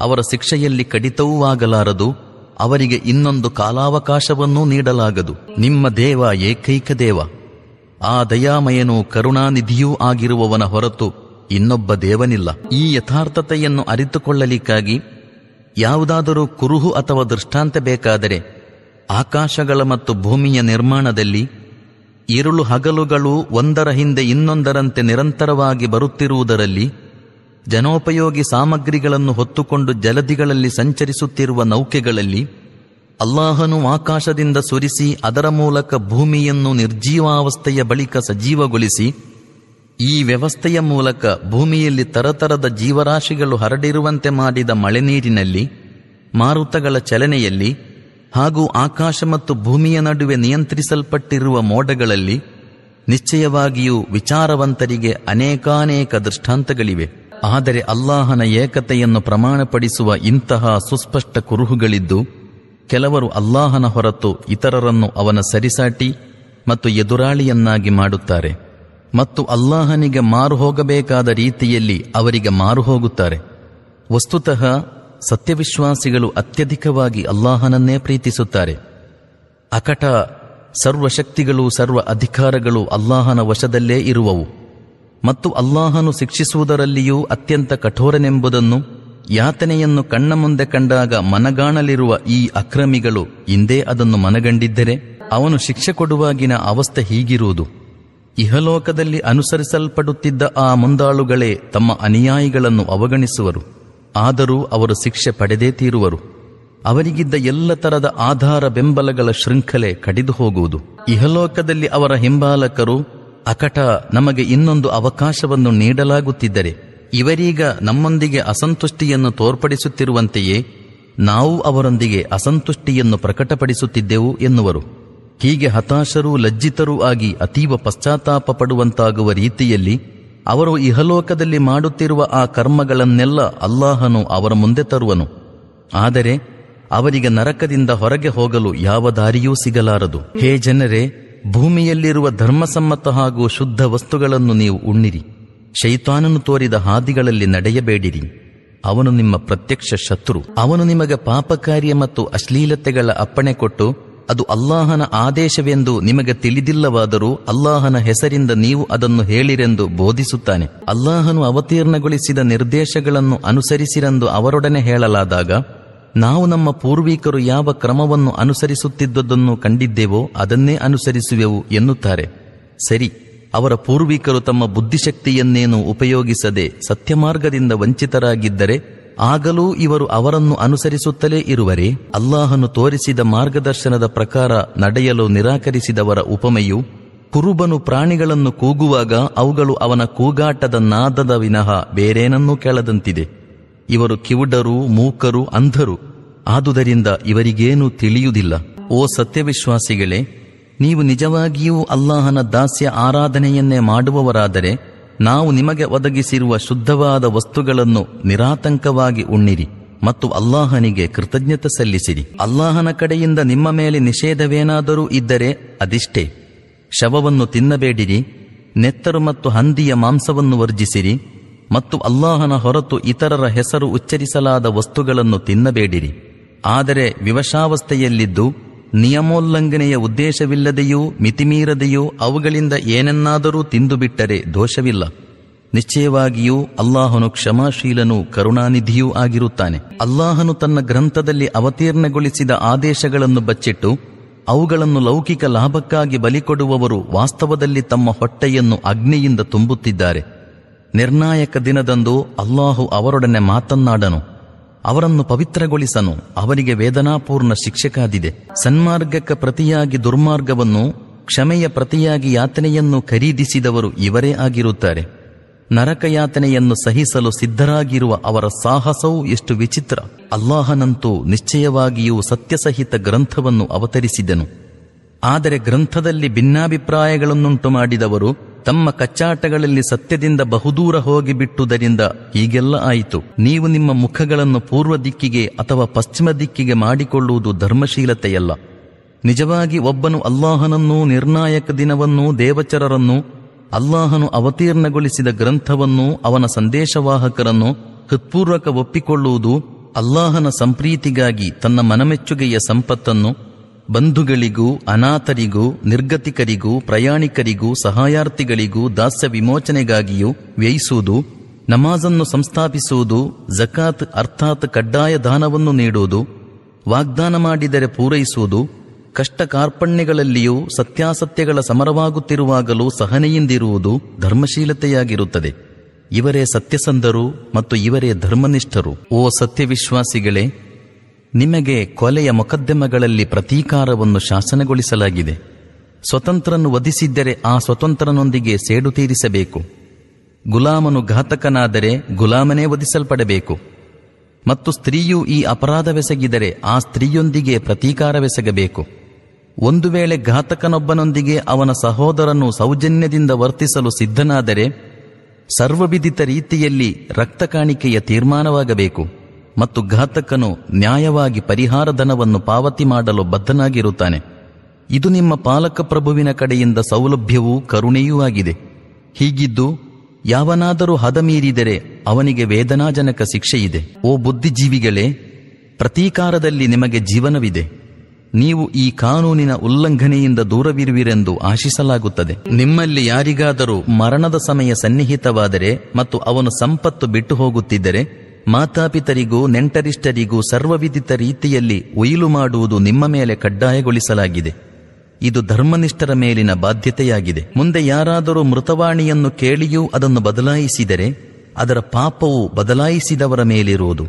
ಅವರ ಶಿಕ್ಷೆಯಲ್ಲಿ ಕಡಿತವೂ ಆಗಲಾರದು. ಅವರಿಗೆ ಇನ್ನೊಂದು ಕಾಲಾವಕಾಶವನ್ನೂ ನೀಡಲಾಗದು. ನಿಮ್ಮ ದೇವ ಏಕೈಕ ದೇವ. ಆ ದಯಾಮಯನು ಕರುಣಾನಿಧಿಯೂ ಆಗಿರುವವನ ಹೊರತು ಇನ್ನೊಬ್ಬ ದೇವನಿಲ್ಲ. ಈ ಯಥಾರ್ಥತೆಯನ್ನು ಅರಿತುಕೊಳ್ಳಲಿಕ್ಕಾಗಿ ಯಾವುದಾದರೂ ಕುರುಹು ಅಥವಾ ದೃಷ್ಟಾಂತ ಬೇಕಾದರೆ ಆಕಾಶಗಳ ಮತ್ತು ಭೂಮಿಯ ನಿರ್ಮಾಣದಲ್ಲಿ ಇರುಳು ಹಗಲುಗಳು ಒಂದರ ಹಿಂದೆ ಇನ್ನೊಂದರಂತೆ ನಿರಂತರವಾಗಿ ಬರುತ್ತಿರುವುದರಲ್ಲಿ ಜನೋಪಯೋಗಿ ಸಾಮಗ್ರಿಗಳನ್ನು ಹೊತ್ತುಕೊಂಡು ಜಲದಿಗಳಲ್ಲಿ ಸಂಚರಿಸುತ್ತಿರುವ ನೌಕೆಗಳಲ್ಲಿ ಅಲ್ಲಾಹನು ಆಕಾಶದಿಂದ ಸುರಿಸಿ ಅದರ ಮೂಲಕ ಭೂಮಿಯನ್ನು ನಿರ್ಜೀವಾವಸ್ಥೆಯ ಬಳಿಕ ಸಜೀವಗೊಳಿಸಿ ಈ ವ್ಯವಸ್ಥೆಯ ಮೂಲಕ ಭೂಮಿಯಲ್ಲಿ ತರತರದ ಜೀವರಾಶಿಗಳು ಹರಡಿರುವಂತೆ ಮಾಡಿದ ಮಳೆ ನೀರಿನಲ್ಲಿ ಮಾರುತಗಳ ಚಲನೆಯಲ್ಲಿ ಹಾಗೂ ಆಕಾಶ ಮತ್ತು ಭೂಮಿಯ ನಡುವೆ ನಿಯಂತ್ರಿಸಲ್ಪಟ್ಟಿರುವ ಮೋಡಗಳಲ್ಲಿ ನಿಶ್ಚಯವಾಗಿಯೂ ವಿಚಾರವಂತರಿಗೆ ಅನೇಕಾನೇಕ ದೃಷ್ಟಾಂತಗಳಿವೆ. ಆದರೆ ಅಲ್ಲಾಹನ ಏಕತೆಯನ್ನು ಪ್ರಮಾಣಪಡಿಸುವ ಇಂತಹ ಸುಸ್ಪಷ್ಟ ಕುರುಹುಗಳಿದ್ದು, ಕೆಲವರು ಅಲ್ಲಾಹನ ಹೊರತು ಇತರರನ್ನು ಅವನ ಸರಿಸಾಟಿ ಮತ್ತು ಎದುರಾಳಿಯನ್ನಾಗಿ ಮಾಡುತ್ತಾರೆ ಮತ್ತು ಅಲ್ಲಾಹನಿಗೆ ಮಾರು ಹೋಗಬೇಕಾದ ರೀತಿಯಲ್ಲಿ ಅವರಿಗೆ ಮಾರು ಹೋಗುತ್ತಾರೆ. ವಸ್ತುತಃ ಸತ್ಯವಿಶ್ವಾಸಿಗಳು ಅತ್ಯಧಿಕವಾಗಿ ಅಲ್ಲಾಹನನ್ನೇ ಪ್ರೀತಿಸುತ್ತಾರೆ. ಅಕಟ ಸರ್ವಶಕ್ತಿಗಳು ಸರ್ವ ಅಧಿಕಾರಗಳು ಅಲ್ಲಾಹನ ವಶದಲ್ಲೇ ಇರುವವು. ಮತ್ತು ಅಲ್ಲಾಹನು ಶಿಕ್ಷಿಸುವುದರಲ್ಲಿಯೂ ಅತ್ಯಂತ ಕಠೋರನೆಂಬುದನ್ನು, ಯಾತನೆಯನ್ನು ಕಣ್ಣ ಮುಂದೆ ಕಂಡಾಗ ಮನಗಾಣಲಿರುವ ಈ ಅಕ್ರಮಿಗಳು ಇಂದೇ ಅದನ್ನು ಮನಗಂಡಿದ್ದರೆ, ಅವನು ಶಿಕ್ಷೆ ಕೊಡುವಾಗಿನ ಅವಸ್ಥೆ ಹೀಗಿರುವುದು. ಇಹಲೋಕದಲ್ಲಿ ಅನುಸರಿಸಲ್ಪಡುತ್ತಿದ್ದ ಆ ಮುಂದಾಳುಗಳೇ ತಮ್ಮ ಅನುಯಾಯಿಗಳನ್ನು ಅವಗಣಿಸುವರು. ಆದರೂ ಅವರು ಶಿಕ್ಷೆ ಪಡೆದೇ ತೀರುವರು. ಅವರಿಗಿದ್ದ ಎಲ್ಲ ತರದ ಆಧಾರ ಬೆಂಬಲಗಳ ಶೃಂಖಲೆ ಕಡಿದು ಹೋಗುವುದು ಇಹಲೋಕದಲ್ಲಿ ಅವರ ಹಿಂಬಾಲಕರು ಅಕಟ ನಮಗೆ ಇನ್ನೊಂದು ಅವಕಾಶವನ್ನು ನೀಡಲಾಗುತ್ತಿದ್ದರೆ ಇವರೀಗ ನಮ್ಮೊಂದಿಗೆ ಅಸಂತುಷ್ಟಿಯನ್ನು ತೋರ್ಪಡಿಸುತ್ತಿರುವಂತೆಯೇ ನಾವು ಅವರೊಂದಿಗೆ ಅಸಂತುಷ್ಟಿಯನ್ನು ಪ್ರಕಟಪಡಿಸುತ್ತಿದ್ದೆವು ಎನ್ನುವರು. ಹೀಗೆ ಹತಾಶರೂ ಲಜ್ಜಿತರೂ ಆಗಿ ಅತೀವ ಪಶ್ಚಾತ್ತಾಪ ಪಡುವಂತಾಗುವ ರೀತಿಯಲ್ಲಿ ಅವರು ಇಹಲೋಕದಲ್ಲಿ ಮಾಡುತ್ತಿರುವ ಆ ಕರ್ಮಗಳನ್ನೆಲ್ಲ ಅಲ್ಲಾಹನು ಅವರ ಮುಂದೆ ತರುವನು. ಆದರೆ ಅವರಿಗೆ ನರಕದಿಂದ ಹೊರಗೆ ಹೋಗಲು ಯಾವ ದಾರಿಯೂ ಸಿಗಲಾರದು. ಹೇ ಜನರೇ ಭೂಮಿಯಲ್ಲಿರುವ ಧರ್ಮಸಮ್ಮತ ಹಾಗೂ ಶುದ್ಧ ವಸ್ತುಗಳನ್ನು ನೀವು ಉಣ್ಣಿರಿ. ಶೈತಾನನು ತೋರಿದ ಹಾದಿಗಳಲ್ಲಿ ನಡೆಯಬೇಡಿರಿ. ಅವನು ನಿಮ್ಮ ಪ್ರತ್ಯಕ್ಷ ಶತ್ರು. ಅವನು ನಿಮಗೆ ಪಾಪಕಾರ್ಯ ಮತ್ತು ಅಶ್ಲೀಲತೆಗಳ ಅಪ್ಪಣೆ ಕೊಟ್ಟು, ಅದು ಅಲ್ಲಾಹನ ಆದೇಶವೆಂದು ನಿಮಗೆ ತಿಳಿದಿಲ್ಲವಾದರೂ ಅಲ್ಲಾಹನ ಹೆಸರಿಂದ ನೀವು ಅದನ್ನು ಹೇಳಿರೆಂದು ಬೋಧಿಸುತ್ತಾನೆ. ಅಲ್ಲಾಹನು ಅವತೀರ್ಣಗೊಳಿಸಿದ ನಿರ್ದೇಶಗಳನ್ನು ಅನುಸರಿಸಿರೆಂದು ಅವರೊಡನೆ ಹೇಳಲಾದಾಗ ನಾವು ನಮ್ಮ ಪೂರ್ವಿಕರು ಯಾವ ಕ್ರಮವನ್ನು ಅನುಸರಿಸುತ್ತಿದ್ದುದನ್ನು ಕಂಡಿದ್ದೇವೋ ಅದನ್ನೇ ಅನುಸರಿಸುವೆವು ಎನ್ನುತ್ತಾರೆ. ಸರಿ, ಅವರ ಪೂರ್ವಿಕರು ತಮ್ಮ ಬುದ್ಧಿಶಕ್ತಿಯನ್ನೇನು ಉಪಯೋಗಿಸದೆ ಸತ್ಯಮಾರ್ಗದಿಂದ ವಂಚಿತರಾಗಿದ್ದರೆ, ಆಗಲೂ ಇವರು ಅವರನ್ನು ಅನುಸರಿಸುತ್ತಲೇ ಇರುವರೆ? ಅಲ್ಲಾಹನು ತೋರಿಸಿದ ಮಾರ್ಗದರ್ಶನದ ಪ್ರಕಾರ ನಡೆಯಲು ನಿರಾಕರಿಸಿದವರ ಉಪಮೆಯು, ಕುರುಬನು ಪ್ರಾಣಿಗಳನ್ನು ಕೂಗುವಾಗ ಅವುಗಳು ಅವನ ಕೂಗಾಟದ ನಾದದ ವಿನಃ ಬೇರೇನನ್ನೂ ಕೇಳದಂತಿದೆ. ಇವರು ಕಿವುಡರು, ಮೂಕರು, ಅಂಧರು. ಆದುದರಿಂದ ಇವರಿಗೇನೂ ತಿಳಿಯುವುದಿಲ್ಲ. ಓ ಸತ್ಯವಿಶ್ವಾಸಿಗಳೇ, ನೀವು ನಿಜವಾಗಿಯೂ ಅಲ್ಲಾಹನ ದಾಸ್ಯ ಆರಾಧನೆಯನ್ನೇ ಮಾಡುವವರಾದರೆ, ನಾವು ನಿಮಗೆ ಒದಗಿಸಿರುವ ಶುದ್ಧವಾದ ವಸ್ತುಗಳನ್ನು ನಿರಾತಂಕವಾಗಿ ಉಣ್ಣಿರಿ ಮತ್ತು ಅಲ್ಲಾಹನಿಗೆ ಕೃತಜ್ಞತೆ ಸಲ್ಲಿಸಿರಿ. ಅಲ್ಲಾಹನ ಕಡೆಯಿಂದ ನಿಮ್ಮ ಮೇಲೆ ನಿಷೇಧವೇನಾದರೂ ಇದ್ದರೆ ಅದಿಷ್ಟೇ. ಶವವನ್ನು ತಿನ್ನಬೇಡಿರಿ, ನೆತ್ತರು ಮತ್ತು ಹಂದಿಯ ಮಾಂಸವನ್ನು ವರ್ಜಿಸಿರಿ ಮತ್ತು ಅಲ್ಲಾಹನ ಹೊರತು ಇತರರ ಹೆಸರು ಉಚ್ಚರಿಸಲಾದ ವಸ್ತುಗಳನ್ನು ತಿನ್ನಬೇಡಿರಿ. ಆದರೆ ವಿವಶಾವಸ್ಥೆಯಲ್ಲಿದ್ದು ನಿಯಮೋಲ್ಲಂಘನೆಯ ಉದ್ದೇಶವಿಲ್ಲದೆಯೂ ಮಿತಿಮೀರದೆಯೂ ಅವುಗಳಿಂದ ಏನನ್ನಾದರೂ ತಿಂದುಬಿಟ್ಟರೆ ದೋಷವಿಲ್ಲ. ನಿಶ್ಚಯವಾಗಿಯೂ ಅಲ್ಲಾಹನು ಕ್ಷಮಾಶೀಲನೂ ಕರುಣಾನಿಧಿಯೂ ಆಗಿರುತ್ತಾನೆ. ಅಲ್ಲಾಹನು ತನ್ನ ಗ್ರಂಥದಲ್ಲಿ ಅವತೀರ್ಣಗೊಳಿಸಿದ ಆದೇಶಗಳನ್ನು ಬಚ್ಚಿಟ್ಟು ಅವುಗಳನ್ನು ಲೌಕಿಕ ಲಾಭಕ್ಕಾಗಿ ಬಲಿಕೊಡುವವರು ವಾಸ್ತವದಲ್ಲಿ ತಮ್ಮ ಹೊಟ್ಟೆಯನ್ನು ಅಗ್ನಿಯಿಂದ ತುಂಬುತ್ತಿದ್ದಾರೆ. ನಿರ್ಣಾಯಕ ದಿನದಂದು ಅಲ್ಲಾಹು ಅವರೊಡನೆ ಮಾತನ್ನಾಡನು. ಅವರನ್ನು ಪವಿತ್ರಗೊಳಿಸನು. ಅವರಿಗೆ ವೇದನಾಪೂರ್ಣ ಶಿಕ್ಷಕಾದಿದೆ. ಸನ್ಮಾರ್ಗಕ್ಕೆ ಪ್ರತಿಯಾಗಿ ದುರ್ಮಾರ್ಗವನ್ನು, ಕ್ಷಮೆಯ ಪ್ರತಿಯಾಗಿ ಯಾತನೆಯನ್ನು ಖರೀದಿಸಿದವರು ಇವರೇ ಆಗಿರುತ್ತಾರೆ. ನರಕಯಾತನೆಯನ್ನು ಸಹಿಸಲು ಸಿದ್ಧರಾಗಿರುವ ಅವರ ಸಾಹಸವು ಎಷ್ಟು ವಿಚಿತ್ರ. ಅಲ್ಲಾಹನಂತೂ ನಿಶ್ಚಯವಾಗಿಯೂ ಸತ್ಯಸಹಿತ ಗ್ರಂಥವನ್ನು ಅವತರಿಸಿದನು. ಆದರೆ ಗ್ರಂಥದಲ್ಲಿ ಭಿನ್ನಾಭಿಪ್ರಾಯಗಳನ್ನುಂಟು ಮಾಡಿದವರು ತಮ್ಮ ಕಚ್ಚಾಟಗಳಲ್ಲಿ ಸತ್ಯದಿಂದ ಬಹುದೂರ ಹೋಗಿಬಿಟ್ಟುದರಿಂದ ಹೀಗೆಲ್ಲ ಆಯಿತು. ನೀವು ನಿಮ್ಮ ಮುಖಗಳನ್ನು ಪೂರ್ವ ದಿಕ್ಕಿಗೆ ಅಥವಾ ಪಶ್ಚಿಮ ದಿಕ್ಕಿಗೆ ಮಾಡಿಕೊಳ್ಳುವುದು ಧರ್ಮಶೀಲತೆಯಲ್ಲ. ನಿಜವಾಗಿ ಒಬ್ಬನು ಅಲ್ಲಾಹನನ್ನೂ ನಿರ್ಣಾಯಕ ದಿನವನ್ನೂ ದೇವಚರರನ್ನೂ ಅಲ್ಲಾಹನು ಅವತೀರ್ಣಗೊಳಿಸಿದ ಗ್ರಂಥವನ್ನೂ ಅವನ ಸಂದೇಶವಾಹಕರನ್ನು ಹೃತ್ಪೂರ್ವಕ ಒಪ್ಪಿಕೊಳ್ಳುವುದು ಅಲ್ಲಾಹನ ಸಂಪ್ರೀತಿಗಾಗಿ ತನ್ನ ಮನಮೆಚ್ಚುಗೆಯ ಸಂಪತ್ತನ್ನು ಬಂಧುಗಳಿಗೂ, ಅನಾಥರಿಗೂ, ನಿರ್ಗತಿಕರಿಗೂ, ಪ್ರಯಾಣಿಕರಿಗೂ, ಸಹಾಯಾರ್ಥಿಗಳಿಗೂ ದಾಸ್ಯ ವಿಮೋಚನೆಗಾಗಿಯೂ ವ್ಯಯಿಸುವುದು, ನಮಾಜನ್ನು ಸಂಸ್ಥಾಪಿಸುವುದು, ಜಕಾತ್ ಅರ್ಥಾತ್ ಕಡ್ಡಾಯ ದಾನವನ್ನು ನೀಡುವುದು, ವಾಗ್ದಾನ ಮಾಡಿದರೆ ಪೂರೈಸುವುದು ಕಷ್ಟ ಕಾರ್ಪಣ್ಯಗಳಲ್ಲಿಯೂ ಸತ್ಯಾಸತ್ಯಗಳ ಸಮರವಾಗುತ್ತಿರುವಾಗಲೂ ಸಹನೆಯಿಂದಿರುವುದು ಧರ್ಮಶೀಲತೆಯಾಗಿರುತ್ತದೆ. ಇವರೇ ಸತ್ಯಸಂಧರು ಮತ್ತು ಇವರೇ ಧರ್ಮನಿಷ್ಠರು. ಓ ಸತ್ಯವಿಶ್ವಾಸಿಗಳೇ ನಿಮಗೆ ಕೊಲೆಯ ಮೊಕದ್ದಮೆಗಳಲ್ಲಿ ಪ್ರತೀಕಾರವನ್ನು ಶಾಸನಗೊಳಿಸಲಾಗಿದೆ. ಸ್ವತಂತ್ರನು ವಧಿಸಿದ್ದರೆ ಆ ಸ್ವತಂತ್ರನೊಂದಿಗೆ ಸೇಡು ತೀರಿಸಬೇಕು. ಗುಲಾಮನು ಘಾತಕನಾದರೆ ಗುಲಾಮನೇ ವಧಿಸಲ್ಪಡಬೇಕು. ಮತ್ತು ಸ್ತ್ರೀಯು ಈ ಅಪರಾಧವೆಸಗಿದರೆ ಆ ಸ್ತ್ರೀಯೊಂದಿಗೆ ಪ್ರತೀಕಾರವೆಸಗಬೇಕು. ಒಂದು ವೇಳೆ ಘಾತಕನೊಬ್ಬನೊಂದಿಗೆ ಅವನ ಸಹೋದರನು ಸೌಜನ್ಯದಿಂದ ವರ್ತಿಸಲು ಸಿದ್ಧನಾದರೆ ಸರ್ವವಿದಿತ ರೀತಿಯಲ್ಲಿ ರಕ್ತ ಕಾಣಿಕೆಯ ತೀರ್ಮಾನವಾಗಬೇಕು. ಮತ್ತು ಘಾತಕನು ನ್ಯಾಯವಾಗಿ ಪರಿಹಾರ ಧನವನ್ನು ಪಾವತಿ ಮಾಡಲು ಬದ್ಧನಾಗಿರುತ್ತಾನೆ. ಇದು ನಿಮ್ಮ ಪಾಲಕ ಪ್ರಭುವಿನ ಕಡೆಯಿಂದ ಸೌಲಭ್ಯವೂ ಕರುಣೆಯೂ ಆಗಿದೆ. ಹೀಗಿದ್ದು, ಯಾವನಾದರೂ ಹದ ಮೀರಿದರೆ ಅವನಿಗೆ ವೇದನಾಜನಕ ಶಿಕ್ಷೆಯಿದೆ. ಓ ಬುದ್ಧಿಜೀವಿಗಳೇ, ಪ್ರತೀಕಾರದಲ್ಲಿ ನಿಮಗೆ ಜೀವನವಿದೆ. ನೀವು ಈ ಕಾನೂನಿನ ಉಲ್ಲಂಘನೆಯಿಂದ ದೂರವಿರುವಿರೆಂದು ಆಶಿಸಲಾಗುತ್ತದೆ. ನಿಮ್ಮಲ್ಲಿ ಯಾರಿಗಾದರೂ ಮರಣದ ಸಮಯ ಸನ್ನಿಹಿತವಾದರೆ ಮತ್ತು ಅವನು ಸಂಪತ್ತು ಬಿಟ್ಟು ಹೋಗುತ್ತಿದ್ದರೆ ಮಾತಾಪಿತರಿಗೂ ನೆಂಟರಿಷ್ಟರಿಗೂ ಸರ್ವವಿದಿತ ರೀತಿಯಲ್ಲಿ ಉಯಿಲು ಮಾಡುವುದು ನಿಮ್ಮ ಮೇಲೆ ಕಡ್ಡಾಯಗೊಳಿಸಲಾಗಿದೆ. ಇದು ಧರ್ಮನಿಷ್ಠರ ಮೇಲಿನ ಬಾಧ್ಯತೆಯಾಗಿದೆ. ಮುಂದೆ ಯಾರಾದರೂ ಮೃತವಾಣಿಯನ್ನು ಕೇಳಿಯೂ ಅದನ್ನು ಬದಲಾಯಿಸಿದರೆ, ಅದರ ಪಾಪವು ಬದಲಾಯಿಸಿದವರ ಮೇಲಿರುವುದು.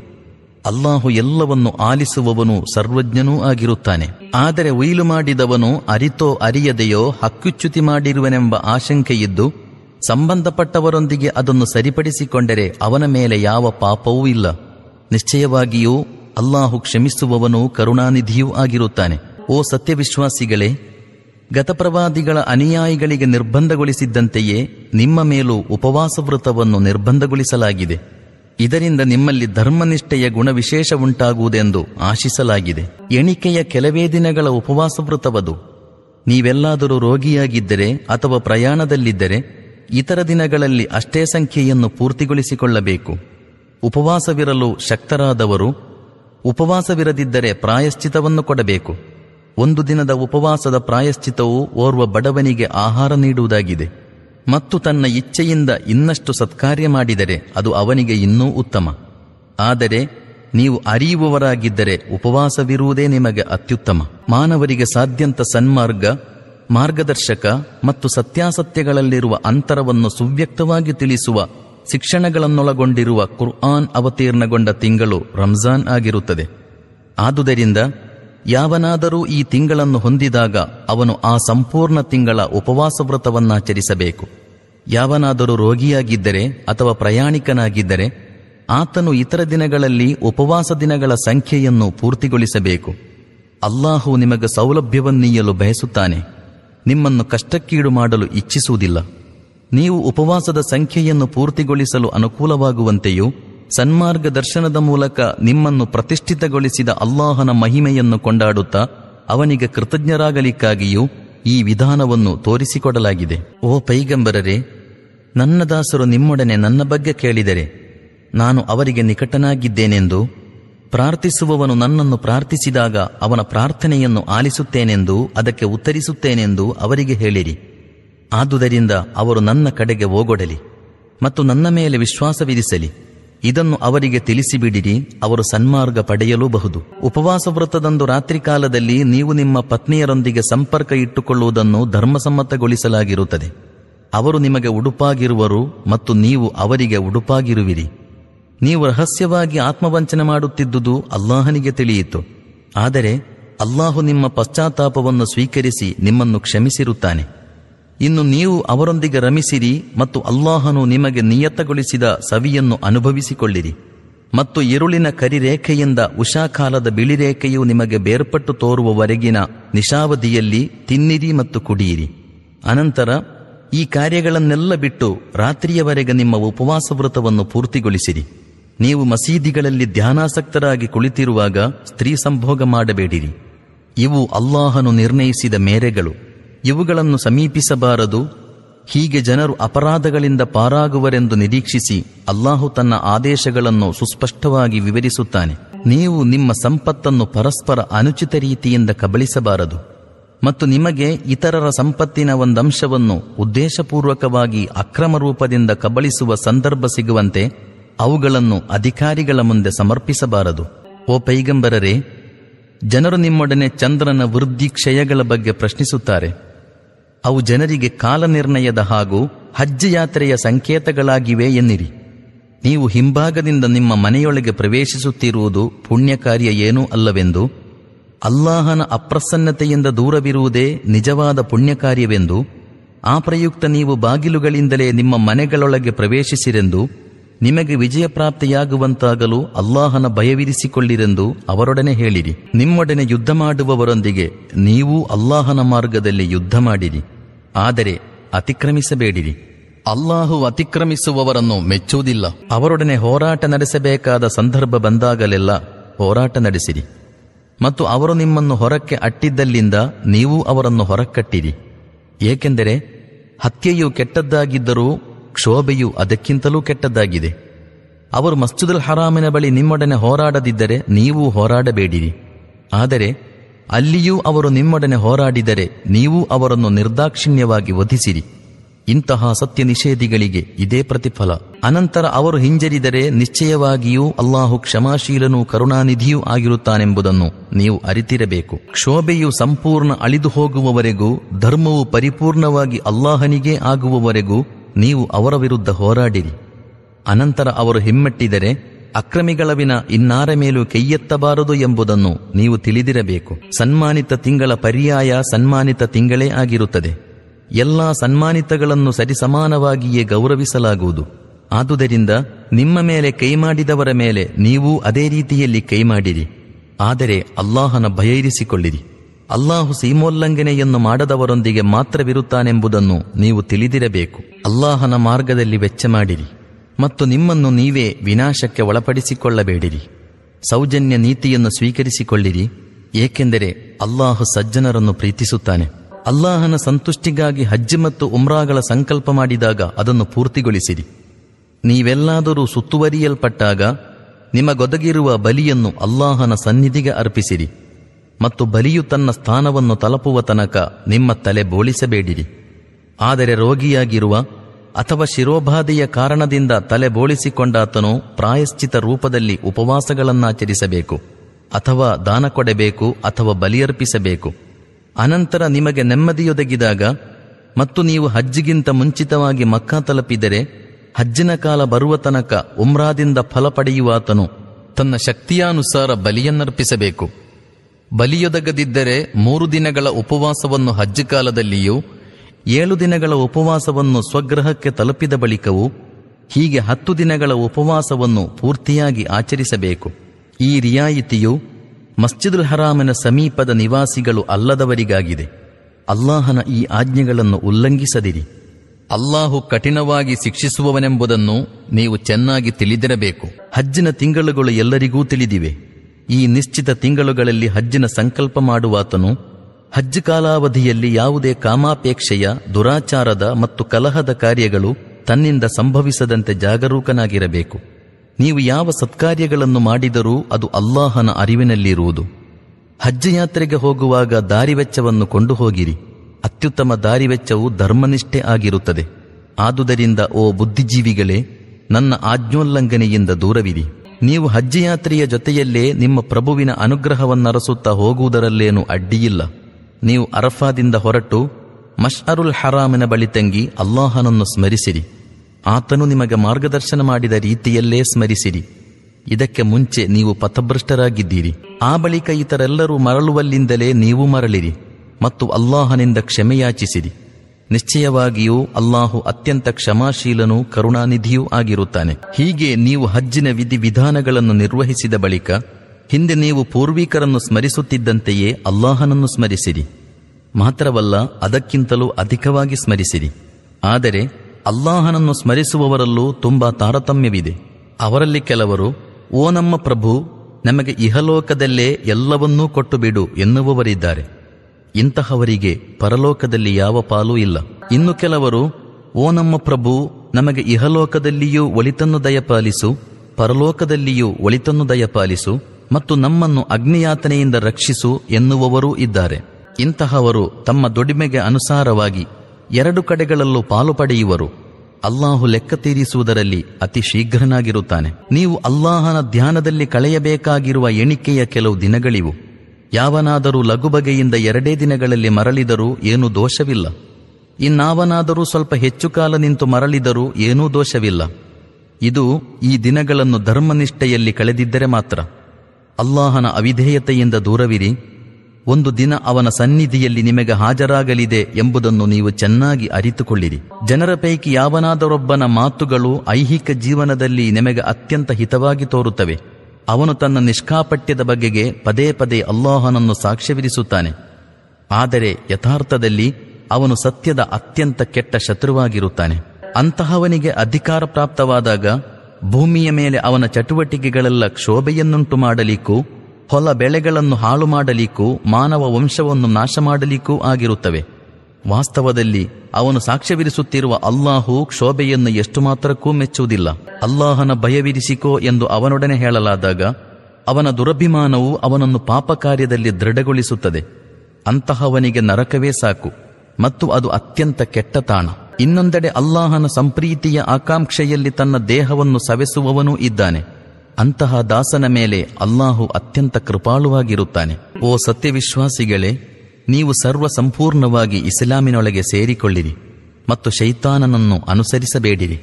ಅಲ್ಲಾಹು ಎಲ್ಲವನ್ನು ಆಲಿಸುವವನು ಸರ್ವಜ್ಞನೂ ಆಗಿರುತ್ತಾನೆ. ಆದರೆ ಉಯಿಲು ಮಾಡಿದವನು ಅರಿತೋ ಅರಿಯದೆಯೋ ಹಕ್ಕುಚ್ಯುತಿ ಮಾಡಿರುವನೆಂಬ ಆಶಂಕೆಯಿದ್ದು ಸಂಬಂಧಪಟ್ಟವರೊಂದಿಗೆ ಅದನ್ನು ಸರಿಪಡಿಸಿಕೊಂಡರೆ ಅವನ ಮೇಲೆ ಯಾವ ಪಾಪವೂ ಇಲ್ಲ. ನಿಶ್ಚಯವಾಗಿಯೂ ಅಲ್ಲಾಹು ಕ್ಷಮಿಸುವವನೂ ಕರುಣಾನಿಧಿಯೂ ಆಗಿರುತ್ತಾನೆ. ಓ ಸತ್ಯವಿಶ್ವಾಸಿಗಳೇ, ಗತಪ್ರವಾದಿಗಳ ಅನುಯಾಯಿಗಳಿಗೆ ನಿರ್ಬಂಧಗೊಳಿಸಿದ್ದಂತೆಯೇ ನಿಮ್ಮ ಮೇಲೂ ಉಪವಾಸ ವೃತವನ್ನು ನಿರ್ಬಂಧಗೊಳಿಸಲಾಗಿದೆ. ಇದರಿಂದ ನಿಮ್ಮಲ್ಲಿ ಧರ್ಮನಿಷ್ಠೆಯ ಗುಣವಿಶೇಷ ಉಂಟಾಗುವುದೆಂದು ಆಶಿಸಲಾಗಿದೆ. ಎಣಿಕೆಯ ಕೆಲವೇ ದಿನಗಳ ಉಪವಾಸ ವೃತವದು ನೀವೆಲ್ಲಾದರೂ ರೋಗಿಯಾಗಿದ್ದರೆ ಅಥವಾ ಪ್ರಯಾಣದಲ್ಲಿದ್ದರೆ ಇತರ ದಿನಗಳಲ್ಲಿ ಅಷ್ಟೇ ಸಂಖ್ಯೆಯನ್ನು ಪೂರ್ತಿಗೊಳಿಸಿಕೊಳ್ಳಬೇಕು. ಉಪವಾಸವಿರಲು ಶಕ್ತರಾದವರು ಉಪವಾಸವಿರದಿದ್ದರೆ ಪ್ರಾಯಶ್ಚಿತವನ್ನು ಕೊಡಬೇಕು. ಒಂದು ದಿನದ ಉಪವಾಸದ ಪ್ರಾಯಶ್ಚಿತವು ಓರ್ವ ಬಡವನಿಗೆ ಆಹಾರ ನೀಡುವುದಾಗಿದೆ. ಮತ್ತು ತನ್ನ ಇಚ್ಛೆಯಿಂದ ಇನ್ನಷ್ಟು ಸತ್ಕಾರ್ಯ ಮಾಡಿದರೆ ಅದು ಅವನಿಗೆ ಇನ್ನೂ ಉತ್ತಮ. ಆದರೆ ನೀವು ಅರಿಯುವವರಾಗಿದ್ದರೆ ಉಪವಾಸವಿರುವುದೇ ನಿಮಗೆ ಅತ್ಯುತ್ತಮ. ಮಾನವರಿಗೆ ಸಾಧ್ಯಂತ ಸನ್ಮಾರ್ಗ ಮಾರ್ಗದರ್ಶಕ ಮತ್ತು ಸತ್ಯಾಸತ್ಯಗಳಲ್ಲಿರುವ ಅಂತರವನ್ನು ಸುವ್ಯಕ್ತವಾಗಿ ತಿಳಿಸುವ ಶಿಕ್ಷಣಗಳನ್ನೊಳಗೊಂಡಿರುವ ಕುರ್ಆನ್ ಅವತೀರ್ಣಗೊಂಡ ತಿಂಗಳು ರಂಜಾನ್ ಆಗಿರುತ್ತದೆ. ಆದುದರಿಂದ ಯಾವನಾದರೂ ಈ ತಿಂಗಳನ್ನು ಹೊಂದಿದಾಗ ಅವನು ಆ ಸಂಪೂರ್ಣ ತಿಂಗಳ ಉಪವಾಸ ವ್ರತವನ್ನಾಚರಿಸಬೇಕು ಯಾವನಾದರೂ ರೋಗಿಯಾಗಿದ್ದರೆ ಅಥವಾ ಪ್ರಯಾಣಿಕನಾಗಿದ್ದರೆ ಆತನು ಇತರ ದಿನಗಳಲ್ಲಿ ಉಪವಾಸ ದಿನಗಳ ಸಂಖ್ಯೆಯನ್ನು ಪೂರ್ತಿಗೊಳಿಸಬೇಕು. ಅಲ್ಲಾಹು ನಿಮಗೆ ಸೌಲಭ್ಯವನ್ನೀಯಲು ಬಯಸುತ್ತಾನೆ. ನಿಮ್ಮನ್ನು ಕಷ್ಟಕ್ಕೀಡು ಮಾಡಲು ಇಚ್ಛಿಸುವುದಿಲ್ಲ. ನೀವು ಉಪವಾಸದ ಸಂಖ್ಯೆಯನ್ನು ಪೂರ್ತಿಗೊಳಿಸಲು ಅನುಕೂಲವಾಗುವಂತೆಯೂ, ಸನ್ಮಾರ್ಗ ದರ್ಶನದ ಮೂಲಕ ನಿಮ್ಮನ್ನು ಪ್ರತಿಷ್ಠಿತಗೊಳಿಸಿದ ಅಲ್ಲಾಹನ ಮಹಿಮೆಯನ್ನು ಕೊಂಡಾಡುತ್ತಾ, ಅವನಿಗೆ ಕೃತಜ್ಞರಾಗಲಿಕ್ಕಾಗಿಯೂ ಈ ವಿಧಾನವನ್ನು ತೋರಿಸಿಕೊಡಲಾಗಿದೆ. ಓ ಪೈಗಂಬರರೇ, ನನ್ನ ದಾಸರು ನಿಮ್ಮೊಡನೆ ನನ್ನ ಬಗ್ಗೆ ಕೇಳಿದರೆ, ನಾನು ಅವರಿಗೆ ನಿಕಟನಾಗಿದ್ದೇನೆಂದು ಪ್ರಾರ್ಥಿಸುವವನು ನನ್ನನ್ನು ಪ್ರಾರ್ಥಿಸಿದಾಗ ಅವನ ಪ್ರಾರ್ಥನೆಯನ್ನು ಆಲಿಸುತ್ತೇನೆಂದು ಅದಕ್ಕೆ ಉತ್ತರಿಸುತ್ತೇನೆಂದು ಅವರಿಗೆ ಹೇಳಿರಿ. ಆದುದರಿಂದ ಅವರು ನನ್ನ ಕಡೆಗೆ ಓಗೊಡಲಿ ಮತ್ತು ನನ್ನ ಮೇಲೆ ವಿಶ್ವಾಸವಿರಿಸಲಿ ಇದನ್ನು ಅವರಿಗೆ ತಿಳಿಸಿಬಿಡಿರಿ, ಅವರು ಸನ್ಮಾರ್ಗ ಪಡೆಯಲೂಬಹುದು. ಉಪವಾಸ ವ್ರತದಂದು ರಾತ್ರಿ ಕಾಲದಲ್ಲಿ ನೀವು ನಿಮ್ಮ ಪತ್ನಿಯರೊಂದಿಗೆ ಸಂಪರ್ಕ ಇಟ್ಟುಕೊಳ್ಳುವುದನ್ನು ಧರ್ಮಸಮ್ಮತಗೊಳಿಸಲಾಗಿರುತ್ತದೆ. ಅವರು ನಿಮಗೆ ಉಡುಪಾಗಿರುವರು ಮತ್ತು ನೀವು ಅವರಿಗೆ ಉಡುಪಾಗಿರುವಿರಿ. ನೀವು ರಹಸ್ಯವಾಗಿ ಆತ್ಮವಂಚನೆ ಮಾಡುತ್ತಿದ್ದುದು ಅಲ್ಲಾಹನಿಗೆ ತಿಳಿಯಿತು. ಆದರೆ ಅಲ್ಲಾಹು ನಿಮ್ಮ ಪಶ್ಚಾತ್ತಾಪವನ್ನು ಸ್ವೀಕರಿಸಿ ನಿಮ್ಮನ್ನು ಕ್ಷಮಿಸಿರುತ್ತಾನೆ. ಇನ್ನು ನೀವು ಅವರೊಂದಿಗೆ ರಮಿಸಿರಿ ಮತ್ತು ಅಲ್ಲಾಹನು ನಿಮಗೆ ನಿಯತಗೊಳಿಸಿದ ಸವಿಯನ್ನು ಅನುಭವಿಸಿಕೊಳ್ಳಿರಿ. ಮತ್ತು ಇರುಳಿನ ಕರಿರೇಖೆಯಿಂದ ಉಷಾಕಾಲದ ಬಿಳಿರೇಖೆಯು ನಿಮಗೆ ಬೇರ್ಪಟ್ಟು ತೋರುವವರೆಗಿನ ನಿಶಾವಧಿಯಲ್ಲಿ ತಿನ್ನಿರಿ ಮತ್ತು ಕುಡಿಯಿರಿ. ಅನಂತರ ಈ ಕಾರ್ಯಗಳನ್ನೆಲ್ಲ ಬಿಟ್ಟು ರಾತ್ರಿಯವರೆಗೆ ನಿಮ್ಮ ಉಪವಾಸ ವ್ರತವನ್ನು ಪೂರ್ತಿಗೊಳಿಸಿರಿ. ನೀವು ಮಸೀದಿಗಳಲ್ಲಿ ಧ್ಯಾನಾಸಕ್ತರಾಗಿ ಕುಳಿತಿರುವಾಗ ಸ್ತ್ರೀ ಸಂಭೋಗ ಮಾಡಬೇಡಿರಿ. ಇವು ಅಲ್ಲಾಹನು ನಿರ್ಣಯಿಸಿದ ಮೇರೆಗಳು. ಇವುಗಳನ್ನು ಸಮೀಪಿಸಬಾರದು. ಹೀಗೆ ಜನರು ಅಪರಾಧಗಳಿಂದ ಪಾರಾಗುವರೆಂದು ನಿರೀಕ್ಷಿಸಿ ಅಲ್ಲಾಹು ತನ್ನ ಆದೇಶಗಳನ್ನು ಸುಸ್ಪಷ್ಟವಾಗಿ ವಿವರಿಸುತ್ತಾನೆ. ನೀವು ನಿಮ್ಮ ಸಂಪತ್ತನ್ನು ಪರಸ್ಪರ ಅನುಚಿತ ರೀತಿಯಿಂದ ಕಬಳಿಸಬಾರದು. ಮತ್ತು ನಿಮಗೆ ಇತರರ ಸಂಪತ್ತಿನ ಒಂದಂಶವನ್ನು ಉದ್ದೇಶಪೂರ್ವಕವಾಗಿ ಅಕ್ರಮ ರೂಪದಿಂದ ಕಬಳಿಸುವ ಸಂದರ್ಭ ಸಿಗುವಂತೆ ಅವುಗಳನ್ನು ಅಧಿಕಾರಿಗಳ ಮುಂದೆ ಸಮರ್ಪಿಸಬಾರದು. ಓ ಪೈಗಂಬರರೇ, ಜನರು ನಿಮ್ಮೊಡನೆ ಚಂದ್ರನ ವೃದ್ಧಿ ಕ್ಷಯಗಳ ಬಗ್ಗೆ ಪ್ರಶ್ನಿಸುತ್ತಾರೆ. ಅವು ಜನರಿಗೆ ಕಾಲನಿರ್ಣಯದ ಹಾಗೂ ಹಜ್ಜ ಯಾತ್ರೆಯ ಸಂಕೇತಗಳಾಗಿವೆ ಎನ್ನಿರಿ. ನೀವು ಹಿಂಭಾಗದಿಂದ ನಿಮ್ಮ ಮನೆಯೊಳಗೆ ಪ್ರವೇಶಿಸುತ್ತಿರುವುದು ಪುಣ್ಯ ಕಾರ್ಯ ಏನೂ ಅಲ್ಲವೆಂದು, ಅಲ್ಲಾಹನ ಅಪ್ರಸನ್ನತೆಯಿಂದ ದೂರವಿರುವುದೇ ನಿಜವಾದ ಪುಣ್ಯ ಕಾರ್ಯವೆಂದು ಆ ಪ್ರಯುಕ್ತ ನೀವು ಬಾಗಿಲುಗಳಿಂದಲೇ ನಿಮ್ಮ ಮನೆಗಳೊಳಗೆ ಪ್ರವೇಶಿಸಿರೆಂದು ನಿಮಗೆ ವಿಜಯ ಪ್ರಾಪ್ತಿಯಾಗುವಂತಾಗಲು ಅಲ್ಲಾಹನ ಭಯವಿರಿಸಿಕೊಳ್ಳಿರೆಂದು ಅವರೊಡನೆ ಹೇಳಿರಿ. ನಿಮ್ಮೊಡನೆ ಯುದ್ಧ ಮಾಡುವವರೊಂದಿಗೆ ನೀವು ಅಲ್ಲಾಹನ ಮಾರ್ಗದಲ್ಲಿ ಯುದ್ಧ ಮಾಡಿರಿ ಆದರೆ ಅತಿಕ್ರಮಿಸಬೇಡಿರಿ. ಅಲ್ಲಾಹು ಅತಿಕ್ರಮಿಸುವವರನ್ನು ಮೆಚ್ಚುವುದಿಲ್ಲ. ಅವರೊಡನೆ ಹೋರಾಟ ನಡೆಸಬೇಕಾದ ಸಂದರ್ಭ ಬಂದಾಗಲೆಲ್ಲ ಹೋರಾಟ ನಡೆಸಿರಿ. ಮತ್ತು ಅವರು ನಿಮ್ಮನ್ನು ಹೊರಕ್ಕೆ ಅಟ್ಟಿದ್ದಲ್ಲಿಂದ ನೀವು ಅವರನ್ನು ಹೊರಕಟ್ಟಿರಿ. ಏಕೆಂದರೆ ಹತ್ಯೆಯು ಕೆಟ್ಟದ್ದಾಗಿದ್ದರೂ ಕ್ಷೋಭೆಯು ಅದಕ್ಕಿಂತಲೂ ಕೆಟ್ಟದ್ದಾಗಿದೆ. ಅವರು ಮಸ್ಜಿದುಲ್ ಹರಾಮಿನ ಬಳಿ ನಿಮ್ಮೊಡನೆ ಹೋರಾಡದಿದ್ದರೆ ನೀವು ಹೋರಾಡಬೇಡಿರಿ. ಆದರೆ ಅಲ್ಲಿಯೂ ಅವರು ನಿಮ್ಮೊಡನೆ ಹೋರಾಡಿದರೆ ನೀವು ಅವರನ್ನು ನಿರ್ದಾಕ್ಷಿಣ್ಯವಾಗಿ ವಧಿಸಿರಿ. ಇಂತಹ ಸತ್ಯ ನಿಷೇಧಿಗಳಿಗೆ ಇದೇ ಪ್ರತಿಫಲ. ಅನಂತರ ಅವರು ಹಿಂಜರಿದರೆ ನಿಶ್ಚಯವಾಗಿಯೂ ಅಲ್ಲಾಹು ಕ್ಷಮಾಶೀಲನೂ ಕರುಣಾನಿಧಿಯೂ ಆಗಿರುತ್ತಾನೆಂಬುದನ್ನು ನೀವು ಅರಿತಿರಬೇಕು. ಕ್ಷೋಭೆಯು ಸಂಪೂರ್ಣ ಅಳಿದು ಹೋಗುವವರೆಗೂ ಧರ್ಮವು ಪರಿಪೂರ್ಣವಾಗಿ ಅಲ್ಲಾಹನಿಗೇ ಆಗುವವರೆಗೂ ನೀವು ಅವರ ವಿರುದ್ಧ ಹೋರಾಡಿರಿ. ಅನಂತರ ಅವರು ಹಿಮ್ಮೆಟ್ಟಿದರೆ, ಅಕ್ರಮಿಗಳ ವಿನ ಇನ್ನಾರ ಮೇಲೂ ಕೈಯೆತ್ತಬಾರದು ಎಂಬುದನ್ನು ನೀವು ತಿಳಿದಿರಬೇಕು. ಸನ್ಮಾನಿತ ತಿಂಗಳ ಪರ್ಯಾಯ ಸನ್ಮಾನಿತ ತಿಂಗಳೇ ಆಗಿರುತ್ತದೆ. ಎಲ್ಲಾ ಸನ್ಮಾನಿತಗಳನ್ನು ಸರಿಸಮಾನವಾಗಿಯೇ ಗೌರವಿಸಲಾಗುವುದು. ಆದುದರಿಂದ ನಿಮ್ಮ ಮೇಲೆ ಕೈ ಮಾಡಿದವರ ಮೇಲೆ ನೀವೂ ಅದೇ ರೀತಿಯಲ್ಲಿ ಕೈ ಮಾಡಿರಿ ಆದರೆ ಅಲ್ಲಾಹನ ಭಯ ಇರಿಸಿಕೊಳ್ಳಿರಿ ಅಲ್ಲಾಹು ಸೀಮೋಲ್ಲಂಘನೆಯನ್ನು ಮಾಡದವರೊಂದಿಗೆ ಮಾತ್ರವಿರುತ್ತಾನೆಂಬುದನ್ನು ನೀವು ತಿಳಿದಿರಬೇಕು. ಅಲ್ಲಾಹನ ಮಾರ್ಗದಲ್ಲಿ ವೆಚ್ಚ ಮಾಡಿರಿ. ಮತ್ತು ನಿಮ್ಮನ್ನು ನೀವೇ ವಿನಾಶಕ್ಕೆ ಒಳಪಡಿಸಿಕೊಳ್ಳಬೇಡಿರಿ. ಸೌಜನ್ಯ ನೀತಿಯನ್ನು ಸ್ವೀಕರಿಸಿಕೊಳ್ಳಿರಿ. ಏಕೆಂದರೆ ಅಲ್ಲಾಹು ಸಜ್ಜನರನ್ನು ಪ್ರೀತಿಸುತ್ತಾನೆ. ಅಲ್ಲಾಹನ ಸಂತುಷ್ಟಿಗಾಗಿ ಹಜ್ಜ್ ಮತ್ತು ಉಮ್ರಾಗಳ ಸಂಕಲ್ಪ ಮಾಡಿದಾಗ ಅದನ್ನು ಪೂರ್ತಿಗೊಳಿಸಿರಿ. ನೀವೆಲ್ಲಾದರೂ ಸುತ್ತುವರಿಯಲ್ಪಟ್ಟಾಗ ನಿಮಗೊದಗಿರುವ ಬಲಿಯನ್ನು ಅಲ್ಲಾಹನ ಸನ್ನಿಧಿಗೆ ಅರ್ಪಿಸಿರಿ. ಮತ್ತು ಬಲಿಯು ತನ್ನ ಸ್ಥಾನವನ್ನು ತಲುಪುವ ತನಕ ನಿಮ್ಮ ತಲೆ ಬೋಳಿಸಬೇಡಿರಿ. ಆದರೆ ರೋಗಿಯಾಗಿರುವ ಅಥವಾ ಶಿರೋಬಾಧೆಯ ಕಾರಣದಿಂದ ತಲೆ ಬೋಳಿಸಿಕೊಂಡಾತನು ಪ್ರಾಯಶ್ಚಿತ ರೂಪದಲ್ಲಿ ಉಪವಾಸಗಳನ್ನಾಚರಿಸಬೇಕು, ಅಥವಾ ದಾನ ಕೊಡಬೇಕು, ಅಥವಾ ಬಲಿಯರ್ಪಿಸಬೇಕು. ಅನಂತರ ನಿಮಗೆ ನೆಮ್ಮದಿಯೊದಗಿದಾಗ ಮತ್ತು ನೀವು ಹಜ್ಜಿಗಿಂತ ಮುಂಚಿತವಾಗಿ ಮಕ್ಕ ತಲುಪಿದರೆ, ಹಜ್ಜಿನ ಕಾಲ ಬರುವ ತನಕ ಉಮ್ರಾದಿಂದ ಫಲ ಪಡೆಯುವಾತನು ತನ್ನ ಶಕ್ತಿಯಾನುಸಾರ ಬಲಿಯನ್ನರ್ಪಿಸಬೇಕು. ಬಲಿಯೊದಗದಿದ್ದರೆ ಮೂರು ದಿನಗಳ ಉಪವಾಸವನ್ನು ಹಜ್ಜ್ ಕಾಲದಲ್ಲಿಯೂ, ಏಳು ದಿನಗಳ ಉಪವಾಸವನ್ನು ಸ್ವಗ್ರಹಕ್ಕೆ ತಲುಪಿದ ಬಳಿಕವೂ, ಹೀಗೆ ಹತ್ತು ದಿನಗಳ ಉಪವಾಸವನ್ನು ಪೂರ್ತಿಯಾಗಿ ಆಚರಿಸಬೇಕು. ಈ ರಿಯಾಯಿತಿಯು ಮಸ್ಜಿದುಲ್ ಹರಾಮನ ಸಮೀಪದ ನಿವಾಸಿಗಳು ಅಲ್ಲದವರಿಗಾಗಿದೆ. ಅಲ್ಲಾಹನ ಈ ಆಜ್ಞೆಗಳನ್ನು ಉಲ್ಲಂಘಿಸದಿರಿ. ಅಲ್ಲಾಹು ಕಠಿಣವಾಗಿ ಶಿಕ್ಷಿಸುವವನೆಂಬುದನ್ನು ನೀವು ಚೆನ್ನಾಗಿ ತಿಳಿದಿರಬೇಕು. ಹಜ್ಜಿನ ತಿಂಗಳುಗಳು ಎಲ್ಲರಿಗೂ ತಿಳಿದಿವೆ. ಈ ನಿಶ್ಚಿತ ತಿಂಗಳುಗಳಲ್ಲಿ ಹಜ್ಜಿನ ಸಂಕಲ್ಪ ಮಾಡುವಾತನು ಹಜ್ ಕಾಲಾವಧಿಯಲ್ಲಿ ಯಾವುದೇ ಕಾಮಾಪೇಕ್ಷೆಯ, ದುರಾಚಾರದ ಮತ್ತು ಕಲಹದ ಕಾರ್ಯಗಳು ತನ್ನಿಂದ ಸಂಭವಿಸದಂತೆ ಜಾಗರೂಕನಾಗಿರಬೇಕು. ನೀವು ಯಾವ ಸತ್ಕಾರ್ಯಗಳನ್ನು ಮಾಡಿದರೂ ಅದು ಅಲ್ಲಾಹನ ಅರಿವಿನಲ್ಲಿರುವುದು. ಹಜ್ ಯಾತ್ರೆಗೆ ಹೋಗುವಾಗ ದಾರಿವೆಚ್ಚವನ್ನು ಕೊಂಡು ಹೋಗಿರಿ ಅತ್ಯುತ್ತಮ ದಾರಿವೆಚ್ಚವು ಧರ್ಮನಿಷ್ಠೆ ಆಗಿರುತ್ತದೆ. ಆದುದರಿಂದ ಓ ಬುದ್ಧಿಜೀವಿಗಳೇ, ನನ್ನ ಆಜ್ಞೋಲ್ಲಂಘನೆಯಿಂದ ದೂರವಿರಿ. ನೀವು ಹಜ್ಜಯಾತ್ರೆಯ ಜೊತೆಯಲ್ಲೇ ನಿಮ್ಮ ಪ್ರಭುವಿನ ಅನುಗ್ರಹವನ್ನರಸುತ್ತಾ ಹೋಗುವುದರಲ್ಲೇನೂ ಅಡ್ಡಿಯಿಲ್ಲ. ನೀವು ಅರಫಾದಿಂದ ಹೊರಟು ಮಶ್ಅರುಲ್ ಹರಾಮಿನ ಬಳಿ ತಂಗಿ ಅಲ್ಲಾಹನನ್ನು ಸ್ಮರಿಸಿರಿ. ಆತನು ನಿಮಗೆ ಮಾರ್ಗದರ್ಶನ ಮಾಡಿದ ರೀತಿಯಲ್ಲೇ ಸ್ಮರಿಸಿರಿ. ಇದಕ್ಕೆ ಮುಂಚೆ ನೀವು ಪಥಭ್ರಷ್ಟರಾಗಿದ್ದೀರಿ. ಆ ಬಳಿಕ ಇತರೆಲ್ಲರೂ ಮರಳುವಲ್ಲಿಂದಲೇ ನೀವು ಮರಳಿರಿ ಮತ್ತು ಅಲ್ಲಾಹನಿಂದ ಕ್ಷಮೆಯಾಚಿಸಿರಿ. ನಿಶ್ಚಯವಾಗಿಯೂ ಅಲ್ಲಾಹು ಅತ್ಯಂತ ಕ್ಷಮಾಶೀಲನೂ ಕರುಣಾನಿಧಿಯೂ ಆಗಿರುತ್ತಾನೆ. ಹೀಗೆ ನೀವು ಹಜ್ಜಿನ ವಿಧಿವಿಧಾನಗಳನ್ನು ನಿರ್ವಹಿಸಿದ ಬಳಿಕ, ಹಿಂದೆ ನೀವು ಪೂರ್ವಿಕರನ್ನು ಸ್ಮರಿಸುತ್ತಿದ್ದಂತೆಯೇ ಅಲ್ಲಾಹನನ್ನು ಸ್ಮರಿಸಿರಿ. ಮಾತ್ರವಲ್ಲ, ಅದಕ್ಕಿಂತಲೂ ಅಧಿಕವಾಗಿ ಸ್ಮರಿಸಿರಿ. ಆದರೆ, ಅಲ್ಲಾಹನನ್ನು ಸ್ಮರಿಸುವವರಲ್ಲೂ ತುಂಬಾ ತಾರತಮ್ಯವಿದೆ. ಅವರಲ್ಲಿ ಕೆಲವರು, ಓ ನಮ್ಮ ಪ್ರಭು, ನಮಗೆ ಇಹಲೋಕದಲ್ಲೇ ಎಲ್ಲವನ್ನೂ ಕೊಟ್ಟು ಬಿಡು ಎನ್ನುವವರಿದ್ದಾರೆ. ಇಂತಹವರಿಗೆ ಪರಲೋಕದಲ್ಲಿ ಯಾವ ಪಾಲೂ ಇಲ್ಲ. ಇನ್ನು ಕೆಲವರು, ಓ ನಮ್ಮ ಪ್ರಭು, ನಮಗೆ ಇಹಲೋಕದಲ್ಲಿಯೂ ಒಳಿತನ್ನು ದಯಪಾಲಿಸು, ಪರಲೋಕದಲ್ಲಿಯೂ ಒಳಿತನ್ನು ದಯಪಾಲಿಸು ಮತ್ತು ನಮ್ಮನ್ನು ಅಗ್ನಿಯಾತನೆಯಿಂದ ರಕ್ಷಿಸು ಎನ್ನುವವರೂ ಇದ್ದಾರೆ. ಇಂತಹವರು ತಮ್ಮ ದುಡಿಮೆಗೆ ಅನುಸಾರವಾಗಿ ಎರಡು ಕಡೆಗಳಲ್ಲೂ ಪಾಲು ಪಡೆಯುವರು. ಅಲ್ಲಾಹು ಲೆಕ್ಕ ತೀರಿಸುವುದರಲ್ಲಿ ಅತಿ ಶೀಘ್ರನಾಗಿರುತ್ತಾನೆ. ನೀವು ಅಲ್ಲಾಹನ ಧ್ಯಾನದಲ್ಲಿ ಕಳೆಯಬೇಕಾಗಿರುವ ಎಣಿಕೆಯ ಕೆಲವು ದಿನಗಳಿವು. ಯಾವನಾದರೂ ಲಘುಬಗೆಯಿಂದ ಎರಡೇ ದಿನಗಳಲ್ಲಿ ಮರಳಿದರೂ ಏನೂ ದೋಷವಿಲ್ಲ. ಇನ್ನಾವನಾದರೂ ಸ್ವಲ್ಪ ಹೆಚ್ಚು ಕಾಲ ನಿಂತು ಮರಳಿದರೂ ಏನೂ ದೋಷವಿಲ್ಲ. ಇದು ಈ ದಿನಗಳನ್ನು ಧರ್ಮನಿಷ್ಠೆಯಲ್ಲಿ ಕಳೆದಿದ್ದರೆ ಮಾತ್ರ. ಅಲ್ಲಾಹನ ಅವಿಧೇಯತೆಯಿಂದ ದೂರವಿರಿ. ಒಂದು ದಿನ ಅವನ ಸನ್ನಿಧಿಯಲ್ಲಿ ನಿಮಗೆ ಹಾಜರಾಗಲಿದೆ ಎಂಬುದನ್ನು ನೀವು ಚೆನ್ನಾಗಿ ಅರಿತುಕೊಳ್ಳಿರಿ. ಜನರ ಪೈಕಿ ಯಾವನಾದರೊಬ್ಬನ ಮಾತುಗಳು ಐಹಿಕ ಜೀವನದಲ್ಲಿ ನಿಮಗೆ ಅತ್ಯಂತ ಹಿತವಾಗಿ ತೋರುತ್ತವೆ. ಅವನು ತನ್ನ ನಿಷ್ಕಾಪಟ್ಯದ ಬಗೆಗೆ ಪದೇ ಪದೇ ಅಲ್ಲಾಹನನ್ನು ಸಾಕ್ಷ್ಯವಿರಿಸುತ್ತಾನೆ. ಆದರೆ ಯಥಾರ್ಥದಲ್ಲಿ ಅವನು ಸತ್ಯದ ಅತ್ಯಂತ ಕೆಟ್ಟ ಶತ್ರುವಾಗಿರುತ್ತಾನೆ. ಅಂತಹವನಿಗೆ ಅಧಿಕಾರ ಪ್ರಾಪ್ತವಾದಾಗ ಭೂಮಿಯ ಮೇಲೆ ಅವನ ಚಟುವಟಿಕೆಗಳೆಲ್ಲ ಕ್ಷೋಭೆಯನ್ನುಂಟು ಮಾಡಲಿಕ್ಕೂ, ಹೊಲ ಬೆಳೆಗಳನ್ನು ಹಾಳು ಮಾಡಲಿಕ್ಕೂ ಮಾನವ ವಂಶವನ್ನು ನಾಶ ಮಾಡಲಿಕ್ಕೂ ಆಗಿರುತ್ತವೆ. ವಾಸ್ತವದಲ್ಲಿ ಅವನು ಸಾಕ್ಷ್ಯವಿರಿಸುತ್ತಿರುವ ಅಲ್ಲಾಹು ಕ್ಷೋಭೆಯನ್ನು ಎಷ್ಟು ಮಾತ್ರಕ್ಕೂ ಮೆಚ್ಚುವುದಿಲ್ಲ. ಅಲ್ಲಾಹನ ಭಯವಿರಿಸಿಕೋ ಎಂದು ಅವನೊಡನೆ ಹೇಳಲಾದಾಗ, ಅವನ ದುರಭಿಮಾನವು ಅವನನ್ನು ಪಾಪ ಕಾರ್ಯದಲ್ಲಿ ದೃಢಗೊಳಿಸುತ್ತದೆ. ಅಂತಹವನಿಗೆ ನರಕವೇ ಸಾಕು, ಮತ್ತು ಅದು ಅತ್ಯಂತ ಕೆಟ್ಟ ತಾಣ. ಇನ್ನೊಂದೆಡೆ ಅಲ್ಲಾಹನ ಸಂಪ್ರೀತಿಯ ಆಕಾಂಕ್ಷೆಯಲ್ಲಿ ತನ್ನ ದೇಹವನ್ನು ಸವೆಸುವವನೂ ಇದ್ದಾನೆ. ಅಂತಹ ದಾಸನ ಮೇಲೆ ಅಲ್ಲಾಹು ಅತ್ಯಂತ ಕೃಪಾಳುವಾಗಿರುತ್ತಾನೆ. ಓ ಸತ್ಯವಿಶ್ವಾಸಿಗಳೇ ನೀವು ಸರ್ವ ಸಂಪೂರ್ಣವಾಗಿ ಇಸ್ಲಾಮಿನೊಳಗೆ ಸೇರಿಕೊಳ್ಳಿರಿ ಮತ್ತು ಶೈತಾನನನ್ನು ಅನುಸರಿಸಬೇಡಿರಿ.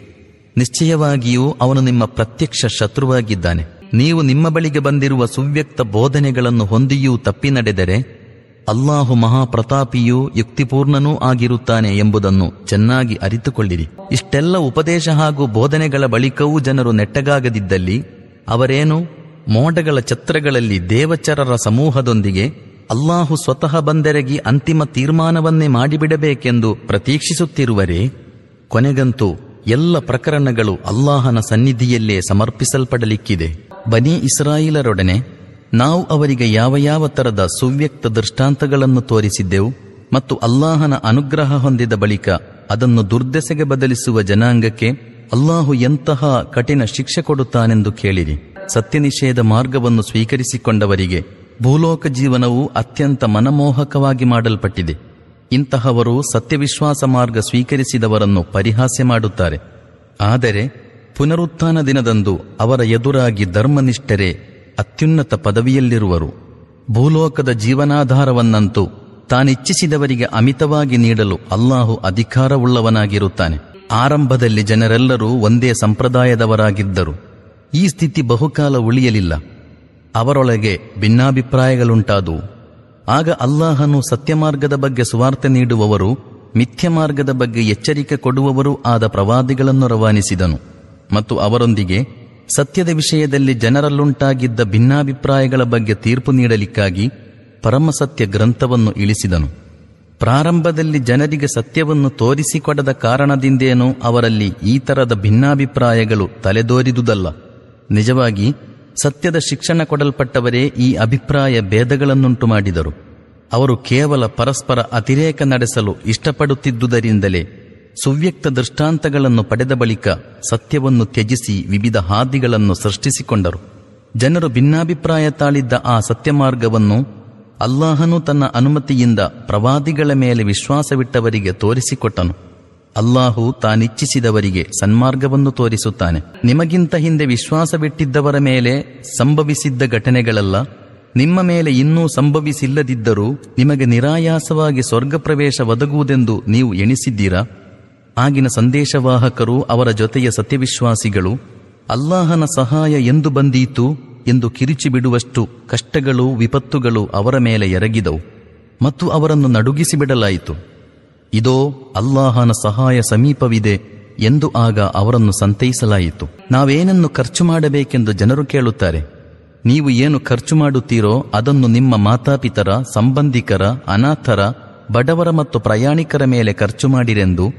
ನಿಶ್ಚಯವಾಗಿಯೂ ಅವನು ನಿಮ್ಮ ಪ್ರತ್ಯಕ್ಷ ಶತ್ರುವಾಗಿದ್ದಾನೆ. ನೀವು ನಿಮ್ಮ ಬಳಿಗೆ ಬಂದಿರುವ ಸುವ್ಯಕ್ತ ಬೋಧನೆಗಳನ್ನು ಹೊಂದಿಯೂ ತಪ್ಪಿ ನಡೆದರೆ ಅಲ್ಲಾಹು ಮಹಾಪ್ರತಾಪಿಯೂ ಯುಕ್ತಿಪೂರ್ಣನೂ ಆಗಿರುತ್ತಾನೆ ಎಂಬುದನ್ನು ಚೆನ್ನಾಗಿ ಅರಿತುಕೊಳ್ಳಿರಿ. ಇಷ್ಟೆಲ್ಲ ಉಪದೇಶ ಹಾಗೂ ಬೋಧನೆಗಳ ಬಳಿಕವೂ ಜನರು ನೆಟ್ಟಗಾಗದಿದ್ದಲ್ಲಿ ಅವರೇನು ಮೋಡಗಳ ಛತ್ರಗಳಲ್ಲಿ ದೇವಚರರ ಸಮೂಹದೊಂದಿಗೆ ಅಲ್ಲಾಹು ಸ್ವತಃ ಬಂದೆರಗಿ ಅಂತಿಮ ತೀರ್ಮಾನವನ್ನೇ ಮಾಡಿಬಿಡಬೇಕೆಂದು ಪ್ರತೀಕ್ಷಿಸುತ್ತಿರುವರೇ, ಕೊನೆಗಂತೂ ಎಲ್ಲ ಪ್ರಕರಣಗಳು ಅಲ್ಲಾಹನ ಸನ್ನಿಧಿಯಲ್ಲೇ ಸಮರ್ಪಿಸಲ್ಪಡಲಿಕ್ಕಿದೆ. ಬನಿ ಇಸ್ರಾಯಿಲರೊಡನೆ ನಾವು ಅವರಿಗೆ ಯಾವ ಯಾವ ತರದ ಸುವ್ಯಕ್ತ ದೃಷ್ಟಾಂತಗಳನ್ನು ತೋರಿಸಿದ್ದೆವು ಮತ್ತು ಅಲ್ಲಾಹನ ಅನುಗ್ರಹ ಹೊಂದಿದ ಬಳಿಕ ಅದನ್ನು ದುರ್ದೆಸೆಗೆ ಬದಲಿಸುವ ಜನಾಂಗಕ್ಕೆ ಅಲ್ಲಾಹು ಎಂತಹ ಕಠಿಣ ಶಿಕ್ಷೆ ಕೊಡುತ್ತಾನೆಂದು ಕೇಳಿರಿ. ಸತ್ಯನಿಷೇಧ ಮಾರ್ಗವನ್ನು ಸ್ವೀಕರಿಸಿಕೊಂಡವರಿಗೆ ಭೂಲೋಕ ಜೀವನವು ಅತ್ಯಂತ ಮನಮೋಹಕವಾಗಿ ಮಾಡಲ್ಪಟ್ಟಿದೆ. ಇಂತಹವರು ಸತ್ಯವಿಶ್ವಾಸ ಮಾರ್ಗ ಸ್ವೀಕರಿಸಿದವರನ್ನು ಪರಿಹಾಸ್ಯ ಮಾಡುತ್ತಾರೆ. ಆದರೆ ಪುನರುತ್ಥಾನ ದಿನದಂದು ಅವರ ಎದುರಾಗಿ ಧರ್ಮನಿಷ್ಠರೇ ಅತ್ಯುನ್ನತ ಪದವಿಯಲ್ಲಿರುವರು. ಭೂಲೋಕದ ಜೀವನಾಧಾರವನ್ನಂತೂ ತಾನಿಚ್ಛಿಸಿದವರಿಗೆ ಅಮಿತವಾಗಿ ನೀಡಲು ಅಲ್ಲಾಹು ಅಧಿಕಾರವುಳ್ಳವನಾಗಿರುತ್ತಾನೆ. ಆರಂಭದಲ್ಲಿ ಜನರೆಲ್ಲರೂ ಒಂದೇ ಸಂಪ್ರದಾಯದವರಾಗಿದ್ದರು. ಈ ಸ್ಥಿತಿ ಬಹುಕಾಲ ಉಳಿಯಲಿಲ್ಲ. ಅವರೊಳಗೆ ಭಿನ್ನಾಭಿಪ್ರಾಯಗಳುಂಟಾದು. ಆಗ ಅಲ್ಲಾಹನು ಸತ್ಯಮಾರ್ಗದ ಬಗ್ಗೆ ಸುವಾರ್ತೆ ನೀಡುವವರು ಮಿಥ್ಯ ಮಾರ್ಗದ ಬಗ್ಗೆ ಎಚ್ಚರಿಕೆ ಕೊಡುವವರೂ ಆದ ಪ್ರವಾದಿಗಳನ್ನು ರವಾನಿಸಿದನು. ಮತ್ತು ಅವರೊಂದಿಗೆ ಸತ್ಯದ ವಿಷಯದಲ್ಲಿ ಜನರಲ್ಲುಂಟಾಗಿದ್ದ ಭಿನ್ನಾಭಿಪ್ರಾಯಗಳ ಬಗ್ಗೆ ತೀರ್ಪು ನೀಡಲಿಕ್ಕಾಗಿ ಪರಮಸತ್ಯ ಗ್ರಂಥವನ್ನು ಇಳಿಸಿದನು. ಪ್ರಾರಂಭದಲ್ಲಿ ಜನರಿಗೆ ಸತ್ಯವನ್ನು ತೋರಿಸಿಕೊಡದ ಕಾರಣದಿಂದೇನೋ ಅವರಲ್ಲಿ ಈ ತರದ ಭಿನ್ನಾಭಿಪ್ರಾಯಗಳು ತಲೆದೋರಿದುದಲ್ಲ. ನಿಜವಾಗಿ ಸತ್ಯದ ಶಿಕ್ಷಣ ಕೊಡಲ್ಪಟ್ಟವರೇ ಈ ಅಭಿಪ್ರಾಯ ಭೇದಗಳನ್ನುಂಟು ಮಾಡಿದರು. ಅವರು ಕೇವಲ ಪರಸ್ಪರ ಅತಿರೇಕ ನಡೆಸಲು ಇಷ್ಟಪಡುತ್ತಿದ್ದುದರಿಂದಲೇ ಸುವ್ಯಕ್ತ ದೃಷ್ಟಾಂತಗಳನ್ನು ಪಡೆದ ಬಳಿಕ ಸತ್ಯವನ್ನು ತ್ಯಜಿಸಿ ವಿವಿಧ ಹಾದಿಗಳನ್ನು ಸೃಷ್ಟಿಸಿಕೊಂಡರು. ಜನರು ಭಿನ್ನಾಭಿಪ್ರಾಯ ತಾಳಿದ್ದ ಆ ಸತ್ಯಮಾರ್ಗವನ್ನು ಅಲ್ಲಾಹನು ತನ್ನ ಅನುಮತಿಯಿಂದ ಪ್ರವಾದಿಗಳ ಮೇಲೆ ವಿಶ್ವಾಸವಿಟ್ಟವರಿಗೆ ತೋರಿಸಿಕೊಟ್ಟನು. ಅಲ್ಲಾಹು ತಾನಿಚ್ಛಿಸಿದವರಿಗೆ ಸನ್ಮಾರ್ಗವನ್ನು ತೋರಿಸುತ್ತಾನೆ. ನಿಮಗಿಂತ ಹಿಂದೆ ವಿಶ್ವಾಸ ಬಿಟ್ಟಿದ್ದವರ ಮೇಲೆ ಸಂಭವಿಸಿದ್ದ ಘಟನೆಗಳಲ್ಲ. ನಿಮ್ಮ ಮೇಲೆ ಇನ್ನೂ ಸಂಭವಿಸಿಲ್ಲದಿದ್ದರೂ ನಿಮಗೆ ನಿರಾಯಾಸವಾಗಿ ಸ್ವರ್ಗ ಪ್ರವೇಶ ಒದಗುವುದೆಂದು ನೀವು ಎಣಿಸಿದ್ದೀರಾ? ಆಗಿನ ಸಂದೇಶವಾಹಕರು ಅವರ ಜೊತೆಯ ಸತ್ಯವಿಶ್ವಾಸಿಗಳು, ಅಲ್ಲಾಹನ ಸಹಾಯ ಎಂದು ಬಂದೀತು ಎಂದು ಕಿರಿಚಿ ಬಿಡುವಷ್ಟು ಕಷ್ಟಗಳು ವಿಪತ್ತುಗಳು ಅವರ ಮೇಲೆ ಎರಗಿದವು ಮತ್ತು ಅವರನ್ನು ನಡುಗಿಸಿ ಬಿಡಲಾಯಿತು ಇದೋ ಅಲ್ಲಾಹನ ಸಹಾಯ ಸಮೀಪವಿದೆ ಎಂದು ಆಗ ಅವರನ್ನು ಸಂತೈಸಲಾಯಿತು. ನಾವೇನನ್ನು ಖರ್ಚು ಮಾಡಬೇಕೆಂದು ಜನರು ಕೇಳುತ್ತಾರೆ. ನೀವು ಏನು ಖರ್ಚು ಮಾಡುತ್ತೀರೋ ಅದನ್ನು ನಿಮ್ಮ ಮಾತಾಪಿತರ, ಸಂಬಂಧಿಕರ, ಅನಾಥರ, ಬಡವರ ಮತ್ತು ಪ್ರಯಾಣಿಕರ ಮೇಲೆ ಖರ್ಚು ಮಾಡಿರೆಂದು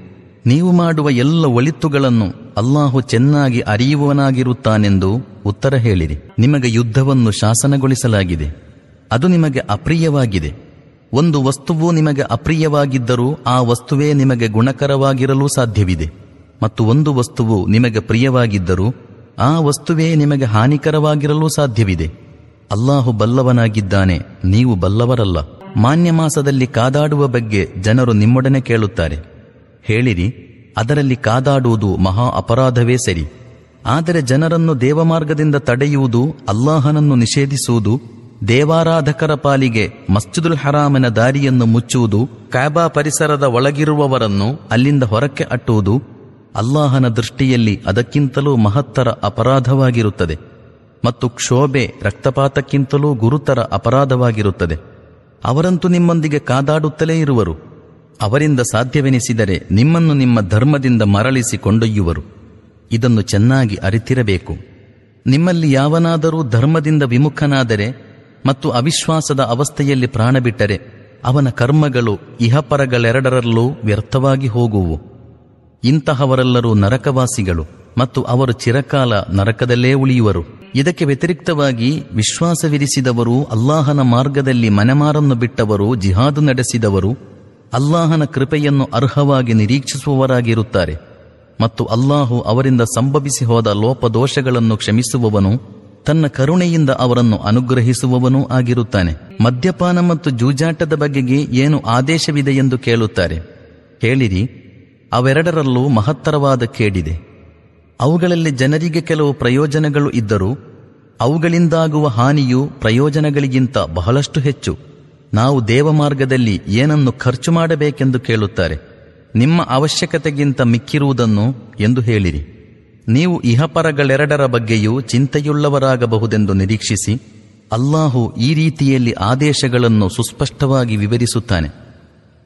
ನೀವು ಮಾಡುವ ಎಲ್ಲ ಒಳಿತುಗಳನ್ನು ಅಲ್ಲಾಹು ಚೆನ್ನಾಗಿ ಅರಿಯುವವನಾಗಿರುತ್ತಾನೆಂದು ಉತ್ತರ ಹೇಳಿರಿ. ನಿಮಗೆ ಯುದ್ಧವನ್ನು ಶಾಸನಗೊಳಿಸಲಾಗಿದೆ. ಅದು ನಿಮಗೆ ಅಪ್ರಿಯವಾಗಿದೆ. ಒಂದು ವಸ್ತುವು ನಿಮಗೆ ಅಪ್ರಿಯವಾಗಿದ್ದರೂ ಆ ವಸ್ತುವೇ ನಿಮಗೆ ಗುಣಕರವಾಗಿರಲು ಸಾಧ್ಯವಿದೆ. ಮತ್ತು ಒಂದು ವಸ್ತುವು ನಿಮಗೆ ಪ್ರಿಯವಾಗಿದ್ದರೂ ಆ ವಸ್ತುವೇ ನಿಮಗೆ ಹಾನಿಕರವಾಗಿರಲು ಸಾಧ್ಯವಿದೆ. ಅಲ್ಲಾಹು ಬಲ್ಲವನಾಗಿದ್ದಾನೆ, ನೀವು ಬಲ್ಲವರಲ್ಲ. ಮಾನ್ಯ ಮಾಸದಲ್ಲಿ ಕಾದಾಡುವ ಬಗ್ಗೆ ಜನರು ನಿಮ್ಮೊಡನೆ ಕೇಳುತ್ತಾರೆ. ಹೇಳಿರಿ, ಅದರಲ್ಲಿ ಕಾದಾಡುವುದು ಮಹಾ ಅಪರಾಧವೇ ಸರಿ. ಆದರೆ ಜನರನ್ನು ದೇವಮಾರ್ಗದಿಂದ ತಡೆಯುವುದು, ಅಲ್ಲಾಹನನ್ನು ನಿಷೇಧಿಸುವುದು ದೇವಾರಾಧಕರ ಪಾಲಿಗೆ ಮಸ್ಜಿದುಲ್ ಹರಾಮಿನ ದಾರಿಯನ್ನು ಮುಚ್ಚುವುದು, ಕಾಬಾ ಪರಿಸರದ ಒಳಗಿರುವವರನ್ನು ಅಲ್ಲಿಂದ ಹೊರಕ್ಕೆ ಅಟ್ಟುವುದು ಅಲ್ಲಾಹನ ದೃಷ್ಟಿಯಲ್ಲಿ ಅದಕ್ಕಿಂತಲೂ ಮಹತ್ತರ ಅಪರಾಧವಾಗಿರುತ್ತದೆ ಮತ್ತು ಕ್ಷೋಭೆ ರಕ್ತಪಾತಕ್ಕಿಂತಲೂ ಗುರುತರ ಅಪರಾಧವಾಗಿರುತ್ತದೆ. ಅವರಂತೂ ನಿಮ್ಮೊಂದಿಗೆ ಕಾದಾಡುತ್ತಲೇ ಇರುವರು. ಅವರಿಂದ ಸಾಧ್ಯವೆನಿಸಿದರೆ ನಿಮ್ಮನ್ನು ನಿಮ್ಮ ಧರ್ಮದಿಂದ ಮರಳಿಸಿ ಕೊಂಡೊಯ್ಯುವರು. ಇದನ್ನು ಚೆನ್ನಾಗಿ ಅರಿತಿರಬೇಕು. ನಿಮ್ಮಲ್ಲಿ ಯಾವನಾದರೂ ಧರ್ಮದಿಂದ ವಿಮುಖನಾದರೆ ಮತ್ತು ಅವಿಶ್ವಾಸದ ಅವಸ್ಥೆಯಲ್ಲಿ ಪ್ರಾಣ ಬಿಟ್ಟರೆ ಅವನ ಕರ್ಮಗಳು ಇಹಪರಗಳೆರಡರಲ್ಲೂ ವ್ಯರ್ಥವಾಗಿ ಹೋಗುವು. ಇಂತಹವರೆಲ್ಲರೂ ನರಕವಾಸಿಗಳು ಮತ್ತು ಅವರು ಚಿರಕಾಲ ನರಕದಲ್ಲೇ ಉಳಿಯುವರು. ಇದಕ್ಕೆ ವ್ಯತಿರಿಕ್ತವಾಗಿ ವಿಶ್ವಾಸವಿರಿಸಿದವರು ಅಲ್ಲಾಹನ ಮಾರ್ಗದಲ್ಲಿ ಮನೆಮಾರನ್ನು ಬಿಟ್ಟವರು ಜಿಹಾದ್ ನಡೆಸಿದವರು ಅಲ್ಲಾಹನ ಕೃಪೆಯನ್ನು ಅರ್ಹವಾಗಿ ನಿರೀಕ್ಷಿಸುವವರಾಗಿರುತ್ತಾರೆ. ಮತ್ತು ಅಲ್ಲಾಹು ಅವರಿಂದ ಸಂಭವಿಸಿ ಹೋದ ಲೋಪದೋಷಗಳನ್ನು ಕ್ಷಮಿಸುವವನು ತನ್ನ ಕರುಣೆಯಿಂದ ಅವರನ್ನು ಅನುಗ್ರಹಿಸುವವನೂ ಆಗಿರುತ್ತಾನೆ. ಮದ್ಯಪಾನ ಮತ್ತು ಜೂಜಾಟದ ಬಗೆಗೆ ಏನು ಆದೇಶವಿದೆ ಎಂದು ಕೇಳುತ್ತಾರೆ. ಹೇಳಿರಿ ಅವೆರಡರಲ್ಲೂ ಮಹತ್ತರವಾದ ಕೇಡಿದೆ. ಅವುಗಳಲ್ಲಿ ಜನರಿಗೆ ಕೆಲವು ಪ್ರಯೋಜನಗಳು ಇದ್ದರೂ, ಅವುಗಳಿಂದಾಗುವ ಹಾನಿಯು ಪ್ರಯೋಜನಗಳಿಗಿಂತ ಬಹಳಷ್ಟು ಹೆಚ್ಚು. ನಾವು ದೇವಮಾರ್ಗದಲ್ಲಿ ಏನನ್ನು ಖರ್ಚು ಮಾಡಬೇಕೆಂದು ಕೇಳುತ್ತಾರೆ. ನಿಮ್ಮ ಅವಶ್ಯಕತೆಗಿಂತ ಮಿಕ್ಕಿರುವುದನ್ನು ಎಂದು ಹೇಳಿರಿ. ನೀವು ಇಹಪರಗಳೆರಡರ ಬಗ್ಗೆಯೂ ಚಿಂತೆಯುಳ್ಳವರಾಗಬಹುದೆಂದು ನಿರೀಕ್ಷಿಸಿ ಅಲ್ಲಾಹು ಈ ರೀತಿಯಲ್ಲಿ ಆದೇಶಗಳನ್ನು ಸುಸ್ಪಷ್ಟವಾಗಿ ವಿವರಿಸುತ್ತಾನೆ.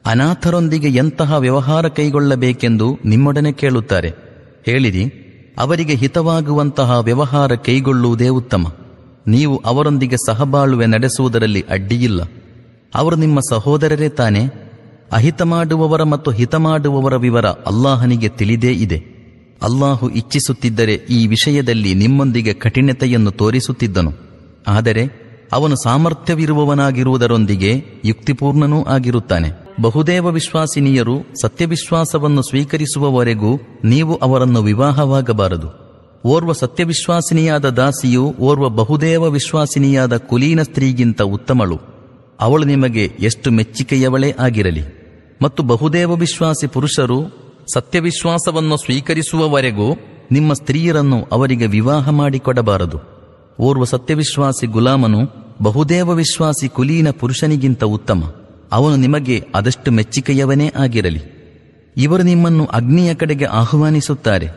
ಅನಾಥರೊಂದಿಗೆ ಎಂತಹ ವ್ಯವಹಾರ ಕೈಗೊಳ್ಳಬೇಕೆಂದು ನಿಮ್ಮೊಡನೆ ಕೇಳುತ್ತಾರೆ. ಹೇಳಿರಿ, ಅವರಿಗೆ ಹಿತವಾಗುವಂತಹ ವ್ಯವಹಾರ ಕೈಗೊಳ್ಳುವುದೇ ಉತ್ತಮ. ನೀವು ಅವರೊಂದಿಗೆ ಸಹಬಾಳುವೆ ನಡೆಸುವುದರಲ್ಲಿ ಅಡ್ಡಿಯಿಲ್ಲ. ಅವರು ನಿಮ್ಮ ಸಹೋದರರೇ ತಾನೆ. ಅಹಿತ ಮಾಡುವವರ ಮತ್ತು ಹಿತ ಮಾಡುವವರ ವಿವರ ಅಲ್ಲಾಹನಿಗೆ ತಿಳಿದೇ ಇದೆ. ಅಲ್ಲಾಹು ಇಚ್ಛಿಸುತ್ತಿದ್ದರೆ ಈ ವಿಷಯದಲ್ಲಿ ನಿಮ್ಮೊಂದಿಗೆ ಕಠಿಣತೆಯನ್ನು ತೋರಿಸುತ್ತಿದ್ದನು. ಆದರೆ ಅವನು ಸಾಮರ್ಥ್ಯವಿರುವವನಾಗಿರುವುದರೊಂದಿಗೆ ಯುಕ್ತಿಪೂರ್ಣನೂ ಆಗಿರುತ್ತಾನೆ. ಬಹುದೇವ ವಿಶ್ವಾಸಿನಿಯರು ಸತ್ಯವಿಶ್ವಾಸವನ್ನು ಸ್ವೀಕರಿಸುವವರೆಗೂ ನೀವು ಅವರನ್ನು ವಿವಾಹವಾಗಬಾರದು. ಓರ್ವ ಸತ್ಯವಿಶ್ವಾಸಿನಿಯಾದ ದಾಸಿಯು ಓರ್ವ ಬಹುದೇವ ವಿಶ್ವಾಸಿನಿಯಾದ ಕುಲೀನ ಸ್ತ್ರೀಗಿಂತ ಉತ್ತಮಳು. ಅವಳು ನಿಮಗೆ ಎಷ್ಟು ಮೆಚ್ಚಿಕೆಯವಳೇ ಆಗಿರಲಿ. ಮತ್ತು ಬಹುದೇವ ವಿಶ್ವಾಸಿ ಪುರುಷರು ಸತ್ಯವಿಶ್ವಾಸವನ್ನು ಸ್ವೀಕರಿಸುವವರೆಗೂ ನಿಮ್ಮ ಸ್ತ್ರೀಯರನ್ನು ಅವರಿಗೆ ವಿವಾಹ ಮಾಡಿಕೊಡಬಾರದು. ಓರ್ವ ಸತ್ಯವಿಶ್ವಾಸಿ ಗುಲಾಮನು ಬಹುದೇವ ವಿಶ್ವಾಸಿ ಕುಲೀನ ಪುರುಷನಿಗಿಂತ ಉತ್ತಮ. ಅವನು ನಿಮಗೆ ಅದಷ್ಟು ಮೆಚ್ಚಿಕೆಯವನೇ ಆಗಿರಲಿ. ಇವರು ನಿಮ್ಮನ್ನು ಅಗ್ನಿಯ ಕಡೆಗೆ ಆಹ್ವಾನಿಸುತ್ತಾರೆ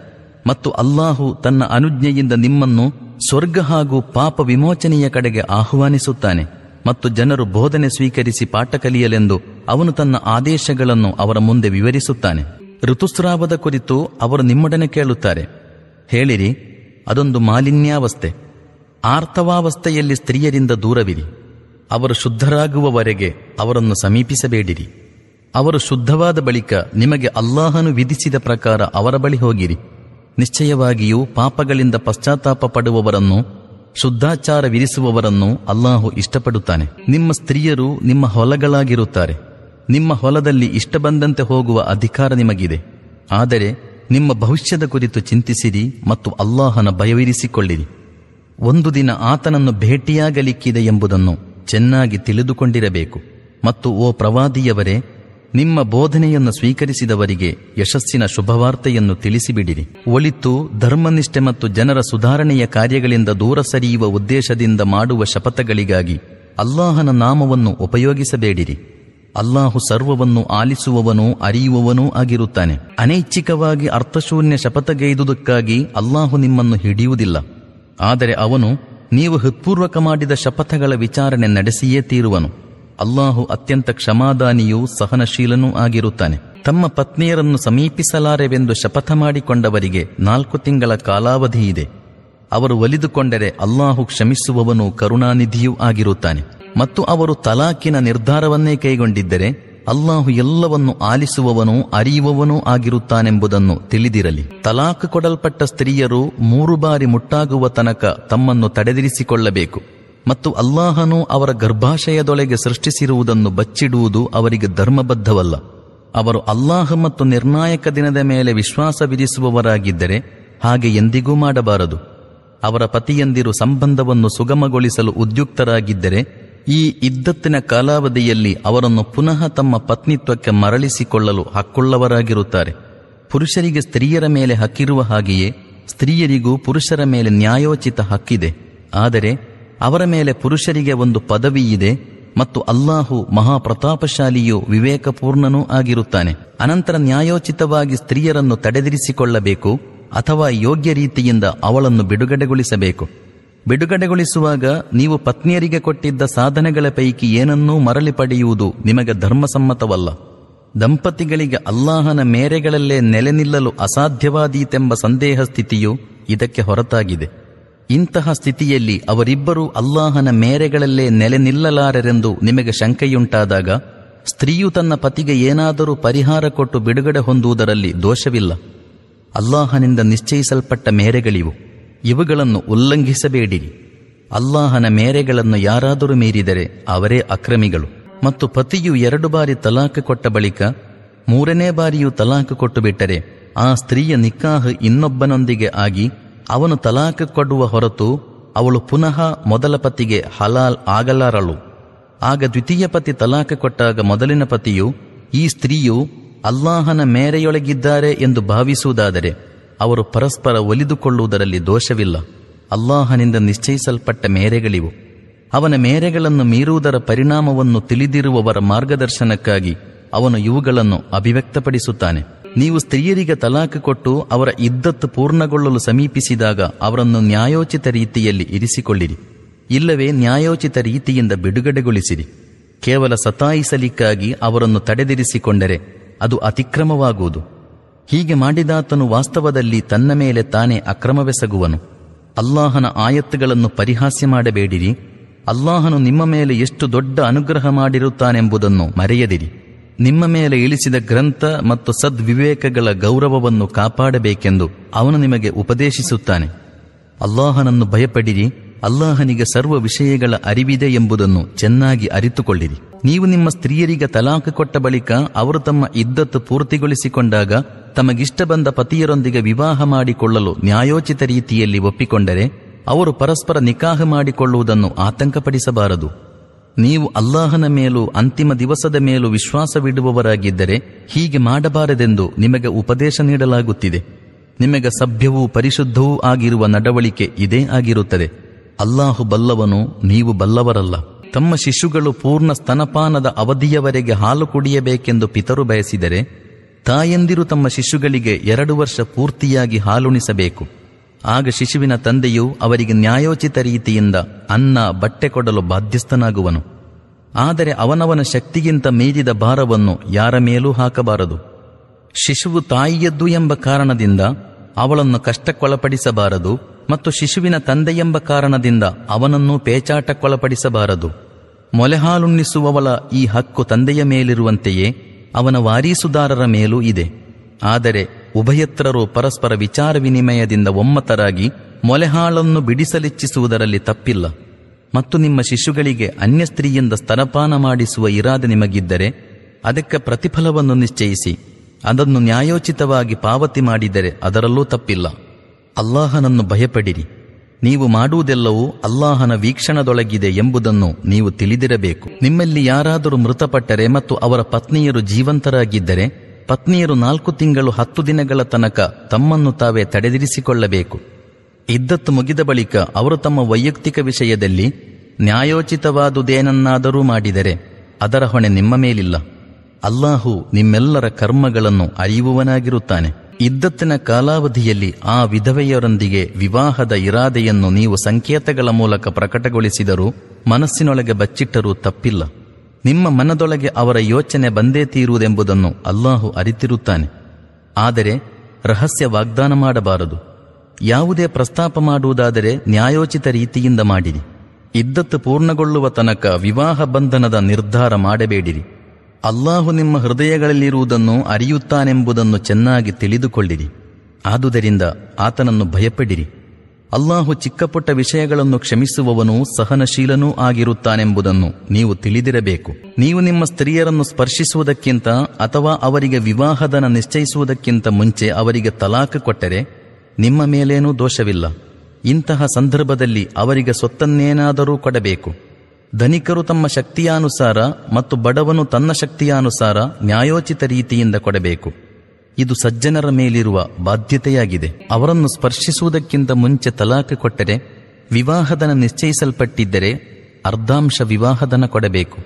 ಮತ್ತು ಅಲ್ಲಾಹು ತನ್ನ ಅನುಜ್ಞೆಯಿಂದ ನಿಮ್ಮನ್ನು ಸ್ವರ್ಗ ಹಾಗೂ ಪಾಪ ವಿಮೋಚನೆಯ ಕಡೆಗೆ ಆಹ್ವಾನಿಸುತ್ತಾನೆ ಮತ್ತು ಜನರು ಬೋಧನೆ ಸ್ವೀಕರಿಸಿ ಪಾಠ ಕಲಿಯಲೆಂದು ಅವನು ತನ್ನ ಆದೇಶಗಳನ್ನು ಅವರ ಮುಂದೆ ವಿವರಿಸುತ್ತಾನೆ. ಋತುಸ್ರಾವದ ಕುರಿತು ಅವರು ನಿಮ್ಮೊಡನೆ ಕೇಳುತ್ತಾರೆ. ಹೇಳಿರಿ, ಅದೊಂದು ಮಾಲಿನ್ಯಾವಸ್ಥೆ. ಆರ್ತವಾವಸ್ಥೆಯಲ್ಲಿ ಸ್ತ್ರೀಯರಿಂದ ದೂರವಿರಿ. ಅವರು ಶುದ್ಧರಾಗುವವರೆಗೆ ಅವರನ್ನು ಸಮೀಪಿಸಬೇಡಿರಿ. ಅವರು ಶುದ್ಧವಾದ ಬಳಿಕ ನಿಮಗೆ ಅಲ್ಲಾಹನು ವಿಧಿಸಿದ ಪ್ರಕಾರ ಅವರ ಬಳಿ ಹೋಗಿರಿ. ನಿಶ್ಚಯವಾಗಿಯೂ ಪಾಪಗಳಿಂದ ಪಶ್ಚಾತ್ತಾಪ ಪಡುವವರನ್ನು ಶುದ್ಧಾಚಾರವಿರಿಸುವವರನ್ನು ಅಲ್ಲಾಹು ಇಷ್ಟಪಡುತ್ತಾನೆ. ನಿಮ್ಮ ಸ್ತ್ರೀಯರು ನಿಮ್ಮ ಹೊಲಗಳಾಗಿರುತ್ತಾರೆ. ನಿಮ್ಮ ಹೊಲದಲ್ಲಿ ಇಷ್ಟ ಬಂದಂತೆ ಹೋಗುವ ಅಧಿಕಾರ ನಿಮಗಿದೆ. ಆದರೆ ನಿಮ್ಮ ಭವಿಷ್ಯದ ಕುರಿತು ಚಿಂತಿಸಿರಿ ಮತ್ತು ಅಲ್ಲಾಹನ ಭಯವಿರಿಸಿಕೊಳ್ಳಿರಿ. ಒಂದು ದಿನ ಆತನನ್ನು ಭೇಟಿಯಾಗಲಿಕ್ಕಿದೆ ಎಂಬುದನ್ನು ಚೆನ್ನಾಗಿ ತಿಳಿದುಕೊಂಡಿರಬೇಕು. ಮತ್ತು ಓ ಪ್ರವಾದಿಯವರೇ, ನಿಮ್ಮ ಬೋಧನೆಯನ್ನು ಸ್ವೀಕರಿಸಿದವರಿಗೆ ಯಶಸ್ಸಿನ ಶುಭವಾರ್ತೆಯನ್ನು ತಿಳಿಸಿಬಿಡಿರಿ. ಒಳಿತು ಧರ್ಮನಿಷ್ಠೆ ಮತ್ತು ಜನರ ಸುಧಾರಣೆಯ ಕಾರ್ಯಗಳಿಂದ ದೂರ ಸರಿಯುವ ಉದ್ದೇಶದಿಂದ ಮಾಡುವ ಶಪಥಗಳಿಗಾಗಿ ಅಲ್ಲಾಹನ ನಾಮವನ್ನು ಉಪಯೋಗಿಸಬೇಡಿರಿ. ಅಲ್ಲಾಹು ಸರ್ವವನ್ನು ಆಲಿಸುವವನೂ ಅರಿಯುವವನೂ ಆಗಿರುತ್ತಾನೆ. ಅನೈಚ್ಛಿಕವಾಗಿ ಅರ್ಥಶೂನ್ಯ ಶಪಥಗೈದುದಕ್ಕಾಗಿ ಅಲ್ಲಾಹು ನಿಮ್ಮನ್ನು ಹಿಡಿಯುವುದಿಲ್ಲ. ಆದರೆ ಅವನು ನೀವು ಹೃತ್ಪೂರ್ವಕ ಮಾಡಿದ ಶಪಥಗಳ ವಿಚಾರಣೆ ನಡೆಸಿಯೇ ತೀರುವನು. ಅಲ್ಲಾಹು ಅತ್ಯಂತ ಕ್ಷಮಾದಾನಿಯೂ ಸಹನಶೀಲನೂ ಆಗಿರುತ್ತಾನೆ. ತಮ್ಮ ಪತ್ನಿಯರನ್ನು ಸಮೀಪಿಸಲಾರೆವೆಂದು ಶಪಥ ಮಾಡಿಕೊಂಡವರಿಗೆ ನಾಲ್ಕು ತಿಂಗಳ ಕಾಲಾವಧಿ ಇದೆ ಅವರು ಒಲಿದುಕೊಂಡರೆ ಅಲ್ಲಾಹು ಕ್ಷಮಿಸುವವನು ಕರುಣಾನಿಧಿಯೂ ಆಗಿರುತ್ತಾನೆ. ಮತ್ತು ಅವರು ತಲಾಕಿನ ನಿರ್ಧಾರವನ್ನೇ ಕೈಗೊಂಡಿದ್ದರೆ ಅಲ್ಲಾಹು ಎಲ್ಲವನ್ನು ಆಲಿಸುವವನೂ ಅರಿಯುವವನೂ ಆಗಿರುತ್ತಾನೆಂಬುದನ್ನು ತಿಳಿದಿರಲಿ. ತಲಾಕ್ ಕೊಡಲ್ಪಟ್ಟ ಸ್ತ್ರೀಯರು ಮೂರು ಬಾರಿ ಮುಟ್ಟಾಗುವ ತನಕ ತಮ್ಮನ್ನು ತಡೆದಿರಿಸಿಕೊಳ್ಳಬೇಕು. ಮತ್ತು ಅಲ್ಲಾಹನು ಅವರ ಗರ್ಭಾಶಯದೊಳಗೆ ಸೃಷ್ಟಿಸಿರುವುದನ್ನು ಬಚ್ಚಿಡುವುದು ಅವರಿಗೆ ಧರ್ಮಬದ್ಧವಲ್ಲ. ಅವರು ಅಲ್ಲಾಹ ಮತ್ತು ನಿರ್ಣಾಯಕ ದಿನದ ಮೇಲೆ ವಿಶ್ವಾಸ ವಿಧಿಸುವವರಾಗಿದ್ದರೆ ಹಾಗೆ ಎಂದಿಗೂ ಮಾಡಬಾರದು. ಅವರ ಪತಿಯಂದಿರು ಸಂಬಂಧವನ್ನು ಸುಗಮಗೊಳಿಸಲು ಉದ್ಯುಕ್ತರಾಗಿದ್ದರೆ ಈ ಇದ್ದತ್ತಿನ ಕಾಲಾವಧಿಯಲ್ಲಿ ಅವರನ್ನು ಪುನಃ ತಮ್ಮ ಪತ್ನಿತ್ವಕ್ಕೆ ಮರಳಿಸಿಕೊಳ್ಳಲು ಹಕ್ಕುಳ್ಳವರಾಗಿರುತ್ತಾರೆ. ಪುರುಷರಿಗೆ ಸ್ತ್ರೀಯರ ಮೇಲೆ ಹಕ್ಕಿರುವ ಹಾಗೆಯೇ ಸ್ತ್ರೀಯರಿಗೂ ಪುರುಷರ ಮೇಲೆ ನ್ಯಾಯೋಚಿತ ಹಕ್ಕಿದೆ. ಆದರೆ ಅವರ ಮೇಲೆ ಪುರುಷರಿಗೆ ಒಂದು ಪದವಿ ಇದೆ ಮತ್ತು ಅಲ್ಲಾಹು ಮಹಾಪ್ರತಾಪಶಾಲಿಯೂ ವಿವೇಕಪೂರ್ಣನೂ ಆಗಿರುತ್ತಾನೆ. ಅನಂತರ ನ್ಯಾಯೋಚಿತವಾಗಿ ಸ್ತ್ರೀಯರನ್ನು ತಡೆದಿರಿಸಿಕೊಳ್ಳಬೇಕು ಅಥವಾ ಯೋಗ್ಯ ರೀತಿಯಿಂದ ಅವಳನ್ನು ಬಿಡುಗಡೆಗೊಳಿಸಬೇಕು. ಬಿಡುಗಡೆಗೊಳಿಸುವಾಗ ನೀವು ಪತ್ನಿಯರಿಗೆ ಕೊಟ್ಟಿದ್ದ ಸಾಧನೆಗಳ ಪೈಕಿ ಏನನ್ನೂ ಮರಳಿ ಪಡೆಯುವುದು ನಿಮಗೆ ಧರ್ಮಸಮ್ಮತವಲ್ಲ. ದಂಪತಿಗಳಿಗೆ ಅಲ್ಲಾಹನ ಮೇರೆಗಳಲ್ಲೇ ನೆಲೆ ನಿಲ್ಲಲು ಅಸಾಧ್ಯವಾದೀತೆಂಬ ಸಂದೇಹ ಸ್ಥಿತಿಯು ಇದಕ್ಕೆ ಹೊರತಾಗಿದೆ. ಇಂತಹ ಸ್ಥಿತಿಯಲ್ಲಿ ಅವರಿಬ್ಬರೂ ಅಲ್ಲಾಹನ ಮೇರೆಗಳಲ್ಲೇ ನೆಲೆ ನಿಲ್ಲಲಾರರೆಂದು ನಿಮಗೆ ಶಂಕೆಯುಂಟಾದಾಗ, ಸ್ತ್ರೀಯು ತನ್ನ ಪತಿಗೆ ಏನಾದರೂ ಪರಿಹಾರ ಕೊಟ್ಟು ಬಿಡುಗಡೆ ಹೊಂದುವುದರಲ್ಲಿ ದೋಷವಿಲ್ಲ. ಅಲ್ಲಾಹನಿಂದ ನಿಶ್ಚಯಿಸಲ್ಪಟ್ಟ ಮೇರೆಗಳಿವು. ಇವುಗಳನ್ನು ಉಲ್ಲಂಘಿಸಬೇಡಿರಿ. ಅಲ್ಲಾಹನ ಮೇರೆಗಳನ್ನು ಯಾರಾದರೂ ಮೀರಿದರೆ ಅವರೇ ಅಕ್ರಮಿಗಳು. ಮತ್ತು ಪತಿಯು ಎರಡು ಬಾರಿ ತಲಾಖ್ ಕೊಟ್ಟ ಬಳಿಕ ಮೂರನೇ ಬಾರಿಯೂ ತಲಾಖ್ ಕೊಟ್ಟು ಬಿಟ್ಟರೆ ಆ ಸ್ತ್ರೀಯ ನಿಕ್ಕಾಹ್ ಇನ್ನೊಬ್ಬನೊಂದಿಗೆ ಆಗಿ ಅವನು ತಲಾಖ್ ಕೊಡುವ ಹೊರತು ಅವಳು ಪುನಃ ಮೊದಲ ಪತಿಗೆ ಹಲಾಲ್ ಆಗಲಾರಳು. ಆಗ ದ್ವಿತೀಯ ಪತಿ ತಲಾಖ್ ಕೊಟ್ಟಾಗ ಮೊದಲಿನ ಪತಿಯು, ಈ ಸ್ತ್ರೀಯು ಅಲ್ಲಾಹನ ಮೇರೆಯೊಳಗಿದ್ದಾರೆ ಎಂದು ಭಾವಿಸುವುದಾದರೆ ಅವರು ಪರಸ್ಪರ ಒಲಿದುಕೊಳ್ಳುವುದರಲ್ಲಿ ದೋಷವಿಲ್ಲ. ಅಲ್ಲಾಹನಿಂದ ನಿಶ್ಚಯಿಸಲ್ಪಟ್ಟ ಮೇರೆಗಳಿವು. ಅವನ ಮೇರೆಗಳನ್ನು ಮೀರುವುದರ ಪರಿಣಾಮವನ್ನು ತಿಳಿದಿರುವವರ ಮಾರ್ಗದರ್ಶನಕ್ಕಾಗಿ ಅವನು ಇವುಗಳನ್ನು ಅಭಿವ್ಯಕ್ತಪಡಿಸುತ್ತಾನೆ. ನೀವು ಸ್ತ್ರೀಯರಿಗೆ ತಲಾಖ್ ಕೊಟ್ಟು ಅವರ ಇದ್ದತ್ತು ಪೂರ್ಣಗೊಳ್ಳಲು ಸಮೀಪಿಸಿದಾಗ ಅವರನ್ನು ನ್ಯಾಯೋಚಿತ ರೀತಿಯಲ್ಲಿ ಇರಿಸಿಕೊಳ್ಳಿರಿ. ಇಲ್ಲವೇ ನ್ಯಾಯೋಚಿತ ರೀತಿಯಿಂದ ಬಿಡುಗಡೆಗೊಳಿಸಿರಿ. ಕೇವಲ ಸತಾಯಿಸಲಿಕ್ಕಾಗಿ ಅವರನ್ನು ತಡೆದಿರಿಸಿಕೊಂಡರೆ ಅದು ಅತಿಕ್ರಮವಾಗುವುದು. ಹೀಗೆ ಮಾಡಿದಾತನು ವಾಸ್ತವದಲ್ಲಿ ತನ್ನ ಮೇಲೆ ತಾನೇ ಅಕ್ರಮವೆಸಗುವನು. ಅಲ್ಲಾಹನ ಆಯತ್ತುಗಳನ್ನು ಪರಿಹಾಸ್ಯ ಮಾಡಬೇಡಿರಿ. ಅಲ್ಲಾಹನು ನಿಮ್ಮ ಮೇಲೆ ಎಷ್ಟು ದೊಡ್ಡ ಅನುಗ್ರಹ ಮಾಡಿರುತ್ತಾನೆಂಬುದನ್ನು ಮರೆಯದಿರಿ. ನಿಮ್ಮ ಮೇಲೆ ಇಳಿಸಿದ ಗ್ರಂಥ ಮತ್ತು ಸದ್ವಿವೇಕಗಳ ಗೌರವವನ್ನು ಕಾಪಾಡಬೇಕೆಂದು ಅವನು ನಿಮಗೆ ಉಪದೇಶಿಸುತ್ತಾನೆ. ಅಲ್ಲಾಹನನ್ನು ಭಯಪಡಿರಿ. ಅಲ್ಲಾಹನಿಗೆ ಸರ್ವ ವಿಷಯಗಳ ಅರಿವಿದೆ ಎಂಬುದನ್ನು ಚೆನ್ನಾಗಿ ಅರಿತುಕೊಳ್ಳಿರಿ. ನೀವು ನಿಮ್ಮ ಸ್ತ್ರೀಯರಿಗೆ ತಲಾಖ್ ಕೊಟ್ಟ ಬಳಿಕ ಅವರು ತಮ್ಮ ಇದ್ದತ್ತು ಪೂರ್ತಿಗೊಳಿಸಿಕೊಂಡಾಗ ತಮಗಿಷ್ಟ ಬಂದ ಪತಿಯರೊಂದಿಗೆ ವಿವಾಹ ಮಾಡಿಕೊಳ್ಳಲು ನ್ಯಾಯೋಚಿತ ರೀತಿಯಲ್ಲಿ ಒಪ್ಪಿಕೊಂಡರೆ ಅವರು ಪರಸ್ಪರ ನಿಕಾಹ ಮಾಡಿಕೊಳ್ಳುವುದನ್ನು ಆತಂಕಪಡಿಸಬಾರದು. ನೀವು ಅಲ್ಲಾಹನ ಮೇಲೂ ಅಂತಿಮ ದಿವಸದ ಮೇಲೂ ವಿಶ್ವಾಸವಿಡುವವರಾಗಿದ್ದರೆ ಹೀಗೆ ಮಾಡಬಾರದೆಂದು ನಿಮಗೆ ಉಪದೇಶ ನೀಡಲಾಗುತ್ತಿದೆ. ನಿಮಗೆ ಸಭ್ಯವೂ ಪರಿಶುದ್ಧವೂ ಆಗಿರುವ ನಡವಳಿಕೆ ಇದೇ ಆಗಿರುತ್ತದೆ. ಅಲ್ಲಾಹು ಬಲ್ಲವನು, ನೀವು ಬಲ್ಲವರಲ್ಲ. ತಮ್ಮ ಶಿಶುಗಳು ಪೂರ್ಣ ಸ್ತನಪಾನದ ಅವಧಿಯವರೆಗೆ ಹಾಲು ಕುಡಿಯಬೇಕೆಂದು ಪಿತರು ಬಯಸಿದರೆ ತಾಯಂದಿರು ತಮ್ಮ ಶಿಶುಗಳಿಗೆ ಎರಡು ವರ್ಷ ಪೂರ್ತಿಯಾಗಿ ಹಾಲುಣಿಸಬೇಕು. ಆಗ ಶಿಶುವಿನ ತಂದೆಯು ಅವರಿಗೆ ನ್ಯಾಯೋಚಿತ ರೀತಿಯಿಂದ ಅನ್ನ, ಬಟ್ಟೆ ಕೊಡಲು ಬಾಧ್ಯಸ್ಥನಾಗುವನು. ಆದರೆ ಅವನವನ ಶಕ್ತಿಗಿಂತ ಮೀರಿದ ಭಾರವನ್ನು ಯಾರ ಮೇಲೂ ಹಾಕಬಾರದು. ಶಿಶುವು ತಾಯಿಯದ್ದು ಎಂಬ ಕಾರಣದಿಂದ ಅವಳನ್ನು ಕಷ್ಟಕ್ಕೊಳಪಡಿಸಬಾರದು. ಮತ್ತು ಶಿಶುವಿನ ತಂದೆಯೆಂಬ ಕಾರಣದಿಂದ ಅವನನ್ನು ಪೇಚಾಟಕ್ಕೊಳಪಡಿಸಬಾರದು. ಮೊಲೆಹಾಲುಣ್ಣಿಸುವವಳ ಈ ಹಕ್ಕು ತಂದೆಯ ಮೇಲಿರುವಂತೆಯೇ ಅವನ ವಾರೀಸುದಾರರ ಮೇಲೂ ಇದೆ. ಆದರೆ ಉಭಯತ್ರರು ಪರಸ್ಪರ ವಿಚಾರ ವಿನಿಮಯದಿಂದ ಒಮ್ಮತರಾಗಿ ಮೊಲೆಹಾಳನ್ನು ಬಿಡಿಸಲಿಚ್ಛಿಸುವುದರಲ್ಲಿ ತಪ್ಪಿಲ್ಲ. ಮತ್ತು ನಿಮ್ಮ ಶಿಶುಗಳಿಗೆ ಅನ್ಯ ಸ್ತ್ರೀಯಿಂದ ಸ್ತನಪಾನ ಮಾಡಿಸುವ ಇರಾದೆ ನಿಮಗಿದ್ದರೆ ಅದಕ್ಕೆ ಪ್ರತಿಫಲವನ್ನು ನಿಶ್ಚಯಿಸಿ, ಅದನ್ನು ನ್ಯಾಯೋಚಿತವಾಗಿ ಪಾವತಿ ಮಾಡಿದರೆ ಅದರಲ್ಲೂ ತಪ್ಪಿಲ್ಲ. ಅಲ್ಲಾಹನನ್ನು ಭಯಪಡಿರಿ. ನೀವು ಮಾಡುವುದೆಲ್ಲವೂ ಅಲ್ಲಾಹನ ವೀಕ್ಷಣದೊಳಗಿದೆ ಎಂಬುದನ್ನು ನೀವು ತಿಳಿದಿರಬೇಕು. ನಿಮ್ಮಲ್ಲಿ ಯಾರಾದರೂ ಮೃತಪಟ್ಟರೆ ಮತ್ತು ಅವರ ಪತ್ನಿಯರು ಜೀವಂತರಾಗಿದ್ದರೆ, ಪತ್ನಿಯರು ನಾಲ್ಕು ತಿಂಗಳು ಹತ್ತು ದಿನಗಳ ತನಕ ತಮ್ಮನ್ನು ತಾವೇ ತಡೆದಿರಿಸಿಕೊಳ್ಳಬೇಕು. ಇದ್ದತ್ತು ಮುಗಿದ ಬಳಿಕ ಅವರು ತಮ್ಮ ವೈಯಕ್ತಿಕ ವಿಷಯದಲ್ಲಿ ನ್ಯಾಯೋಚಿತವಾದುದೇನನ್ನಾದರೂ ಮಾಡಿದರೆ, ಅದರ ಹೊಣೆ ನಿಮ್ಮ ಮೇಲಿಲ್ಲ. ಅಲ್ಲಾಹು ನಿಮ್ಮೆಲ್ಲರ ಕರ್ಮಗಳನ್ನು ಅರಿಯುವವನಾಗಿರುತ್ತಾನೆ. ಇದ್ದತ್ತಿನ ಕಾಲಾವಧಿಯಲ್ಲಿ ಆ ವಿಧವೆಯರೊಂದಿಗೆ ವಿವಾಹದ ಇರಾದೆಯನ್ನು ನೀವು ಸಂಕೇತಗಳ ಮೂಲಕ ಪ್ರಕಟಗೊಳಿಸಿದರೂ ಮನಸ್ಸಿನೊಳಗೆ ಬಚ್ಚಿಟ್ಟರೂ ತಪ್ಪಿಲ್ಲ. ನಿಮ್ಮ ಮನದೊಳಗೆ ಅವರ ಯೋಚನೆ ಬಂದೇ ತೀರುವುದೆಂಬುದನ್ನು ಅಲ್ಲಾಹು ಅರಿತಿರುತ್ತಾನೆ. ಆದರೆ ರಹಸ್ಯ ವಾಗ್ದಾನ ಮಾಡಬಾರದು. ಯಾವುದೇ ಪ್ರಸ್ತಾಪ ಮಾಡುವುದಾದರೆ ನ್ಯಾಯೋಚಿತ ರೀತಿಯಿಂದ ಮಾಡಿರಿ. ಇದ್ದತ್ತು ಪೂರ್ಣಗೊಳ್ಳುವ ತನಕ ವಿವಾಹ ಬಂಧನದ ನಿರ್ಧಾರ ಮಾಡಬೇಡಿರಿ. ಅಲ್ಲಾಹು ನಿಮ್ಮ ಹೃದಯಗಳಲ್ಲಿರುವುದನ್ನು ಅರಿಯುತ್ತಾನೆಂಬುದನ್ನು ಚೆನ್ನಾಗಿ ತಿಳಿದುಕೊಳ್ಳಿರಿ. ಆದುದರಿಂದ ಆತನನ್ನು ಭಯಪಡಿರಿ. ಅಲ್ಲಾಹು ಚಿಕ್ಕಪುಟ್ಟ ವಿಷಯಗಳನ್ನು ಕ್ಷಮಿಸುವವನು ಸಹನಶೀಲನೂ ಆಗಿರುತ್ತಾನೆಂಬುದನ್ನು ನೀವು ತಿಳಿದಿರಬೇಕು. ನೀವು ನಿಮ್ಮ ಸ್ತ್ರೀಯರನ್ನು ಸ್ಪರ್ಶಿಸುವುದಕ್ಕಿಂತ ಅಥವಾ ಅವರಿಗೆ ವಿವಾಹದನ ನಿಶ್ಚಯಿಸುವುದಕ್ಕಿಂತ ಮುಂಚೆ ಅವರಿಗೆ ತಲಾಖ್ ಕೊಟ್ಟರೆ ನಿಮ್ಮ ಮೇಲೇನೂ ದೋಷವಿಲ್ಲ. ಇಂತಹ ಸಂದರ್ಭದಲ್ಲಿ ಅವರಿಗೆ ಸೊತ್ತನ್ನೇನಾದರೂ ಕೊಡಬೇಕು. ಧನಿಕರು ತಮ್ಮ ಶಕ್ತಿಯಾನುಸಾರ ಮತ್ತು ಬಡವನು ತನ್ನ ಶಕ್ತಿಯಾನುಸಾರ ನ್ಯಾಯೋಚಿತ ರೀತಿಯಿಂದ ಕೊಡಬೇಕು. ಇದು ಸಜ್ಜನರ ಮೇಲಿರುವ ಬಾಧ್ಯತೆಯಾಗಿದೆ. ಅವರನ್ನು ಸ್ಪರ್ಶಿಸುವುದಕ್ಕಿಂತ ಮುಂಚೆ ತಲಾಖ್ ಕೊಟ್ಟರೆ, ವಿವಾಹಧನ ನಿಶ್ಚಯಿಸಲ್ಪಟ್ಟಿದ್ದರೆ ಅರ್ಧಾಂಶ ವಿವಾಹಧನ ಕೊಡಬೇಕು.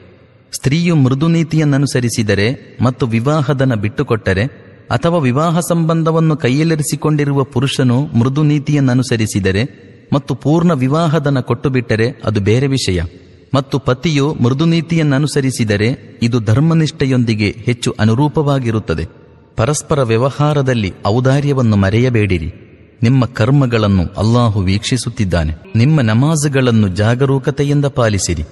ಸ್ತ್ರೀಯು ಮೃದು ನೀತಿಯನ್ನನುಸರಿಸಿದರೆ ಮತ್ತು ವಿವಾಹಧನ ಬಿಟ್ಟುಕೊಟ್ಟರೆ, ಅಥವಾ ವಿವಾಹ ಸಂಬಂಧವನ್ನು ಕೈಯಲ್ಲಿರಿಸಿಕೊಂಡಿರುವ ಪುರುಷನು ಮೃದು ನೀತಿಯನ್ನನುಸರಿಸಿದರೆ ಮತ್ತು ಪೂರ್ಣ ವಿವಾಹಧನ ಕೊಟ್ಟುಬಿಟ್ಟರೆ ಅದು ಬೇರೆ ವಿಷಯ. ಮತ್ತು ಪತಿಯು ಮೃದು ನೀತಿಯನ್ನನುಸರಿಸಿದರೆ ಇದು ಧರ್ಮನಿಷ್ಠೆಯೊಂದಿಗೆ ಹೆಚ್ಚು ಅನುರೂಪವಾಗಿರುತ್ತದೆ. ಪರಸ್ಪರ ವ್ಯವಹಾರದಲ್ಲಿ ಔದಾರ್ಯವನ್ನು ಮರೆಯಬೇಡಿರಿ. ನಿಮ್ಮ ಕರ್ಮಗಳನ್ನು ಅಲ್ಲಾಹು ವೀಕ್ಷಿಸುತ್ತಿದ್ದಾನೆ. ನಿಮ್ಮ ನಮಾಜ್ಗಳನ್ನು ಜಾಗರೂಕತೆಯಿಂದ ಪಾಲಿಸಿರಿ.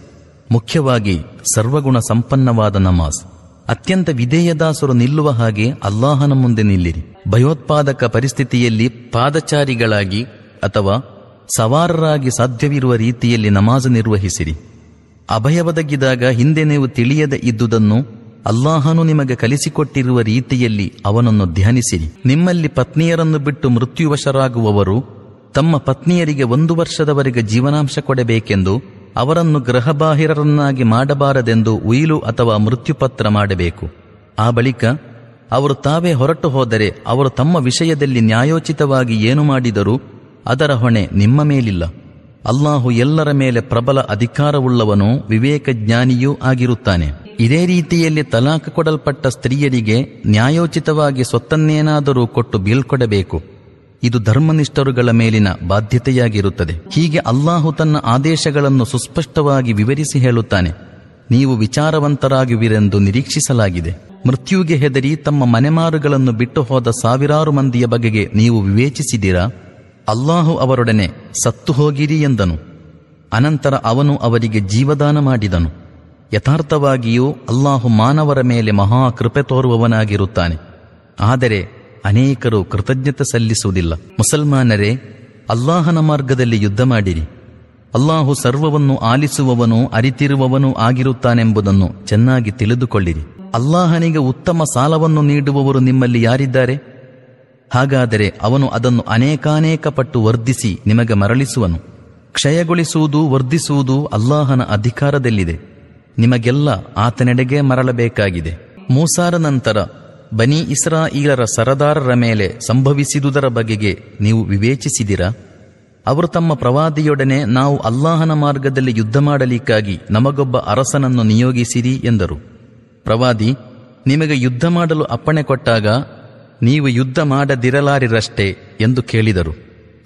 ಮುಖ್ಯವಾಗಿ ಸರ್ವಗುಣ ಸಂಪನ್ನವಾದ ನಮಾಜ್. ಅತ್ಯಂತ ವಿಧೇಯದಾಸರು ನಿಲ್ಲುವ ಹಾಗೆ ಅಲ್ಲಾಹನ ಮುಂದೆ ನಿಲ್ಲಿರಿ. ಭಯೋತ್ಪಾದಕ ಪರಿಸ್ಥಿತಿಯಲ್ಲಿ ಪಾದಚಾರಿಗಳಾಗಿ ಅಥವಾ ಸವಾರರಾಗಿ ಸಾಧ್ಯವಿರುವ ರೀತಿಯಲ್ಲಿ ನಮಾಜ್ ನಿರ್ವಹಿಸಿರಿ. ಅಭಯ ಒದಗಿದಾಗ ಹಿಂದೆ ನೀವು ತಿಳಿಯದೆ ಇದ್ದುದನ್ನು ಅಲ್ಲಾಹನು ನಿಮಗೆ ಕಲಿಸಿಕೊಟ್ಟಿರುವ ರೀತಿಯಲ್ಲಿ ಅವನನ್ನು ಧ್ಯಾನಿಸಿರಿ. ನಿಮ್ಮಲ್ಲಿ ಪತ್ನಿಯರನ್ನು ಬಿಟ್ಟು ಮೃತ್ಯುವಶರಾಗುವವರು ತಮ್ಮ ಪತ್ನಿಯರಿಗೆ ಒಂದು ವರ್ಷದವರೆಗೆ ಜೀವನಾಂಶ ಕೊಡಬೇಕೆಂದು ಅವರನ್ನು ಗ್ರಹಬಾಹಿರರನ್ನಾಗಿ ಮಾಡಬಾರದೆಂದು ಉಯಿಲು ಅಥವಾ ಮೃತ್ಯುಪತ್ರ ಮಾಡಬೇಕು. ಆ ಬಳಿಕ ಅವರು ತಾವೇ ಹೊರಟು ಹೋದರೆ ಅವರು ತಮ್ಮ ವಿಷಯದಲ್ಲಿ ನ್ಯಾಯೋಚಿತವಾಗಿ ಏನು ಮಾಡಿದರೂ ಅದರ ಹೊಣೆ ನಿಮ್ಮ ಮೇಲಿಲ್ಲ. ಅಲ್ಲಾಹು ಎಲ್ಲರ ಮೇಲೆ ಪ್ರಬಲ ಅಧಿಕಾರವುಳ್ಳವನು ವಿವೇಕ ಜ್ಞಾನಿಯೂ ಆಗಿರುತ್ತಾನೆ. ಇದೇ ರೀತಿಯಲ್ಲಿ ತಲಾಖ್ ಕೊಡಲ್ಪಟ್ಟ ಸ್ತ್ರೀಯರಿಗೆ ನ್ಯಾಯೋಚಿತವಾಗಿ ಸ್ವತ್ತನ್ನೇನಾದರೂ ಕೊಟ್ಟು ಬೀಳ್ಕೊಡಬೇಕು ಇದು ಧರ್ಮನಿಷ್ಠರುಗಳ ಮೇಲಿನ ಬಾಧ್ಯತೆಯಾಗಿರುತ್ತದೆ. ಹೀಗೆ ಅಲ್ಲಾಹು ತನ್ನ ಆದೇಶಗಳನ್ನು ಸುಸ್ಪಷ್ಟವಾಗಿ ವಿವರಿಸಿ ಹೇಳುತ್ತಾನೆ. ನೀವು ವಿಚಾರವಂತರಾಗುವಿರೆಂದು ನಿರೀಕ್ಷಿಸಲಾಗಿದೆ. ಮೃತ್ಯುಗೆ ಹೆದರಿ ತಮ್ಮ ಮನೆಮಾರುಗಳನ್ನು ಬಿಟ್ಟು ಹೋದ ಸಾವಿರಾರು ಮಂದಿಯ ಬಗೆಗೆ ನೀವು ವಿವೇಚಿಸಿದಿರಾ ಅಲ್ಲಾಹು ಅವರೊಡನೆ ಸತ್ತು ಹೋಗಿರಿ ಎಂದನು. ಅನಂತರ ಅವನು ಅವರಿಗೆ ಜೀವದಾನ ಮಾಡಿದನು. ಯಥಾರ್ಥವಾಗಿಯೂ ಅಲ್ಲಾಹು ಮಾನವರ ಮೇಲೆ ಮಹಾ ಕೃಪೆ ತೋರುವವನಾಗಿರುತ್ತಾನೆ. ಆದರೆ ಅನೇಕರು ಕೃತಜ್ಞತೆ ಸಲ್ಲಿಸುವುದಿಲ್ಲ. ಮುಸಲ್ಮಾನರೇ, ಅಲ್ಲಾಹನ ಮಾರ್ಗದಲ್ಲಿ ಯುದ್ಧ ಮಾಡಿರಿ. ಅಲ್ಲಾಹು ಸರ್ವವನ್ನು ಆಲಿಸುವವನು ಅರಿತಿರುವವನು ಆಗಿರುತ್ತಾನೆಂಬುದನ್ನು ಚೆನ್ನಾಗಿ ತಿಳಿದುಕೊಳ್ಳಿರಿ. ಅಲ್ಲಾಹನಿಗೆ ಉತ್ತಮ ಸಾಲವನ್ನು ನೀಡುವವರು ನಿಮ್ಮಲ್ಲಿ ಯಾರಿದ್ದಾರೆ? ಹಾಗಾದರೆ ಅವನು ಅದನ್ನು ಅನೇಕಾನೇಕ ಪಟ್ಟು ವರ್ಧಿಸಿ ನಿಮಗೆ ಮರಳಿಸುವನು. ಕ್ಷಯಗೊಳಿಸುವುದು ವರ್ಧಿಸುವುದು ಅಲ್ಲಾಹನ ಅಧಿಕಾರದಲ್ಲಿದೆ. ನಿಮಗೆಲ್ಲ ಆತನೆಡೆಗೆ ಮರಳಬೇಕಾಗಿದೆ. ಮೂಸಾರ ನಂತರ ಬನಿ ಇಸ್ರಾಯಿಲರ ಸರದಾರರ ಮೇಲೆ ಸಂಭವಿಸಿದುದರ ಬಗೆಗೆ ನೀವು ವಿವೇಚಿಸಿದಿರಾ? ಅವರು ತಮ್ಮ ಪ್ರವಾದಿಯೊಡನೆ ನಾವು ಅಲ್ಲಾಹನ ಮಾರ್ಗದಲ್ಲಿ ಯುದ್ಧ ಮಾಡಲಿಕ್ಕಾಗಿ ನಮಗೊಬ್ಬ ಅರಸನನ್ನು ನಿಯೋಗಿಸಿರಿ ಎಂದರು. ಪ್ರವಾದಿ, ನಿಮಗೆ ಯುದ್ಧ ಮಾಡಲು ಅಪ್ಪಣೆ ಕೊಟ್ಟಾಗ ನೀವು ಯುದ್ಧ ಮಾಡದಿರಲಾರಿರಷ್ಟೇ ಎಂದು ಕೇಳಿದರು.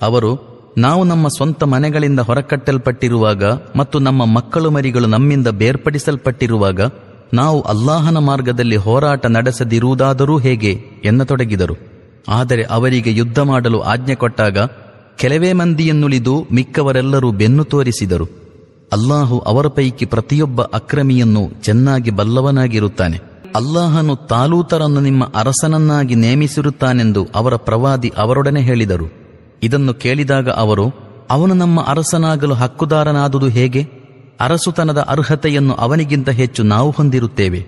ಅವರು, ನಾವು ನಮ್ಮ ಸ್ವಂತ ಮನೆಗಳಿಂದ ಹೊರಕಟ್ಟಲ್ಪಟ್ಟಿರುವಾಗ ಮತ್ತು ನಮ್ಮ ಮಕ್ಕಳು ಮರಿಗಳು ನಮ್ಮಿಂದ ಬೇರ್ಪಡಿಸಲ್ಪಟ್ಟಿರುವಾಗ ನಾವು ಅಲ್ಲಾಹನ ಮಾರ್ಗದಲ್ಲಿ ಹೋರಾಟ ನಡೆಸದಿರುವುದಾದರೂ ಹೇಗೆ ಎನ್ನತೊಡಗಿದರು. ಆದರೆ ಅವರಿಗೆ ಯುದ್ಧ ಮಾಡಲು ಆಜ್ಞೆ ಕೊಟ್ಟಾಗ ಕೆಲವೇ ಮಂದಿಯನ್ನುಳಿದು ಮಿಕ್ಕವರೆಲ್ಲರೂ ಬೆನ್ನು ತೋರಿಸಿದರು. ಅಲ್ಲಾಹು ಅವರ ಪೈಕಿ ಪ್ರತಿಯೊಬ್ಬ ಅಕ್ರಮಿಯನ್ನು ಚೆನ್ನಾಗಿ ಬಲ್ಲವನಾಗಿರುತ್ತಾನೆ. ಅಲ್ಲಾಹನು ತಾಲೂತರನ್ನು ನಿಮ್ಮ ಅರಸನನ್ನಾಗಿ ನೇಮಿಸಿರುತ್ತಾನೆಂದು ಅವರ ಪ್ರವಾದಿ ಅವರೊಡನೆ ಹೇಳಿದರು. ಇದನ್ನು ಕೇಳಿದಾಗ ಅವರು, ಅವನು ನಮ್ಮ ಅರಸನಾಗಲು ಹಕ್ಕುದಾರನಾದುದು ಹೇಗೆ? ಅರಸುತನದ ಅರ್ಹತೆಯನ್ನು ಅವನಿಗಿಂತ ಹೆಚ್ಚು ನಾವು ಹೊಂದಿರುತ್ತೇವೆ.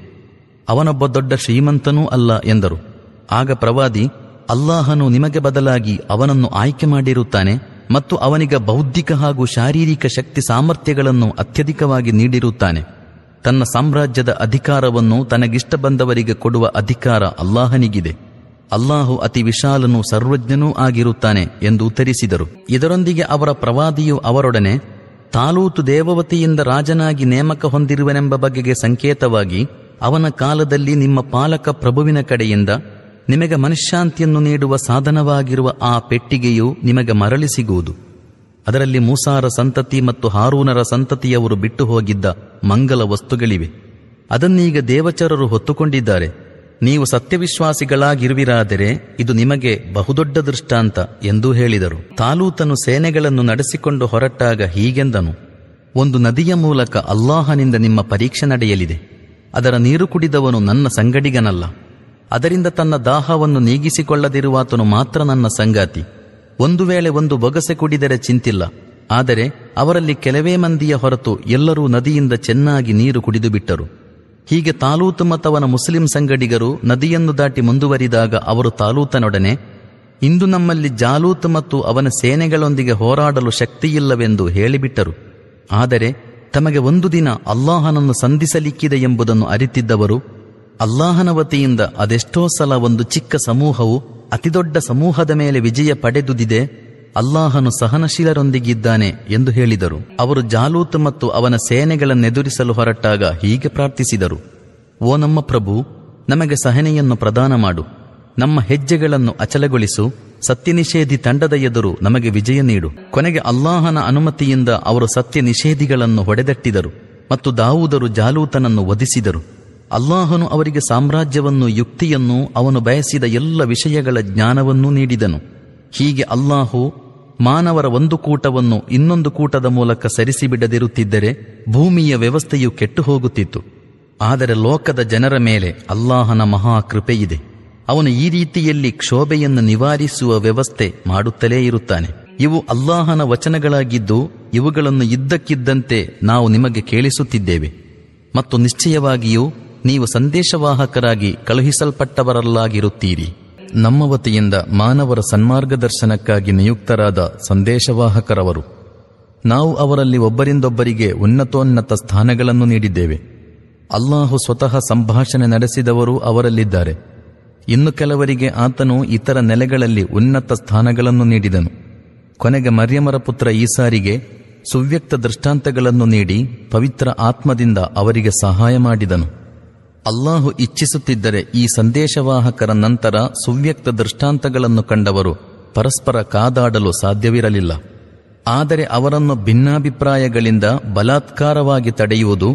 ಅವನೊಬ್ಬ ದೊಡ್ಡ ಶ್ರೀಮಂತನೂ ಅಲ್ಲ ಎಂದರು. ಆಗ ಪ್ರವಾದಿ, ಅಲ್ಲಾಹನು ನಿಮಗೆ ಬದಲಾಗಿ ಅವನನ್ನು ಆಯ್ಕೆ ಮಾಡಿರುತ್ತಾನೆ ಮತ್ತು ಅವನಿಗೆ ಬೌದ್ಧಿಕ ಹಾಗೂ ಶಾರೀರಿಕ ಶಕ್ತಿ ಸಾಮರ್ಥ್ಯಗಳನ್ನು ಅತ್ಯಧಿಕವಾಗಿ ನೀಡಿರುತ್ತಾನೆ. ತನ್ನ ಸಾಮ್ರಾಜ್ಯದ ಅಧಿಕಾರವನ್ನು ತನಗಿಷ್ಟ ಬಂದವರಿಗೆ ಕೊಡುವ ಅಧಿಕಾರ ಅಲ್ಲಾಹನಿಗಿದೆ. ಅಲ್ಲಾಹು ಅತಿ ವಿಶಾಲನೂ ಸರ್ವಜ್ಞನೂ ಆಗಿರುತ್ತಾನೆ ಎಂದು ಉತ್ತರಿಸಿದರು. ಇದರೊಂದಿಗೆ ಅವರ ಪ್ರವಾದಿಯು ಅವರೊಡನೆ, ತಾಲೂತು ದೇವವತಿಯಿಂದ ರಾಜನಾಗಿ ನೇಮಕ ಹೊಂದಿರುವನೆಂಬ ಬಗೆಗೆ ಸಂಕೇತವಾಗಿ, ಅವನ ಕಾಲದಲ್ಲಿ ನಿಮ್ಮ ಪಾಲಕ ಪ್ರಭುವಿನ ಕಡೆಯಿಂದ ನಿಮಗೆ ಮನಃಶಾಂತಿಯನ್ನು ನೀಡುವ ಸಾಧನವಾಗಿರುವ ಆ ಪೆಟ್ಟಿಗೆಯು ನಿಮಗೆ ಮರಳಿ ಸಿಗುವುದು. ಅದರಲ್ಲಿ ಮೂಸಾರ ಸಂತತಿ ಮತ್ತು ಹಾರೂನರ ಸಂತತಿಯವರು ಬಿಟ್ಟು ಹೋಗಿದ್ದ ಮಂಗಲ ವಸ್ತುಗಳಿವೆ. ಅದನ್ನೀಗ ದೇವಚರರು ಹೊತ್ತುಕೊಂಡಿದ್ದಾರೆ. ನೀವು ಸತ್ಯವಿಶ್ವಾಸಿಗಳಾಗಿರುವಿರಾದರೆ ಇದು ನಿಮಗೆ ಬಹುದೊಡ್ಡ ದೃಷ್ಟಾಂತ ಎಂದು ಹೇಳಿದರು. ತಾಲೂತನು ಸೇನೆಗಳನ್ನು ನಡೆಸಿಕೊಂಡು ಹೊರಟಾಗ ಹೀಗೆಂದನು. ಒಂದು ನದಿಯ ಮೂಲಕ ಅಲ್ಲಾಹನಿಂದ ನಿಮ್ಮ ಪರೀಕ್ಷೆ ನಡೆಯಲಿದೆ. ಅದರ ನೀರು ಕುಡಿದವನು ನನ್ನ ಸಂಗಡಿಗನಲ್ಲ. ಅದರಿಂದ ತನ್ನ ದಾಹವನ್ನು ನೀಗಿಸಿಕೊಳ್ಳದಿರುವಾತನು ಮಾತ್ರ ನನ್ನ ಸಂಗಾತಿ. ಒಂದು ವೇಳೆ ಒಂದು ಬೊಗಸೆ ಕುಡಿದರೆ ಚಿಂತಿಲ್ಲ. ಆದರೆ ಅವರಲ್ಲಿ ಕೆಲವೇ ಮಂದಿಯ ಹೊರತು ಎಲ್ಲರೂ ನದಿಯಿಂದ ಚೆನ್ನಾಗಿ ನೀರು ಕುಡಿದು ಬಿಟ್ಟರು. ಹೀಗೆ ತಾಲೂತು ಮತವನ ಮುಸ್ಲಿಂ ಸಂಗಡಿಗರು ನದಿಯನ್ನು ದಾಟಿ ಮುಂದುವರಿದಾಗ ಅವರು ತಾಲೂತನೊಡನೆ, ಇಂದು ನಮ್ಮಲ್ಲಿ ಜಾಲೂತ್ ಮತ್ತು ಅವನ ಸೇನೆಗಳೊಂದಿಗೆ ಹೋರಾಡಲು ಶಕ್ತಿಯಿಲ್ಲವೆಂದು ಹೇಳಿಬಿಟ್ಟರು. ಆದರೆ ತಮಗೆ ಒಂದು ದಿನ ಅಲ್ಲಾಹನನ್ನು ಸಂಧಿಸಲಿಕ್ಕಿದೆ ಎಂಬುದನ್ನು ಅರಿತಿದ್ದವರು, ಅಲ್ಲಾಹನ ವತಿಯಿಂದ ಅದೆಷ್ಟೋ ಸಲ ಒಂದು ಚಿಕ್ಕ ಸಮೂಹವು ಅತಿದೊಡ್ಡ ಸಮೂಹದ ಮೇಲೆ ವಿಜಯ ಪಡೆದುದಿದೆ, ಅಲ್ಲಾಹನು ಸಹನಶೀಲರೊಂದಿಗಿದ್ದಾನೆ ಎಂದು ಹೇಳಿದರು. ಅವರು ಜಾಲೂತ್ ಮತ್ತು ಅವನ ಸೇನೆಗಳನ್ನೆದುರಿಸಲು ಹೊರಟಾಗ ಹೀಗೆ ಪ್ರಾರ್ಥಿಸಿದರು. ಓ ನಮ್ಮ ಪ್ರಭು, ನಮಗೆ ಸಹನೆಯನ್ನು ಪ್ರದಾನ ಮಾಡು. ನಮ್ಮ ಹೆಜ್ಜೆಗಳನ್ನು ಅಚಲಗೊಳಿಸು. ಸತ್ಯನಿಷೇಧಿ ತಂಡದ ಎದುರು ನಮಗೆ ವಿಜಯ ನೀಡು. ಕೊನೆಗೆ ಅಲ್ಲಾಹನ ಅನುಮತಿಯಿಂದ ಅವರು ಸತ್ಯ ನಿಷೇಧಿಗಳನ್ನು ಹೊಡೆದಟ್ಟಿದರು ಮತ್ತು ದಾವೂದರು ಜಾಲೂತನನ್ನು ವಧಿಸಿದರು. ಅಲ್ಲಾಹನು ಅವರಿಗೆ ಸಾಮ್ರಾಜ್ಯವನ್ನು, ಯುಕ್ತಿಯನ್ನು, ಅವನು ಬಯಸಿದ ಎಲ್ಲ ವಿಷಯಗಳ ಜ್ಞಾನವನ್ನೂ ನೀಡಿದನು. ಹೀಗೆ ಅಲ್ಲಾಹು ಮಾನವರ ಒಂದು ಕೂಟವನ್ನು ಇನ್ನೊಂದು ಕೂಟದ ಮೂಲಕ ಸರಿಸಿಬಿಡದಿರುತ್ತಿದ್ದರೆ ಭೂಮಿಯ ವ್ಯವಸ್ಥೆಯು ಕೆಟ್ಟು ಹೋಗುತ್ತಿತ್ತು ಆದರೆ ಲೋಕದ ಜನರ ಮೇಲೆ ಅಲ್ಲಾಹನ ಮಹಾ ಕೃಪೆಯಿದೆ ಅವನು ಈ ರೀತಿಯಲ್ಲಿ ಕ್ಷೋಭೆಯನ್ನು ನಿವಾರಿಸುವ ವ್ಯವಸ್ಥೆ ಮಾಡುತ್ತಲೇ ಇರುತ್ತಾನೆ. ಇವು ಅಲ್ಲಾಹನ ವಚನಗಳಾಗಿದ್ದು, ಇವುಗಳನ್ನು ಇದ್ದಕ್ಕಿದ್ದಂತೆ ನಾವು ನಿಮಗೆ ಕೇಳಿಸುತ್ತಿದ್ದೇವೆ. ಮತ್ತು ನಿಶ್ಚಯವಾಗಿಯೂ ನೀವು ಸಂದೇಶವಾಹಕರಾಗಿ ಕಳುಹಿಸಲ್ಪಟ್ಟವರಲ್ಲಾಗಿರುತ್ತೀರಿ. ನಮ್ಮ ವತಿಯಿಂದ ಮಾನವರ ಸನ್ಮಾರ್ಗದರ್ಶನಕ್ಕಾಗಿ ನಿಯುಕ್ತರಾದ ಸಂದೇಶವಾಹಕರವರು. ನಾವು ಅವರಲ್ಲಿ ಒಬ್ಬರಿಂದೊಬ್ಬರಿಗೆ ಉನ್ನತೋನ್ನತ ಸ್ಥಾನಗಳನ್ನು ನೀಡಿದ್ದೇವೆ. ಅಲ್ಲಾಹು ಸ್ವತಃ ಸಂಭಾಷಣೆ ನಡೆಸಿದವರು ಅವರಲ್ಲಿದ್ದಾರೆ. ಇನ್ನು ಕೆಲವರಿಗೆ ಆತನು ಇತರ ನೆಲೆಗಳಲ್ಲಿ ಉನ್ನತ ಸ್ಥಾನಗಳನ್ನು ನೀಡಿದನು. ಕೊನೆಗೆ ಮರ್ಯಮರ ಪುತ್ರ ಈಸಾರಿಗೆ ಸುವ್ಯಕ್ತ ದೃಷ್ಟಾಂತಗಳನ್ನು ನೀಡಿ ಪವಿತ್ರ ಆತ್ಮದಿಂದ ಅವರಿಗೆ ಸಹಾಯ ಮಾಡಿದನು. ಅಲ್ಲಾಹು ಇಚ್ಛಿಸುತ್ತಿದ್ದರೆ ಈ ಸಂದೇಶವಾಹಕರ ನಂತರ ಸುವ್ಯಕ್ತ ದೃಷ್ಟಾಂತಗಳನ್ನು ಕಂಡವರು ಪರಸ್ಪರ ಕಾದಾಡಲು ಸಾಧ್ಯವಿರಲಿಲ್ಲ. ಆದರೆ ಅವರನ್ನು ಭಿನ್ನಾಭಿಪ್ರಾಯಗಳಿಂದ ಬಲಾತ್ಕಾರವಾಗಿ ತಡೆಯುವುದು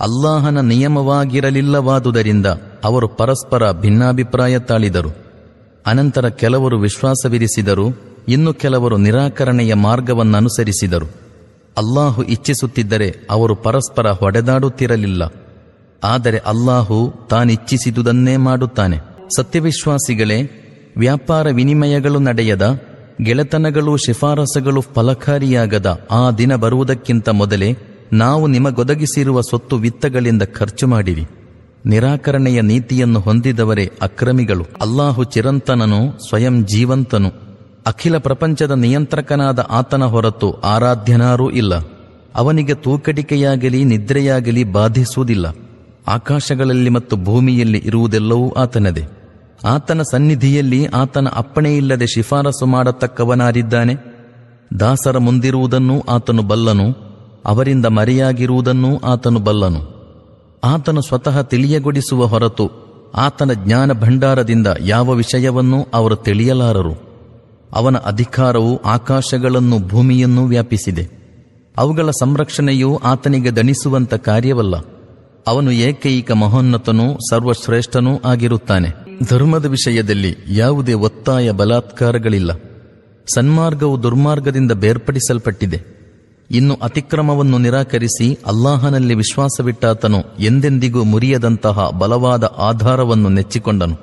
ಅಲ್ಲಾಹನ ನಿಯಮವಾಗಿರಲಿಲ್ಲವಾದುದರಿಂದ ಅವರು ಪರಸ್ಪರ ಭಿನ್ನಾಭಿಪ್ರಾಯ ತಾಳಿದರು. ಅನಂತರ ಕೆಲವರು ವಿಶ್ವಾಸವಿರಿಸಿದರು, ಇನ್ನು ಕೆಲವರು ನಿರಾಕರಣೆಯ ಮಾರ್ಗವನ್ನನುಸರಿಸಿದರು. ಅಲ್ಲಾಹು ಇಚ್ಛಿಸುತ್ತಿದ್ದರೆ ಅವರು ಪರಸ್ಪರ ಹೊಡೆದಾಡುತ್ತಿರಲಿಲ್ಲ. ಆದರೆ ಅಲ್ಲಾಹು ತಾನಿಚ್ಛಿಸಿದುದನ್ನೇ ಮಾಡುತ್ತಾನೆ. ಸತ್ಯವಿಶ್ವಾಸಿಗಳೇ, ವ್ಯಾಪಾರ ವಿನಿಮಯಗಳು ನಡೆಯದ, ಗೆಳೆತನಗಳು ಶಿಫಾರಸುಗಳು ಫಲಕಾರಿಯಾಗದ ಆ ದಿನ ಬರುವುದಕ್ಕಿಂತ ಮೊದಲೇ ನಾವು ನಿಮಗೊದಗಿಸಿರುವ ಸೊತ್ತು ವಿತ್ತಗಳಿಂದ ಖರ್ಚು ಮಾಡಿರಿ. ನಿರಾಕರಣೆಯ ನೀತಿಯನ್ನು ಹೊಂದಿದವರೇ ಅಕ್ರಮಿಗಳು. ಅಲ್ಲಾಹು ಚಿರಂತನನು, ಸ್ವಯಂ ಜೀವಂತನು. ಅಖಿಲ ಪ್ರಪಂಚದ ನಿಯಂತ್ರಕನಾದ ಆತನ ಹೊರತು ಆರಾಧ್ಯನಾರೂ ಇಲ್ಲ. ಅವನಿಗೆ ತೂಕಡಿಕೆಯಾಗಲಿ, ನಿದ್ರೆಯಾಗಲಿ ಬಾಧಿಸುವುದಿಲ್ಲ. ಆಕಾಶಗಳಲ್ಲಿ ಮತ್ತು ಭೂಮಿಯಲ್ಲಿ ಇರುವುದೆಲ್ಲವೂ ಆತನದೇ. ಆತನ ಸನ್ನಿಧಿಯಲ್ಲಿ ಆತನ ಅಪ್ಪಣೆಯಿಲ್ಲದೆ ಶಿಫಾರಸು ಮಾಡತಕ್ಕವನಾರಿದ್ದಾನೆ. ದಾಸರ ಮುಂದಿರುವುದನ್ನೂ ಆತನು ಬಲ್ಲನು, ಅವರಿಂದ ಮರೆಯಾಗಿರುವುದನ್ನೂ ಆತನು ಬಲ್ಲನು. ಆತನು ಸ್ವತಃ ತಿಳಿಯಗೊಡಿಸುವ ಹೊರತು ಆತನ ಜ್ಞಾನ ಭಂಡಾರದಿಂದ ಯಾವ ವಿಷಯವನ್ನೂ ಅವರು ತಿಳಿಯಲಾರರು. ಅವನ ಅಧಿಕಾರವು ಆಕಾಶಗಳನ್ನು ಭೂಮಿಯನ್ನೂ ವ್ಯಾಪಿಸಿದೆ. ಅವುಗಳ ಸಂರಕ್ಷಣೆಯು ಆತನಿಗೆ ದಣಿಸುವಂತ ಕಾರ್ಯವಲ್ಲ. ಅವನು ಏಕೈಕ ಮಹೋನ್ನತನೂ ಸರ್ವಶ್ರೇಷ್ಠನೂ ಆಗಿರುತ್ತಾನೆ. ಧರ್ಮದ ವಿಷಯದಲ್ಲಿ ಯಾವುದೇ ಒತ್ತಾಯ ಬಲಾತ್ಕಾರಗಳಿಲ್ಲ. ಸನ್ಮಾರ್ಗವು ದುರ್ಮಾರ್ಗದಿಂದ ಬೇರ್ಪಡಿಸಲ್ಪಟ್ಟಿದೆ. ಇನ್ನು ಅತಿಕ್ರಮವನ್ನು ನಿರಾಕರಿಸಿ ಅಲ್ಲಾಹನಲ್ಲಿ ವಿಶ್ವಾಸವಿಟ್ಟಾತನು ಎಂದೆಂದಿಗೂ ಮುರಿಯದಂತಹ ಬಲವಾದ ಆಧಾರವನ್ನು ನೆಚ್ಚಿಕೊಂಡನು.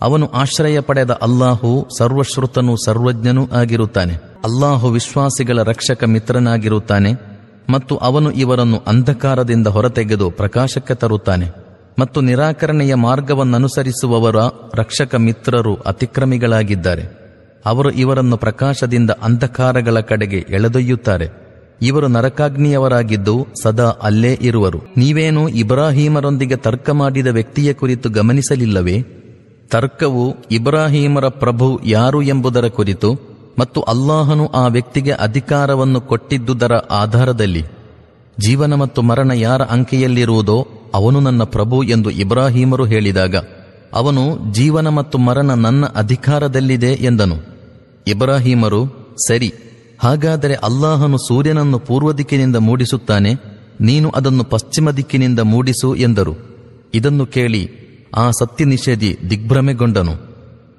ಅವನು ಆಶ್ರಯ ಪಡೆದ ಅಲ್ಲಾಹು ಸರ್ವಶ್ರುತನೂ ಸರ್ವಜ್ಞನೂ ಆಗಿರುತ್ತಾನೆ. ಅಲ್ಲಾಹು ವಿಶ್ವಾಸಿಗಳ ರಕ್ಷಕ ಮಿತ್ರನಾಗಿರುತ್ತಾನೆ. ಮತ್ತು ಅವನು ಇವರನ್ನು ಅಂಧಕಾರದಿಂದ ಹೊರತೆಗೆದು ಪ್ರಕಾಶಕ್ಕೆ ತರುತ್ತಾನೆ. ಮತ್ತು ನಿರಾಕರಣೆಯ ಮಾರ್ಗವನ್ನನುಸರಿಸುವವರ ರಕ್ಷಕ ಮಿತ್ರರು ಅತಿಕ್ರಮಿಗಳಾಗಿದ್ದಾರೆ. ಅವರು ಇವರನ್ನು ಪ್ರಕಾಶದಿಂದ ಅಂಧಕಾರಗಳ ಕಡೆಗೆ ಎಳೆದೊಯ್ಯುತ್ತಾರೆ. ಇವರು ನರಕಾಗ್ನಿಯವರಾಗಿದ್ದು ಸದಾ ಅಲ್ಲೇ ಇರುವರು. ನೀವೇನು ಇಬ್ರಾಹೀಮರೊಂದಿಗೆ ತರ್ಕ ಮಾಡಿದ ವ್ಯಕ್ತಿಯ ಕುರಿತು ಗಮನಿಸಲಿಲ್ಲವೇ? ತರ್ಕವು ಇಬ್ರಾಹೀಮರ ಪ್ರಭು ಯಾರು ಎಂಬುದರ ಕುರಿತು ಮತ್ತು ಅಲ್ಲಾಹನು ಆ ವ್ಯಕ್ತಿಗೆ ಅಧಿಕಾರವನ್ನು ಕೊಟ್ಟಿದ್ದುದರ ಆಧಾರದಲ್ಲಿ ಜೀವನ ಮತ್ತು ಮರಣ ಯಾರ ಅಂಕೆಯಲ್ಲಿರುವುದೋ ಅವನು ನನ್ನ ಪ್ರಭು ಎಂದು ಇಬ್ರಾಹಿಮರು ಹೇಳಿದಾಗ ಅವನು ಜೀವನ ಮತ್ತು ಮರಣ ನನ್ನ ಅಧಿಕಾರದಲ್ಲಿದೆ ಎಂದನು. ಇಬ್ರಾಹಿಮರು, ಸರಿ, ಹಾಗಾದರೆ ಅಲ್ಲಾಹನು ಸೂರ್ಯನನ್ನು ಪೂರ್ವ ದಿಕ್ಕಿನಿಂದ ಮೂಡಿಸುತ್ತಾನೆ, ನೀನು ಅದನ್ನು ಪಶ್ಚಿಮ ದಿಕ್ಕಿನಿಂದ ಮೂಡಿಸು ಎಂದರು. ಇದನ್ನು ಕೇಳಿ ಆ ಸತ್ಯ ನಿಷೇಧಿ ದಿಗ್ಭ್ರಮೆಗೊಂಡನು.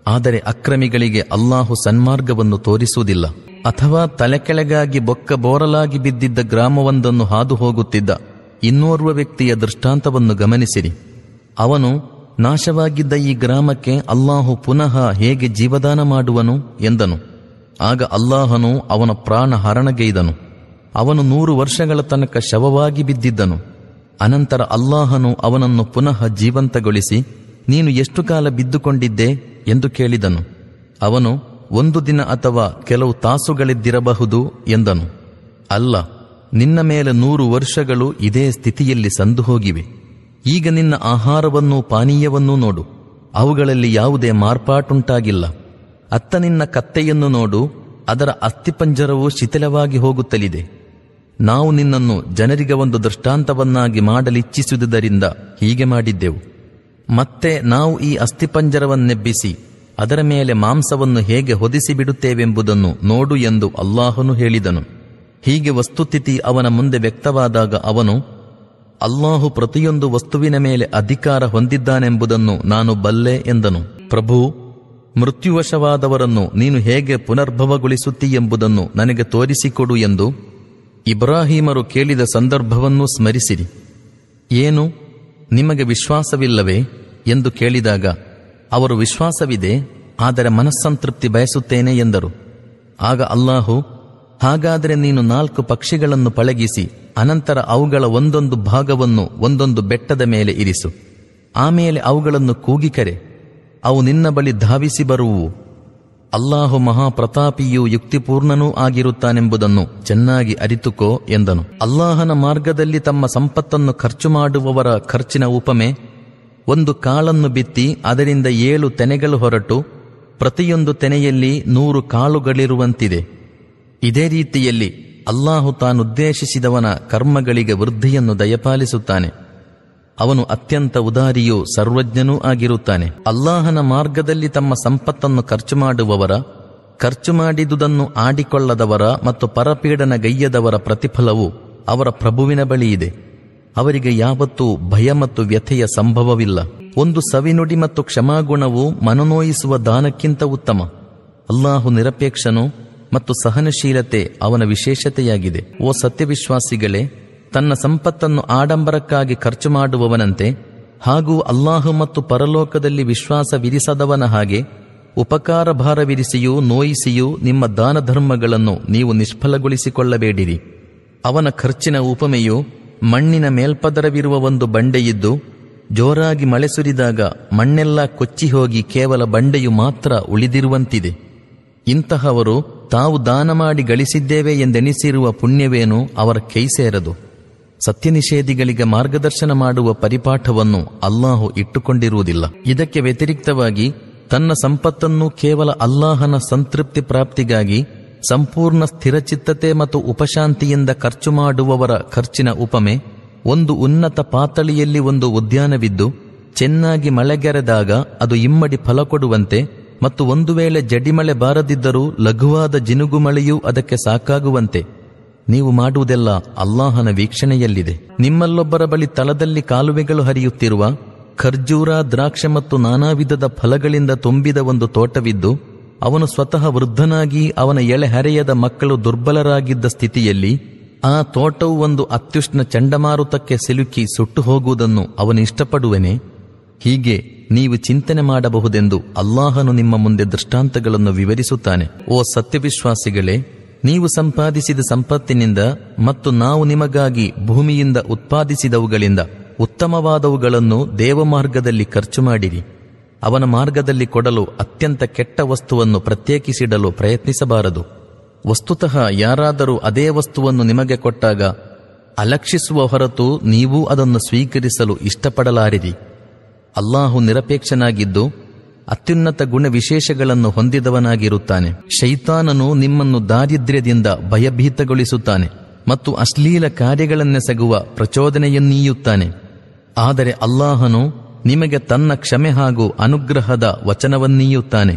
ಆದರೆ ಅಕ್ರಮಿಗಳಿಗೆ ಅಲ್ಲಾಹು ಸನ್ಮಾರ್ಗವನ್ನು ತೋರಿಸುವುದಿಲ್ಲ. ಅಥವಾ ತಲೆಕೆಳಗಾಗಿ ಬೊಕ್ಕ ಬೋರಲಾಗಿ ಬಿದ್ದಿದ್ದ ಗ್ರಾಮವೊಂದನ್ನು ಹಾದು ಹೋಗುತ್ತಿದ್ದ ಇನ್ನೋರ್ವ ವ್ಯಕ್ತಿಯ ದೃಷ್ಟಾಂತವನ್ನು ಗಮನಿಸಿರಿ. ಅವನು, ನಾಶವಾಗಿದ್ದ ಈ ಗ್ರಾಮಕ್ಕೆ ಅಲ್ಲಾಹು ಪುನಃ ಹೇಗೆ ಜೀವದಾನ ಮಾಡುವನು ಎಂದನು. ಆಗ ಅಲ್ಲಾಹನು ಅವನ ಪ್ರಾಣ ಹರಣಗೈದನು. ಅವನು ನೂರು ವರ್ಷಗಳ ತನಕ ಶವವಾಗಿ ಬಿದ್ದಿದ್ದನು. ಅನಂತರ ಅಲ್ಲಾಹನು ಅವನನ್ನು ಪುನಃ ಜೀವಂತಗೊಳಿಸಿ, ನೀನು ಎಷ್ಟು ಕಾಲ ಬಿದ್ದುಕೊಂಡಿದ್ದೆ? ಎಂದು ಕೇಳಿದನು. ಅವನು, ಒಂದು ದಿನ ಅಥವಾ ಕೆಲವು ತಾಸುಗಳಿದ್ದಿರಬಹುದು ಎಂದನು. ಅಲ್ಲ, ನಿನ್ನ ಮೇಲೆ ನೂರು ವರ್ಷಗಳು ಇದೇ ಸ್ಥಿತಿಯಲ್ಲಿ ಸಂದು ಹೋಗಿವೆ ಈಗ ನಿನ್ನ ಆಹಾರವನ್ನೂ ಪಾನೀಯವನ್ನೂ ನೋಡು. ಅವುಗಳಲ್ಲಿ ಯಾವುದೇ ಮಾರ್ಪಾಟುಂಟಾಗಿಲ್ಲ. ಅತ್ತ ನಿನ್ನ ಕತ್ತೆಯನ್ನು ನೋಡು. ಅದರ ಅಸ್ಥಿಪಂಜರವು ಶಿಥಿಲವಾಗಿ ಹೋಗುತ್ತಲಿದೆ. ನಾವು ನಿನ್ನನ್ನು ಜನರಿಗೆ ಒಂದು ದೃಷ್ಟಾಂತವನ್ನಾಗಿ ಮಾಡಲಿಚ್ಛಿಸುವುದರಿಂದ ಹೀಗೆ ಮಾಡಿದ್ದೆವು. ಮತ್ತೆ ನಾವು ಈ ಅಸ್ಥಿಪಂಜರವನ್ನೆಬ್ಬಿಸಿ, ಅದರ ಮೇಲೆ ಮಾಂಸವನ್ನು ಹೇಗೆ ಹೊದಿಸಿ ಬಿಡುತ್ತೇವೆಂಬುದನ್ನು ನೋಡು ಎಂದು ಅಲ್ಲಾಹನು ಹೇಳಿದನು. ಹೀಗೆ ವಸ್ತುತಿಥಿ ಅವನ ಮುಂದೆ ವ್ಯಕ್ತವಾದಾಗ ಅವನು, ಅಲ್ಲಾಹು ಪ್ರತಿಯೊಂದು ವಸ್ತುವಿನ ಮೇಲೆ ಅಧಿಕಾರ ಹೊಂದಿದ್ದಾನೆಂಬುದನ್ನು ನಾನು ಬಲ್ಲೆ ಎಂದನು. ಪ್ರಭು, ಮೃತ್ಯುವಶವಾದವರನ್ನು ನೀನು ಹೇಗೆ ಪುನರ್ಭವಗೊಳಿಸುತ್ತೀ ಎಂಬುದನ್ನು ನನಗೆ ತೋರಿಸಿಕೊಡು ಎಂದು ಇಬ್ರಾಹಿಮರು ಕೇಳಿದ ಸಂದರ್ಭವನ್ನು ಸ್ಮರಿಸಿರಿ. ಏನು? ನಿಮಗೆ ವಿಶ್ವಾಸವಿಲ್ಲವೇ ಎಂದು ಕೇಳಿದಾಗ, ಅವರು ವಿಶ್ವಾಸವಿದೆ, ಆದರೆ ಮನಸ್ಸಂತೃಪ್ತಿ ಬಯಸುತ್ತೇನೆ ಎಂದರು. ಆಗ ಅಲ್ಲಾಹು, ಹಾಗಾದರೆ ನೀನು ನಾಲ್ಕು ಪಕ್ಷಿಗಳನ್ನು ಪಳಗಿಸಿ, ಅನಂತರ ಅವುಗಳ ಒಂದೊಂದು ಭಾಗವನ್ನು ಒಂದೊಂದು ಬೆಟ್ಟದ ಮೇಲೆ ಇರಿಸು. ಆಮೇಲೆ ಅವುಗಳನ್ನು ಕೂಗಿಕರೆ ಅವು ನಿನ್ನ ಬಳಿ ಧಾವಿಸಿ ಬರುವುವು ಅಲ್ಲಾಹು ಮಹಾಪ್ರತಾಪಿಯೂ ಯುಕ್ತಿಪೂರ್ಣನೂ ಆಗಿರುತ್ತಾನೆಂಬುದನ್ನು ಚೆನ್ನಾಗಿ ಅರಿತುಕೋ ಎಂದನು. ಅಲ್ಲಾಹನ ಮಾರ್ಗದಲ್ಲಿ ತಮ್ಮ ಸಂಪತ್ತನ್ನು ಖರ್ಚು ಮಾಡುವವರ ಖರ್ಚಿನ ಉಪಮೆ, ಒಂದು ಕಾಳನ್ನು ಬಿತ್ತಿ ಅದರಿಂದ ಏಳು ತೆನೆಗಳು ಹೊರಟು, ಪ್ರತಿಯೊಂದು ತೆನೆಯಲ್ಲಿ ನೂರು ಕಾಳುಗಳಿರುವಂತಿದೆ. ಇದೇ ರೀತಿಯಲ್ಲಿ ಅಲ್ಲಾಹು ತಾನುದ್ದೇಶಿಸಿದವನ ಕರ್ಮಗಳಿಗೆ ವೃದ್ಧಿಯನ್ನು ದಯಪಾಲಿಸುತ್ತಾನೆ. ಅವನು ಅತ್ಯಂತ ಉದಾರಿಯೂ ಸರ್ವಜ್ಞನೂ ಆಗಿರುತ್ತಾನೆ. ಅಲ್ಲಾಹನ ಮಾರ್ಗದಲ್ಲಿ ತಮ್ಮ ಸಂಪತ್ತನ್ನು ಖರ್ಚು ಮಾಡುವವರ, ಖರ್ಚು ಮಾಡಿದುದನ್ನು ಆಡಿಕೊಳ್ಳದವರ ಮತ್ತು ಪರಪೀಡನಗೈಯ್ಯದವರ ಪ್ರತಿಫಲವು ಅವರ ಪ್ರಭುವಿನ ಬಳಿಯಿದೆ. ಅವರಿಗೆ ಯಾವತ್ತೂ ಭಯ ಮತ್ತು ವ್ಯಥೆಯ ಸಂಭವವಿಲ್ಲ. ಒಂದು ಸವಿನುಡಿ ಮತ್ತು ಕ್ಷಮಾಗುಣವು ಮನನೋಯಿಸುವ ದಾನಕ್ಕಿಂತ ಉತ್ತಮ. ಅಲ್ಲಾಹು ನಿರಪೇಕ್ಷನು ಮತ್ತು ಸಹನಶೀಲತೆ ಅವನ ವಿಶೇಷತೆಯಾಗಿದೆ. ಓ ಸತ್ಯವಿಶ್ವಾಸಿಗಳೇ ತನ್ನ ಸಂಪತ್ತನ್ನು ಆಡಂಬರಕ್ಕಾಗಿ ಖರ್ಚು ಮಾಡುವವನಂತೆ ಹಾಗೂ ಅಲ್ಲಾಹು ಮತ್ತು ಪರಲೋಕದಲ್ಲಿ ವಿಶ್ವಾಸ ವಿಧಿಸದವನ ಹಾಗೆ ಉಪಕಾರ ಭಾರವಿರಿಸಿಯೂ ನೋಯಿಸಿಯೂ ನಿಮ್ಮ ದಾನ ಧರ್ಮಗಳನ್ನು ನೀವು ನಿಷ್ಫಲಗೊಳಿಸಿಕೊಳ್ಳಬೇಡಿರಿ. ಅವನ ಖರ್ಚಿನ ಉಪಮೆಯು ಮಣ್ಣಿನ ಮೇಲ್ಪದರವಿರುವ ಒಂದು ಬಂಡೆಯಿದ್ದು ಜೋರಾಗಿ ಮಳೆ ಸುರಿದಾಗ ಮಣ್ಣೆಲ್ಲ ಕೊಚ್ಚಿ ಹೋಗಿ ಕೇವಲ ಬಂಡೆಯು ಮಾತ್ರ ಉಳಿದಿರುವಂತಿದೆ. ಇಂತಹವರು ತಾವು ದಾನ ಮಾಡಿ ಗಳಿಸಿದ್ದೇವೆ ಎಂದೆನಿಸಿರುವ ಪುಣ್ಯವೇನು ಅವರ ಕೈ ಸೇರದು ಸತ್ಯನಿಷೇಧಿಗಳಿಗೆ ಮಾರ್ಗದರ್ಶನ ಮಾಡುವ ಪರಿಪಾಠವನ್ನು ಅಲ್ಲಾಹು ಇಟ್ಟುಕೊಂಡಿರುವುದಿಲ್ಲ. ಇದಕ್ಕೆ ವ್ಯತಿರಿಕ್ತವಾಗಿ, ತನ್ನ ಸಂಪತ್ತನ್ನು ಕೇವಲ ಅಲ್ಲಾಹನ ಸಂತೃಪ್ತಿ ಪ್ರಾಪ್ತಿಗಾಗಿ, ಸಂಪೂರ್ಣ ಸ್ಥಿರಚಿತ್ತತೆ ಮತ್ತು ಉಪಶಾಂತಿಯಿಂದ ಖರ್ಚು ಮಾಡುವವರ ಖರ್ಚಿನ ಉಪಮೆ, ಒಂದು ಉನ್ನತ ಪಾತಳಿಯಲ್ಲಿ ಒಂದು ಉದ್ಯಾನವಿದ್ದು, ಚೆನ್ನಾಗಿ ಮಳೆಗೆರೆದಾಗ ಅದು ಇಮ್ಮಡಿ ಫಲ ಕೊಡುವಂತೆ ಮತ್ತು ಒಂದು ವೇಳೆ ಜಡಿಮಳೆ ಬಾರದಿದ್ದರೂ ಲಘುವಾದ ಜಿನುಗು ಮಳೆಯೂ ಅದಕ್ಕೆ ಸಾಕಾಗುವಂತೆ. ನೀವು ಮಾಡುವುದೆಲ್ಲ ಅಲ್ಲಾಹನ ವೀಕ್ಷಣೆಯಲ್ಲಿದೆ. ನಿಮ್ಮಲ್ಲೊಬ್ಬರ ಬಳಿ ತಳದಲ್ಲಿ ಕಾಲುವೆಗಳು ಹರಿಯುತ್ತಿರುವ ಖರ್ಜೂರ, ದ್ರಾಕ್ಷ ಮತ್ತು ನಾನಾ ವಿಧದ ಫಲಗಳಿಂದ ತುಂಬಿದ ಒಂದು ತೋಟವಿದ್ದು, ಅವನು ಸ್ವತಃ ವೃದ್ಧನಾಗಿ ಅವನ ಎಳೆಹರೆಯದ ಮಕ್ಕಳು ದುರ್ಬಲರಾಗಿದ್ದ ಸ್ಥಿತಿಯಲ್ಲಿ ಆ ತೋಟವು ಒಂದು ಅತ್ಯುಷ್ಣ ಚಂಡಮಾರುತಕ್ಕೆ ಸಿಲುಕಿ ಸುಟ್ಟು ಹೋಗುವುದನ್ನು ಅವನು ಇಷ್ಟಪಡುವನೆ. ಹೀಗೆ ನೀವು ಚಿಂತನೆ ಮಾಡಬಹುದೆಂದು ಅಲ್ಲಾಹನು ನಿಮ್ಮ ಮುಂದೆ ದೃಷ್ಟಾಂತಗಳನ್ನು ವಿವರಿಸುತ್ತಾನೆ. ಓ ಸತ್ಯವಿಶ್ವಾಸಿಗಳೇ ನೀವು ಸಂಪಾದಿಸಿದ ಸಂಪತ್ತಿನಿಂದ ಮತ್ತು ನಾವು ನಿಮಗಾಗಿ ಭೂಮಿಯಿಂದ ಉತ್ಪಾದಿಸಿದವುಗಳಿಂದ ಉತ್ತಮವಾದವುಗಳನ್ನು ದೇವಮಾರ್ಗದಲ್ಲಿ ಖರ್ಚು ಮಾಡಿರಿ. ಅವನ ಮಾರ್ಗದಲ್ಲಿ ಕೊಡಲು ಅತ್ಯಂತ ಕೆಟ್ಟ ವಸ್ತುವನ್ನು ಪ್ರತ್ಯೇಕಿಸಿಡಲು ಪ್ರಯತ್ನಿಸಬಾರದು. ವಸ್ತುತಃ ಯಾರಾದರೂ ಅದೇ ವಸ್ತುವನ್ನು ನಿಮಗೆ ಕೊಟ್ಟಾಗ ಅಲಕ್ಷಿಸುವ ಹೊರತು ನೀವೂ ಅದನ್ನು ಸ್ವೀಕರಿಸಲು ಇಷ್ಟಪಡಲಾರಿರಿ. ಅಲ್ಲಾಹು ನಿರಪೇಕ್ಷನಾಗಿದ್ದು ಅತ್ಯುನ್ನತ ಗುಣ ವಿಶೇಷಗಳನ್ನು ಹೊಂದಿದವನಾಗಿರುತ್ತಾನೆ. ಶೈತಾನನು ನಿಮ್ಮನ್ನು ದಾರಿದ್ರ್ಯದಿಂದ ಭಯಭೀತಗೊಳಿಸುತ್ತಾನೆ ಮತ್ತು ಅಶ್ಲೀಲ ಕಾರ್ಯಗಳನ್ನೆಸಗುವ ಪ್ರಚೋದನೆಯನ್ನೀಯುತ್ತಾನೆ. ಆದರೆ ಅಲ್ಲಾಹನು ನಿಮಗೆ ತನ್ನ ಕ್ಷಮೆ ಹಾಗೂ ಅನುಗ್ರಹದ ವಚನವನ್ನೀಯುತ್ತಾನೆ.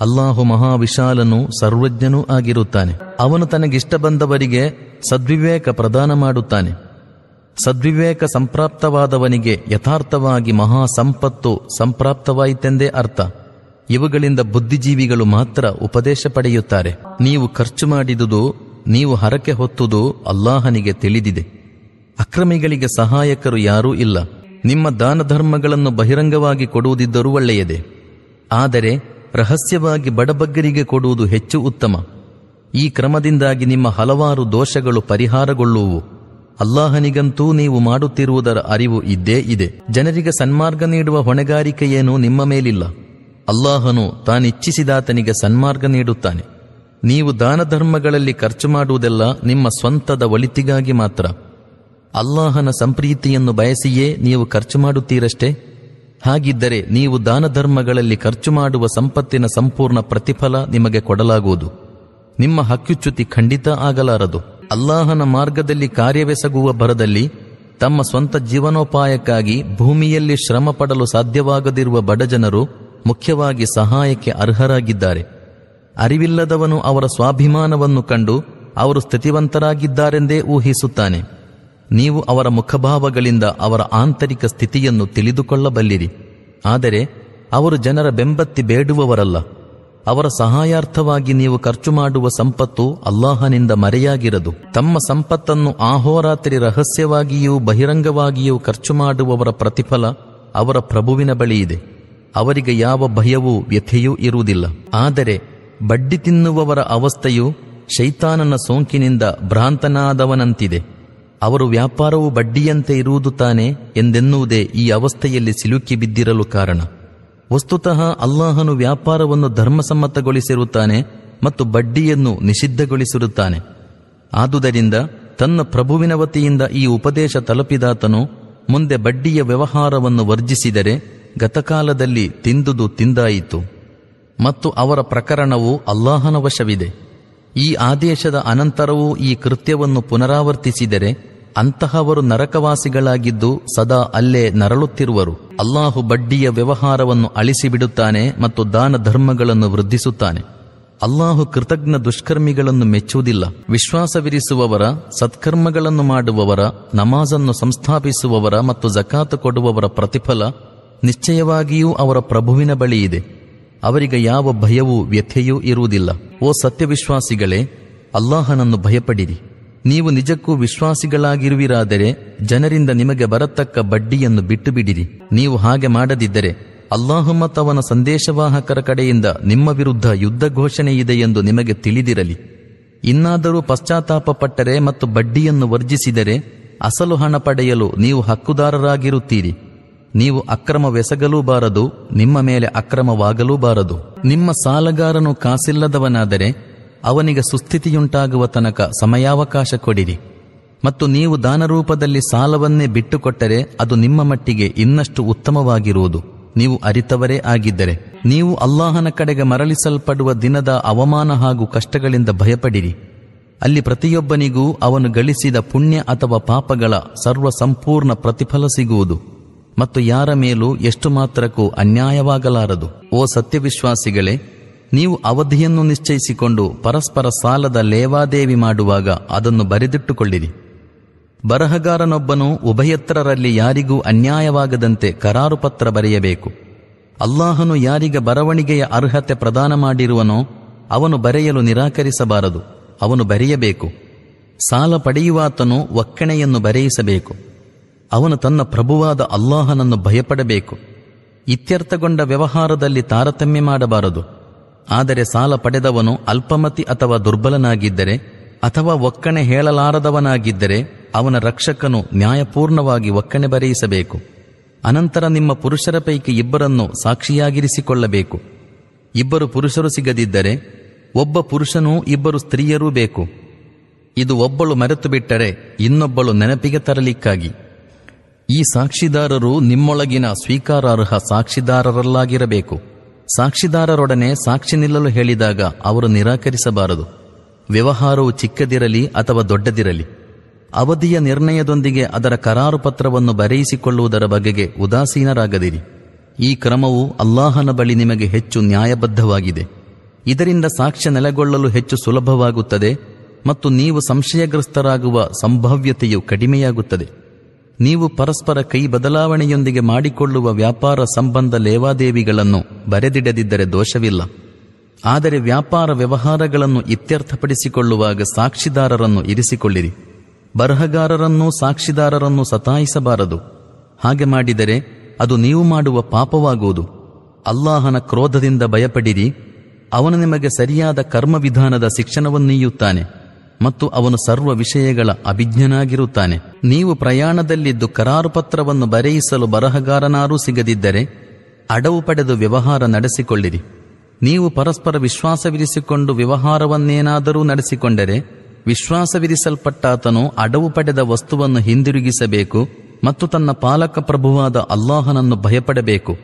ಅಲ್ಲಾಹು ಮಹಾವಿಶಾಲನು ಸರ್ವಜ್ಞನೂ ಆಗಿರುತ್ತಾನೆ. ಅವನು ತನಗಿಷ್ಟ ಬಂದವರಿಗೆ ಸದ್ವಿವೇಕ ಪ್ರದಾನ ಮಾಡುತ್ತಾನೆ. ಸದ್ವಿವೇಕ ಸಂಪ್ರಾಪ್ತವಾದವನಿಗೆ ಯಥಾರ್ಥವಾಗಿ ಮಹಾ ಸಂಪತ್ತು ಸಂಪ್ರಾಪ್ತವಾಯಿತೆಂದೇ ಅರ್ಥ. ಇವುಗಳಿಂದ ಬುದ್ಧಿಜೀವಿಗಳು ಮಾತ್ರ ಉಪದೇಶ ಪಡೆಯುತ್ತಾರೆ. ನೀವು ಖರ್ಚು ಮಾಡಿದುದು, ನೀವು ಹರಕೆ ಹೊತ್ತುದು ಅಲ್ಲಾಹನಿಗೆ ತಿಳಿದಿದೆ. ಅಕ್ರಮಿಗಳಿಗೆ ಸಹಾಯಕರು ಯಾರೂ ಇಲ್ಲ. ನಿಮ್ಮ ದಾನ ಧರ್ಮಗಳನ್ನು ಬಹಿರಂಗವಾಗಿ ಕೊಡುವುದಿದ್ದರೂ ಒಳ್ಳೆಯದೇ. ಆದರೆ ರಹಸ್ಯವಾಗಿ ಬಡಬಗ್ಗರಿಗೆ ಕೊಡುವುದು ಹೆಚ್ಚು ಉತ್ತಮ. ಈ ಕ್ರಮದಿಂದಾಗಿ ನಿಮ್ಮ ಹಲವಾರು ದೋಷಗಳು ಪರಿಹಾರಗೊಳ್ಳುವು. ಅಲ್ಲಾಹನಿಗಂತೂ ನೀವು ಮಾಡುತ್ತಿರುವುದರ ಅರಿವು ಇದ್ದೇ ಇದೆ. ಜನರಿಗೆ ಸನ್ಮಾರ್ಗ ನೀಡುವ ಹೊಣೆಗಾರಿಕೆಯೇನೂ ನಿಮ್ಮ ಮೇಲಿಲ್ಲ. ಅಲ್ಲಾಹನು ತಾನಿಚ್ಛಿಸಿದಾತನಿಗೆ ಸನ್ಮಾರ್ಗ ನೀಡುತ್ತಾನೆ. ನೀವು ದಾನ ಧರ್ಮಗಳಲ್ಲಿ ಖರ್ಚು ಮಾಡುವುದೆಲ್ಲ ನಿಮ್ಮ ಸ್ವಂತದ ಒಳಿತಿಗಾಗಿ ಮಾತ್ರ. ಅಲ್ಲಾಹನ ಸಂಪ್ರೀತಿಯನ್ನು ಬಯಸಿಯೇ ನೀವು ಖರ್ಚು ಮಾಡುತ್ತೀರಷ್ಟೇ? ಹಾಗಿದ್ದರೆ ನೀವು ದಾನ ಧರ್ಮಗಳಲ್ಲಿ ಖರ್ಚು ಮಾಡುವ ಸಂಪತ್ತಿನ ಸಂಪೂರ್ಣ ಪ್ರತಿಫಲ ನಿಮಗೆ ಕೊಡಲಾಗುವುದು. ನಿಮ್ಮ ಹಕ್ಕುಚ್ಯುತಿ ಖಂಡಿತ ಆಗಲಾರದು. ಅಲ್ಲಾಹನ ಮಾರ್ಗದಲ್ಲಿ ಕಾರ್ಯವೆಸಗುವ ಭರದಲ್ಲಿ ತಮ್ಮ ಸ್ವಂತ ಜೀವನೋಪಾಯಕ್ಕಾಗಿ ಭೂಮಿಯಲ್ಲಿ ಶ್ರಮ ಪಡಲು ಸಾಧ್ಯವಾಗದಿರುವ ಬಡಜನರು ಮುಖ್ಯವಾಗಿ ಸಹಾಯಕ್ಕೆ ಅರ್ಹರಾಗಿದ್ದಾರೆ. ಅರಿವಿಲ್ಲದವನು ಅವರ ಸ್ವಾಭಿಮಾನವನ್ನು ಕಂಡು ಅವರು ಸ್ಥಿತಿವಂತರಾಗಿದ್ದಾರೆಂದೇ ಊಹಿಸುತ್ತಾನೆ. ನೀವು ಅವರ ಮುಖಭಾವಗಳಿಂದ ಅವರ ಆಂತರಿಕ ಸ್ಥಿತಿಯನ್ನು ತಿಳಿದುಕೊಳ್ಳಬಲ್ಲಿರಿ. ಆದರೆ ಅವರು ಜನರ ಬೆಂಬತ್ತಿ ಬೇಡುವವರಲ್ಲ. ಅವರ ಸಹಾಯಾರ್ಥವಾಗಿ ನೀವು ಖರ್ಚು ಮಾಡುವ ಸಂಪತ್ತು ಅಲ್ಲಾಹನಿಂದ ಮರೆಯಾಗಿರದು. ತಮ್ಮ ಸಂಪತ್ತನ್ನು ಆಹೋರಾತ್ರಿ ರಹಸ್ಯವಾಗಿಯೂ ಬಹಿರಂಗವಾಗಿಯೂ ಖರ್ಚು ಮಾಡುವವರ ಪ್ರತಿಫಲ ಅವರ ಪ್ರಭುವಿನ ಬಳಿ ಇದೆ ಅವರಿಗೆ ಯಾವ ಭಯವೂ ವ್ಯಥೆಯೂ ಇರುವುದಿಲ್ಲ. ಆದರೆ ಬಡ್ಡಿ ತಿನ್ನುವವರ ಅವಸ್ಥೆಯು ಶೈತಾನನ ಸೋಂಕಿನಿಂದ ಭ್ರಾಂತನಾದವನಂತಿದೆ. ಅವರು ವ್ಯಾಪಾರವು ಬಡ್ಡಿಯಂತೆ ಇರುವುದು ತಾನೆ ಎಂದೆನ್ನುವುದೇ ಈ ಅವಸ್ಥೆಯಲ್ಲಿ ಸಿಲುಕಿ ಬಿದ್ದಿರಲು ಕಾರಣ. ವಸ್ತುತಃ ಅಲ್ಲಾಹನು ವ್ಯಾಪಾರವನ್ನು ಧರ್ಮಸಮ್ಮತಗೊಳಿಸಿರುತ್ತಾನೆ ಮತ್ತು ಬಡ್ಡಿಯನ್ನು ನಿಷಿದ್ಧಗೊಳಿಸಿರುತ್ತಾನೆ. ಆದುದರಿಂದ ತನ್ನ ಪ್ರಭುವಿನ ವತಿಯಿಂದ ಈ ಉಪದೇಶ ತಲುಪಿದಾತನು ಮುಂದೆ ಬಡ್ಡಿಯ ವ್ಯವಹಾರವನ್ನು ವರ್ಜಿಸಿದರೆ ಗತಕಾಲದಲ್ಲಿ ತಿಂದುದು ತಿಂದಾಯಿತು. ಮತ್ತು ಅವರ ಪ್ರಕರಣವು ಅಲ್ಲಾಹನ ವಶವಿದೆ. ಈ ಆದೇಶದ ಅನಂತರವೂ ಈ ಕೃತ್ಯವನ್ನು ಪುನರಾವರ್ತಿಸಿದರೆ ಅಂತಹವರು ನರಕವಾಸಿಗಳಾಗಿದ್ದು ಸದಾ ಅಲ್ಲೇ ನರಳುತ್ತಿರುವರು. ಅಲ್ಲಾಹು ಬಡ್ಡಿಯ ವ್ಯವಹಾರವನ್ನು ಅಳಿಸಿಬಿಡುತ್ತಾನೆ ಮತ್ತು ದಾನ ಧರ್ಮಗಳನ್ನು ವೃದ್ಧಿಸುತ್ತಾನೆ. ಅಲ್ಲಾಹು ಕೃತಜ್ಞ ದುಷ್ಕರ್ಮಿಗಳನ್ನು ಮೆಚ್ಚುವುದಿಲ್ಲ. ವಿಶ್ವಾಸವಿರಿಸುವವರ, ಸತ್ಕರ್ಮಗಳನ್ನು ಮಾಡುವವರ, ನಮಾಜನ್ನು ಸಂಸ್ಥಾಪಿಸುವವರ ಮತ್ತು ಜಕಾತು ಕೊಡುವವರ ಪ್ರತಿಫಲ ನಿಶ್ಚಯವಾಗಿಯೂ ಅವರ ಪ್ರಭುವಿನ ಬಳಿ ಇದೆ ಅವರಿಗೆ ಯಾವ ಭಯವೂ ವ್ಯಥೆಯೂ ಇರುವುದಿಲ್ಲ. ಓ ಸತ್ಯವಿಶ್ವಾಸಿಗಳೇ, ಅಲ್ಲಾಹನನ್ನು ಭಯಪಡಿರಿ. ನೀವು ನಿಜಕ್ಕೂ ವಿಶ್ವಾಸಿಗಳಾಗಿರುವಿರಾದರೆ ಜನರಿಂದ ನಿಮಗೆ ಬರತಕ್ಕ ಬಡ್ಡಿಯನ್ನು ಬಿಟ್ಟು ಬಿಡಿರಿ ನೀವು ಹಾಗೆ ಮಾಡದಿದ್ದರೆ ಅಲ್ಲಾಹು ಮತ್ತು ಅವನ ಸಂದೇಶವಾಹಕರ ಕಡೆಯಿಂದ ನಿಮ್ಮ ವಿರುದ್ಧ ಯುದ್ಧ ಘೋಷಣೆ ಇದೆ ಎಂದು ನಿಮಗೆ ತಿಳಿದಿರಲಿ. ಇನ್ನಾದರೂ ಪಶ್ಚಾತ್ತಾಪ ಪಟ್ಟರೆ ಮತ್ತು ಬಡ್ಡಿಯನ್ನು ವರ್ಜಿಸಿದರೆ ಅಸಲು ಹಣ ಪಡೆಯಲು ನೀವು ಹಕ್ಕುದಾರರಾಗಿರುತ್ತೀರಿ. ನೀವು ಅಕ್ರಮವೆಸಗಲೂ ಬಾರದು ನಿಮ್ಮ ಮೇಲೆ ಅಕ್ರಮವಾಗಲೂ ಬಾರದು ನಿಮ್ಮ ಸಾಲಗಾರನು ಕಾಸಿಲ್ಲದವನಾದರೆ ಅವನಿಗೆ ಸುಸ್ಥಿತಿಯುಂಟಾಗುವ ತನಕ ಸಮಯಾವಕಾಶ ಕೊಡಿರಿ. ಮತ್ತು ನೀವು ದಾನರೂಪದಲ್ಲಿ ಸಾಲವನ್ನೇ ಬಿಟ್ಟುಕೊಟ್ಟರೆ ಅದು ನಿಮ್ಮ ಮಟ್ಟಿಗೆ ಇನ್ನಷ್ಟು ಉತ್ತಮವಾಗಿರುವುದು. ನೀವು ಅರಿತವರೇ ಆಗಿದ್ದರೆ. ನೀವು ಅಲ್ಲಾಹನ ಕಡೆಗೆ ಮರಳಿಸಲ್ಪಡುವ ದಿನದ ಅವಮಾನ ಹಾಗೂ ಕಷ್ಟಗಳಿಂದ ಭಯಪಡಿರಿ. ಅಲ್ಲಿ ಪ್ರತಿಯೊಬ್ಬನಿಗೂ ಅವನು ಗಳಿಸಿದ ಪುಣ್ಯ ಅಥವಾ ಪಾಪಗಳ ಸರ್ವ ಸಂಪೂರ್ಣ ಪ್ರತಿಫಲ ಸಿಗುವುದು. ಮತ್ತು ಯಾರ ಮೇಲೂ ಎಷ್ಟು ಮಾತ್ರಕ್ಕೂ ಅನ್ಯಾಯವಾಗಲಾರದು. ಓ ಸತ್ಯವಿಶ್ವಾಸಿಗಳೇ ನೀವು ಅವಧಿಯನ್ನು ನಿಶ್ಚಯಿಸಿಕೊಂಡು ಪರಸ್ಪರ ಸಾಲದ ಲೇವಾದೇವಿ ಮಾಡುವಾಗ ಅದನ್ನು ಬರೆದಿಟ್ಟುಕೊಳ್ಳಿರಿ. ಬರಹಗಾರನೊಬ್ಬನು ಉಭಯತ್ರರಲ್ಲಿ ಯಾರಿಗೂ ಅನ್ಯಾಯವಾಗದಂತೆ ಕರಾರು ಪತ್ರ ಬರೆಯಬೇಕು. ಅಲ್ಲಾಹನು ಯಾರಿಗೆ ಬರವಣಿಗೆಯ ಅರ್ಹತೆ ಪ್ರದಾನ ಮಾಡಿರುವನೋ ಅವನು ಬರೆಯಲು ನಿರಾಕರಿಸಬಾರದು, ಅವನು ಬರೆಯಬೇಕು. ಸಾಲ ಪಡೆಯುವಾತನು ಒಕ್ಕಣೆಯನ್ನು ಬರೆಯಿಸಬೇಕು. ಅವನು ತನ್ನ ಪ್ರಭುವಾದ ಅಲ್ಲಾಹನನ್ನು ಭಯಪಡಬೇಕು. ಇತ್ಯರ್ಥಗೊಂಡ ವ್ಯವಹಾರದಲ್ಲಿ ತಾರತಮ್ಯ ಮಾಡಬಾರದು. ಆದರೆ ಸಾಲ ಪಡೆದವನು ಅಲ್ಪಮತಿ ಅಥವಾ ದುರ್ಬಲನಾಗಿದ್ದರೆ ಅಥವಾ ಒಕ್ಕಣೆ ಹೇಳಲಾರದವನಾಗಿದ್ದರೆ ಅವನ ರಕ್ಷಕನು ನ್ಯಾಯಪೂರ್ಣವಾಗಿ ಒಕ್ಕಣೆ ಬರೆಯಿಸಬೇಕು. ಅನಂತರ ನಿಮ್ಮ ಪುರುಷರ ಪೈಕಿ ಇಬ್ಬರನ್ನು ಸಾಕ್ಷಿಯಾಗಿರಿಸಿಕೊಳ್ಳಬೇಕು. ಇಬ್ಬರು ಪುರುಷರು ಸಿಗದಿದ್ದರೆ ಒಬ್ಬ ಪುರುಷನೂ ಇಬ್ಬರು ಸ್ತ್ರೀಯರೂ ಬೇಕು. ಇದು ಒಬ್ಬಳು ಮರೆತು ಬಿಟ್ಟರೆ ಇನ್ನೊಬ್ಬಳು ನೆನಪಿಗೆ ತರಲಿಕ್ಕಾಗಿ. ಈ ಸಾಕ್ಷಿದಾರರು ನಿಮ್ಮೊಳಗಿನ ಸ್ವೀಕಾರಾರ್ಹ ಸಾಕ್ಷಿದಾರರಲ್ಲಾಗಿರಬೇಕು. ಸಾಕ್ಷಿದಾರರೊಡನೆ ಸಾಕ್ಷಿ ನಿಲ್ಲಲು ಹೇಳಿದಾಗ ಅವರು ನಿರಾಕರಿಸಬಾರದು. ವ್ಯವಹಾರವು ಚಿಕ್ಕದಿರಲಿ ಅಥವಾ ದೊಡ್ಡದಿರಲಿ. ಅವಧಿಯ ನಿರ್ಣಯದೊಂದಿಗೆ ಅದರ ಕರಾರು ಪತ್ರವನ್ನು ಬರೆಯಿಸಿಕೊಳ್ಳುವುದರ ಬಗೆಗೆ ಉದಾಸೀನರಾಗದಿರಿ. ಈ ಕ್ರಮವು ಅಲ್ಲಾಹನ ಬಳಿ ನಿಮಗೆ ಹೆಚ್ಚು ನ್ಯಾಯಬದ್ಧವಾಗಿದೆ. ಇದರಿಂದ ಸಾಕ್ಷ್ಯ ನೆಲೆಗೊಳ್ಳಲು ಹೆಚ್ಚು ಸುಲಭವಾಗುತ್ತದೆ ಮತ್ತು ನೀವು ಸಂಶಯಗ್ರಸ್ತರಾಗುವ ಸಂಭಾವ್ಯತೆಯು ಕಡಿಮೆಯಾಗುತ್ತದೆ. ನೀವು ಪರಸ್ಪರ ಕೈ ಬದಲಾವಣೆಯೊಂದಿಗೆ ಮಾಡಿಕೊಳ್ಳುವ ವ್ಯಾಪಾರ ಸಂಬಂಧ ಲೇವಾದೇವಿಗಳನ್ನು ಬರೆದಿಡದಿದ್ದರೆ ದೋಷವಿಲ್ಲ. ಆದರೆ ವ್ಯಾಪಾರ ವ್ಯವಹಾರಗಳನ್ನು ಇತ್ಯರ್ಥಪಡಿಸಿಕೊಳ್ಳುವಾಗ ಸಾಕ್ಷಿದಾರರನ್ನು ಇರಿಸಿಕೊಳ್ಳಿರಿ. ಬರಹಗಾರರನ್ನೂ ಸಾಕ್ಷಿದಾರರನ್ನು ಸತಾಯಿಸಬಾರದು. ಹಾಗೆ ಮಾಡಿದರೆ ಅದು ನೀವು ಮಾಡುವ ಪಾಪವಾಗುವುದು. ಅಲ್ಲಾಹನ ಕ್ರೋಧದಿಂದ ಭಯಪಡಿರಿ. ಅವನು ನಿಮಗೆ ಸರಿಯಾದ ಕರ್ಮವಿಧಾನದ ಶಿಕ್ಷಣವನ್ನೀಯುತ್ತಾನೆ ಮತ್ತು ಅವನು ಸರ್ವ ವಿಷಯಗಳ ಅಭಿಜ್ಞನಾಗಿರುತ್ತಾನೆ. ನೀವು ಪ್ರಯಾಣದಲ್ಲಿದ್ದು ಕರಾರು ಪತ್ರವನ್ನು ಬರೆಯಿಸಲು ಬರಹಗಾರನಾರೂ ಸಿಗದಿದ್ದರೆ ಅಡವು ಪಡೆದು ವ್ಯವಹಾರ ನಡೆಸಿಕೊಳ್ಳಿರಿ. ನೀವು ಪರಸ್ಪರ ವಿಶ್ವಾಸವಿರಿಸಿಕೊಂಡು ವ್ಯವಹಾರವನ್ನೇನಾದರೂ ನಡೆಸಿಕೊಂಡರೆ ವಿಶ್ವಾಸವಿರಿಸಲ್ಪಟ್ಟಾತನು ಅಡವು ಪಡೆದ ವಸ್ತುವನ್ನು ಹಿಂದಿರುಗಿಸಬೇಕು ಮತ್ತು ತನ್ನ ಪಾಲಕ ಪ್ರಭುವಾದ ಅಲ್ಲಾಹನನ್ನು ಭಯಪಡಬೇಕು.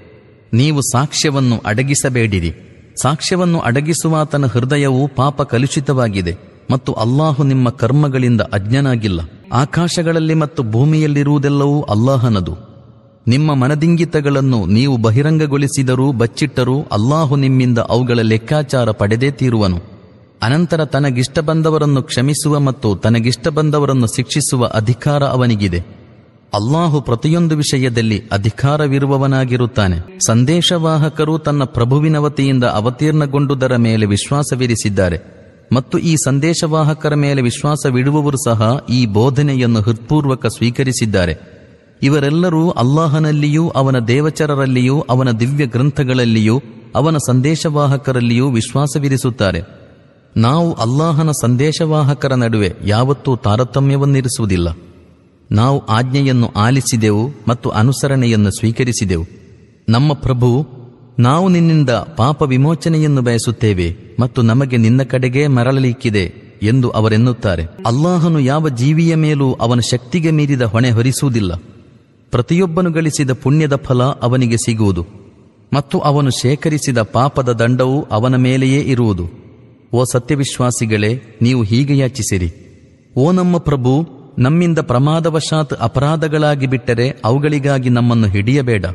ನೀವು ಸಾಕ್ಷ್ಯವನ್ನು ಅಡಗಿಸಬೇಡಿರಿ. ಸಾಕ್ಷ್ಯವನ್ನು ಅಡಗಿಸುವಾತನ ಹೃದಯವು ಪಾಪ ಕಲುಷಿತವಾಗಿದೆ. ಮತ್ತು ಅಲ್ಲಾಹು ನಿಮ್ಮ ಕರ್ಮಗಳಿಂದ ಅಜ್ಞನಾಗಿಲ್ಲ. ಆಕಾಶಗಳಲ್ಲಿ ಮತ್ತು ಭೂಮಿಯಲ್ಲಿರುವುದೆಲ್ಲವೂ ಅಲ್ಲಾಹನದು. ನಿಮ್ಮ ಮನದಿಂಗಿತಗಳನ್ನು ನೀವು ಬಹಿರಂಗಗೊಳಿಸಿದರೂ ಬಚ್ಚಿಟ್ಟರೂ ಅಲ್ಲಾಹು ನಿಮ್ಮಿಂದ ಅವುಗಳ ಲೆಕ್ಕಾಚಾರ ಪಡೆದೇ ತೀರುವನು. ಅನಂತರ ತನಗಿಷ್ಟ ಬಂದವರನ್ನು ಕ್ಷಮಿಸುವ ಮತ್ತು ತನಗಿಷ್ಟ ಬಂದವರನ್ನು ಶಿಕ್ಷಿಸುವ ಅಧಿಕಾರ ಅವನಿಗಿದೆ. ಅಲ್ಲಾಹು ಪ್ರತಿಯೊಂದು ವಿಷಯದಲ್ಲಿ ಅಧಿಕಾರವಿರುವವನಾಗಿರುತ್ತಾನೆ. ಸಂದೇಶವಾಹಕರು ತನ್ನ ಪ್ರಭುವಿನ ವತಿಯಿಂದ ಅವತೀರ್ಣಗೊಂಡುದರ ಮೇಲೆ ವಿಶ್ವಾಸವಿರಿಸಿದ್ದಾರೆ. ಮತ್ತು ಈ ಸಂದೇಶವಾಹಕರ ಮೇಲೆ ವಿಶ್ವಾಸವಿಡುವವರು ಸಹ ಈ ಬೋಧನೆಯನ್ನು ಹೃತ್ಪೂರ್ವಕ ಸ್ವೀಕರಿಸಿದ್ದಾರೆ. ಇವರೆಲ್ಲರೂ ಅಲ್ಲಾಹನಲ್ಲಿಯೂ, ಅವನ ದೇವಚರರಲ್ಲಿಯೂ, ಅವನ ದಿವ್ಯ ಗ್ರಂಥಗಳಲ್ಲಿಯೂ, ಅವನ ಸಂದೇಶವಾಹಕರಲ್ಲಿಯೂ ವಿಶ್ವಾಸವಿರಿಸುತ್ತಾರೆ. ನಾವು ಅಲ್ಲಾಹನ ಸಂದೇಶವಾಹಕರ ನಡುವೆ ಯಾವತ್ತೂ ತಾರತಮ್ಯವನ್ನಿರಿಸುವುದಿಲ್ಲ. ನಾವು ಆಜ್ಞೆಯನ್ನು ಆಲಿಸಿದೆವು ಮತ್ತು ಅನುಸರಣೆಯನ್ನು ಸ್ವೀಕರಿಸಿದೆವು. ನಮ್ಮ ಪ್ರಭು ನಾವು ನಿನ್ನಿಂದ ಪಾಪ ವಿಮೋಚನೆಯನ್ನು ಬಯಸುತ್ತೇವೆ ಮತ್ತು ನಮಗೆ ನಿನ್ನ ಕಡೆಗೆ ಮರಳಲಿಕ್ಕಿದೆ ಎಂದು ಅವರೆನ್ನುತ್ತಾರೆ. ಅಲ್ಲಾಹನು ಯಾವ ಜೀವಿಯ ಮೇಲೂ ಅವನ ಶಕ್ತಿಗೆ ಮೀರಿದ ಹೊಣೆ ಹೊರಿಸುವುದಿಲ್ಲ. ಪ್ರತಿಯೊಬ್ಬನು ಗಳಿಸಿದ ಪುಣ್ಯದ ಫಲ ಅವನಿಗೆ ಸಿಗುವುದು. ಮತ್ತು ಅವನು ಶೇಖರಿಸಿದ ಪಾಪದ ದಂಡವು ಅವನ ಮೇಲೆಯೇ ಇರುವುದು. ಓ ಸತ್ಯವಿಶ್ವಾಸಿಗಳೇ, ನೀವು ಹೀಗೆ ಯಾಚಿಸಿರಿ. ಓ ನಮ್ಮ ಪ್ರಭು, ನಮ್ಮಿಂದ ಪ್ರಮಾದವಶಾತ್ ಅಪರಾಧಗಳಾಗಿ ಬಿಟ್ಟರೆ ಅವುಗಳಿಗಾಗಿ ನಮ್ಮನ್ನು ಹಿಡಿಯಬೇಡ.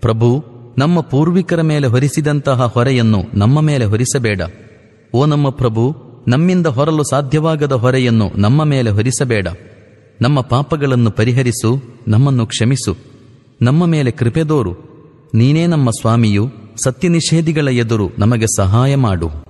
ಪ್ರಭು ನಮ್ಮ ಪೂರ್ವಿಕರ ಮೇಲೆ ಹೊರಿಸಿದಂತಹ ಹೊರೆಯನ್ನು ನಮ್ಮ ಮೇಲೆ ಹೊರಿಸಬೇಡ. ಓ ನಮ್ಮ ಪ್ರಭು, ನಮ್ಮಿಂದ ಹೊರಲು ಸಾಧ್ಯವಾಗದ ಹೊರೆಯನ್ನು ನಮ್ಮ ಮೇಲೆ ಹೊರಿಸಬೇಡ. ನಮ್ಮ ಪಾಪಗಳನ್ನು ಪರಿಹರಿಸು, ನಮ್ಮನ್ನು ಕ್ಷಮಿಸು. ನಮ್ಮ ಮೇಲೆ ಕೃಪೆದೋರು ನೀನೇ ನಮ್ಮ ಸ್ವಾಮಿಯು ಸತ್ಯ ನಿಷೇಧಿಗಳ ಎದುರು ನಮಗೆ ಸಹಾಯ ಮಾಡು.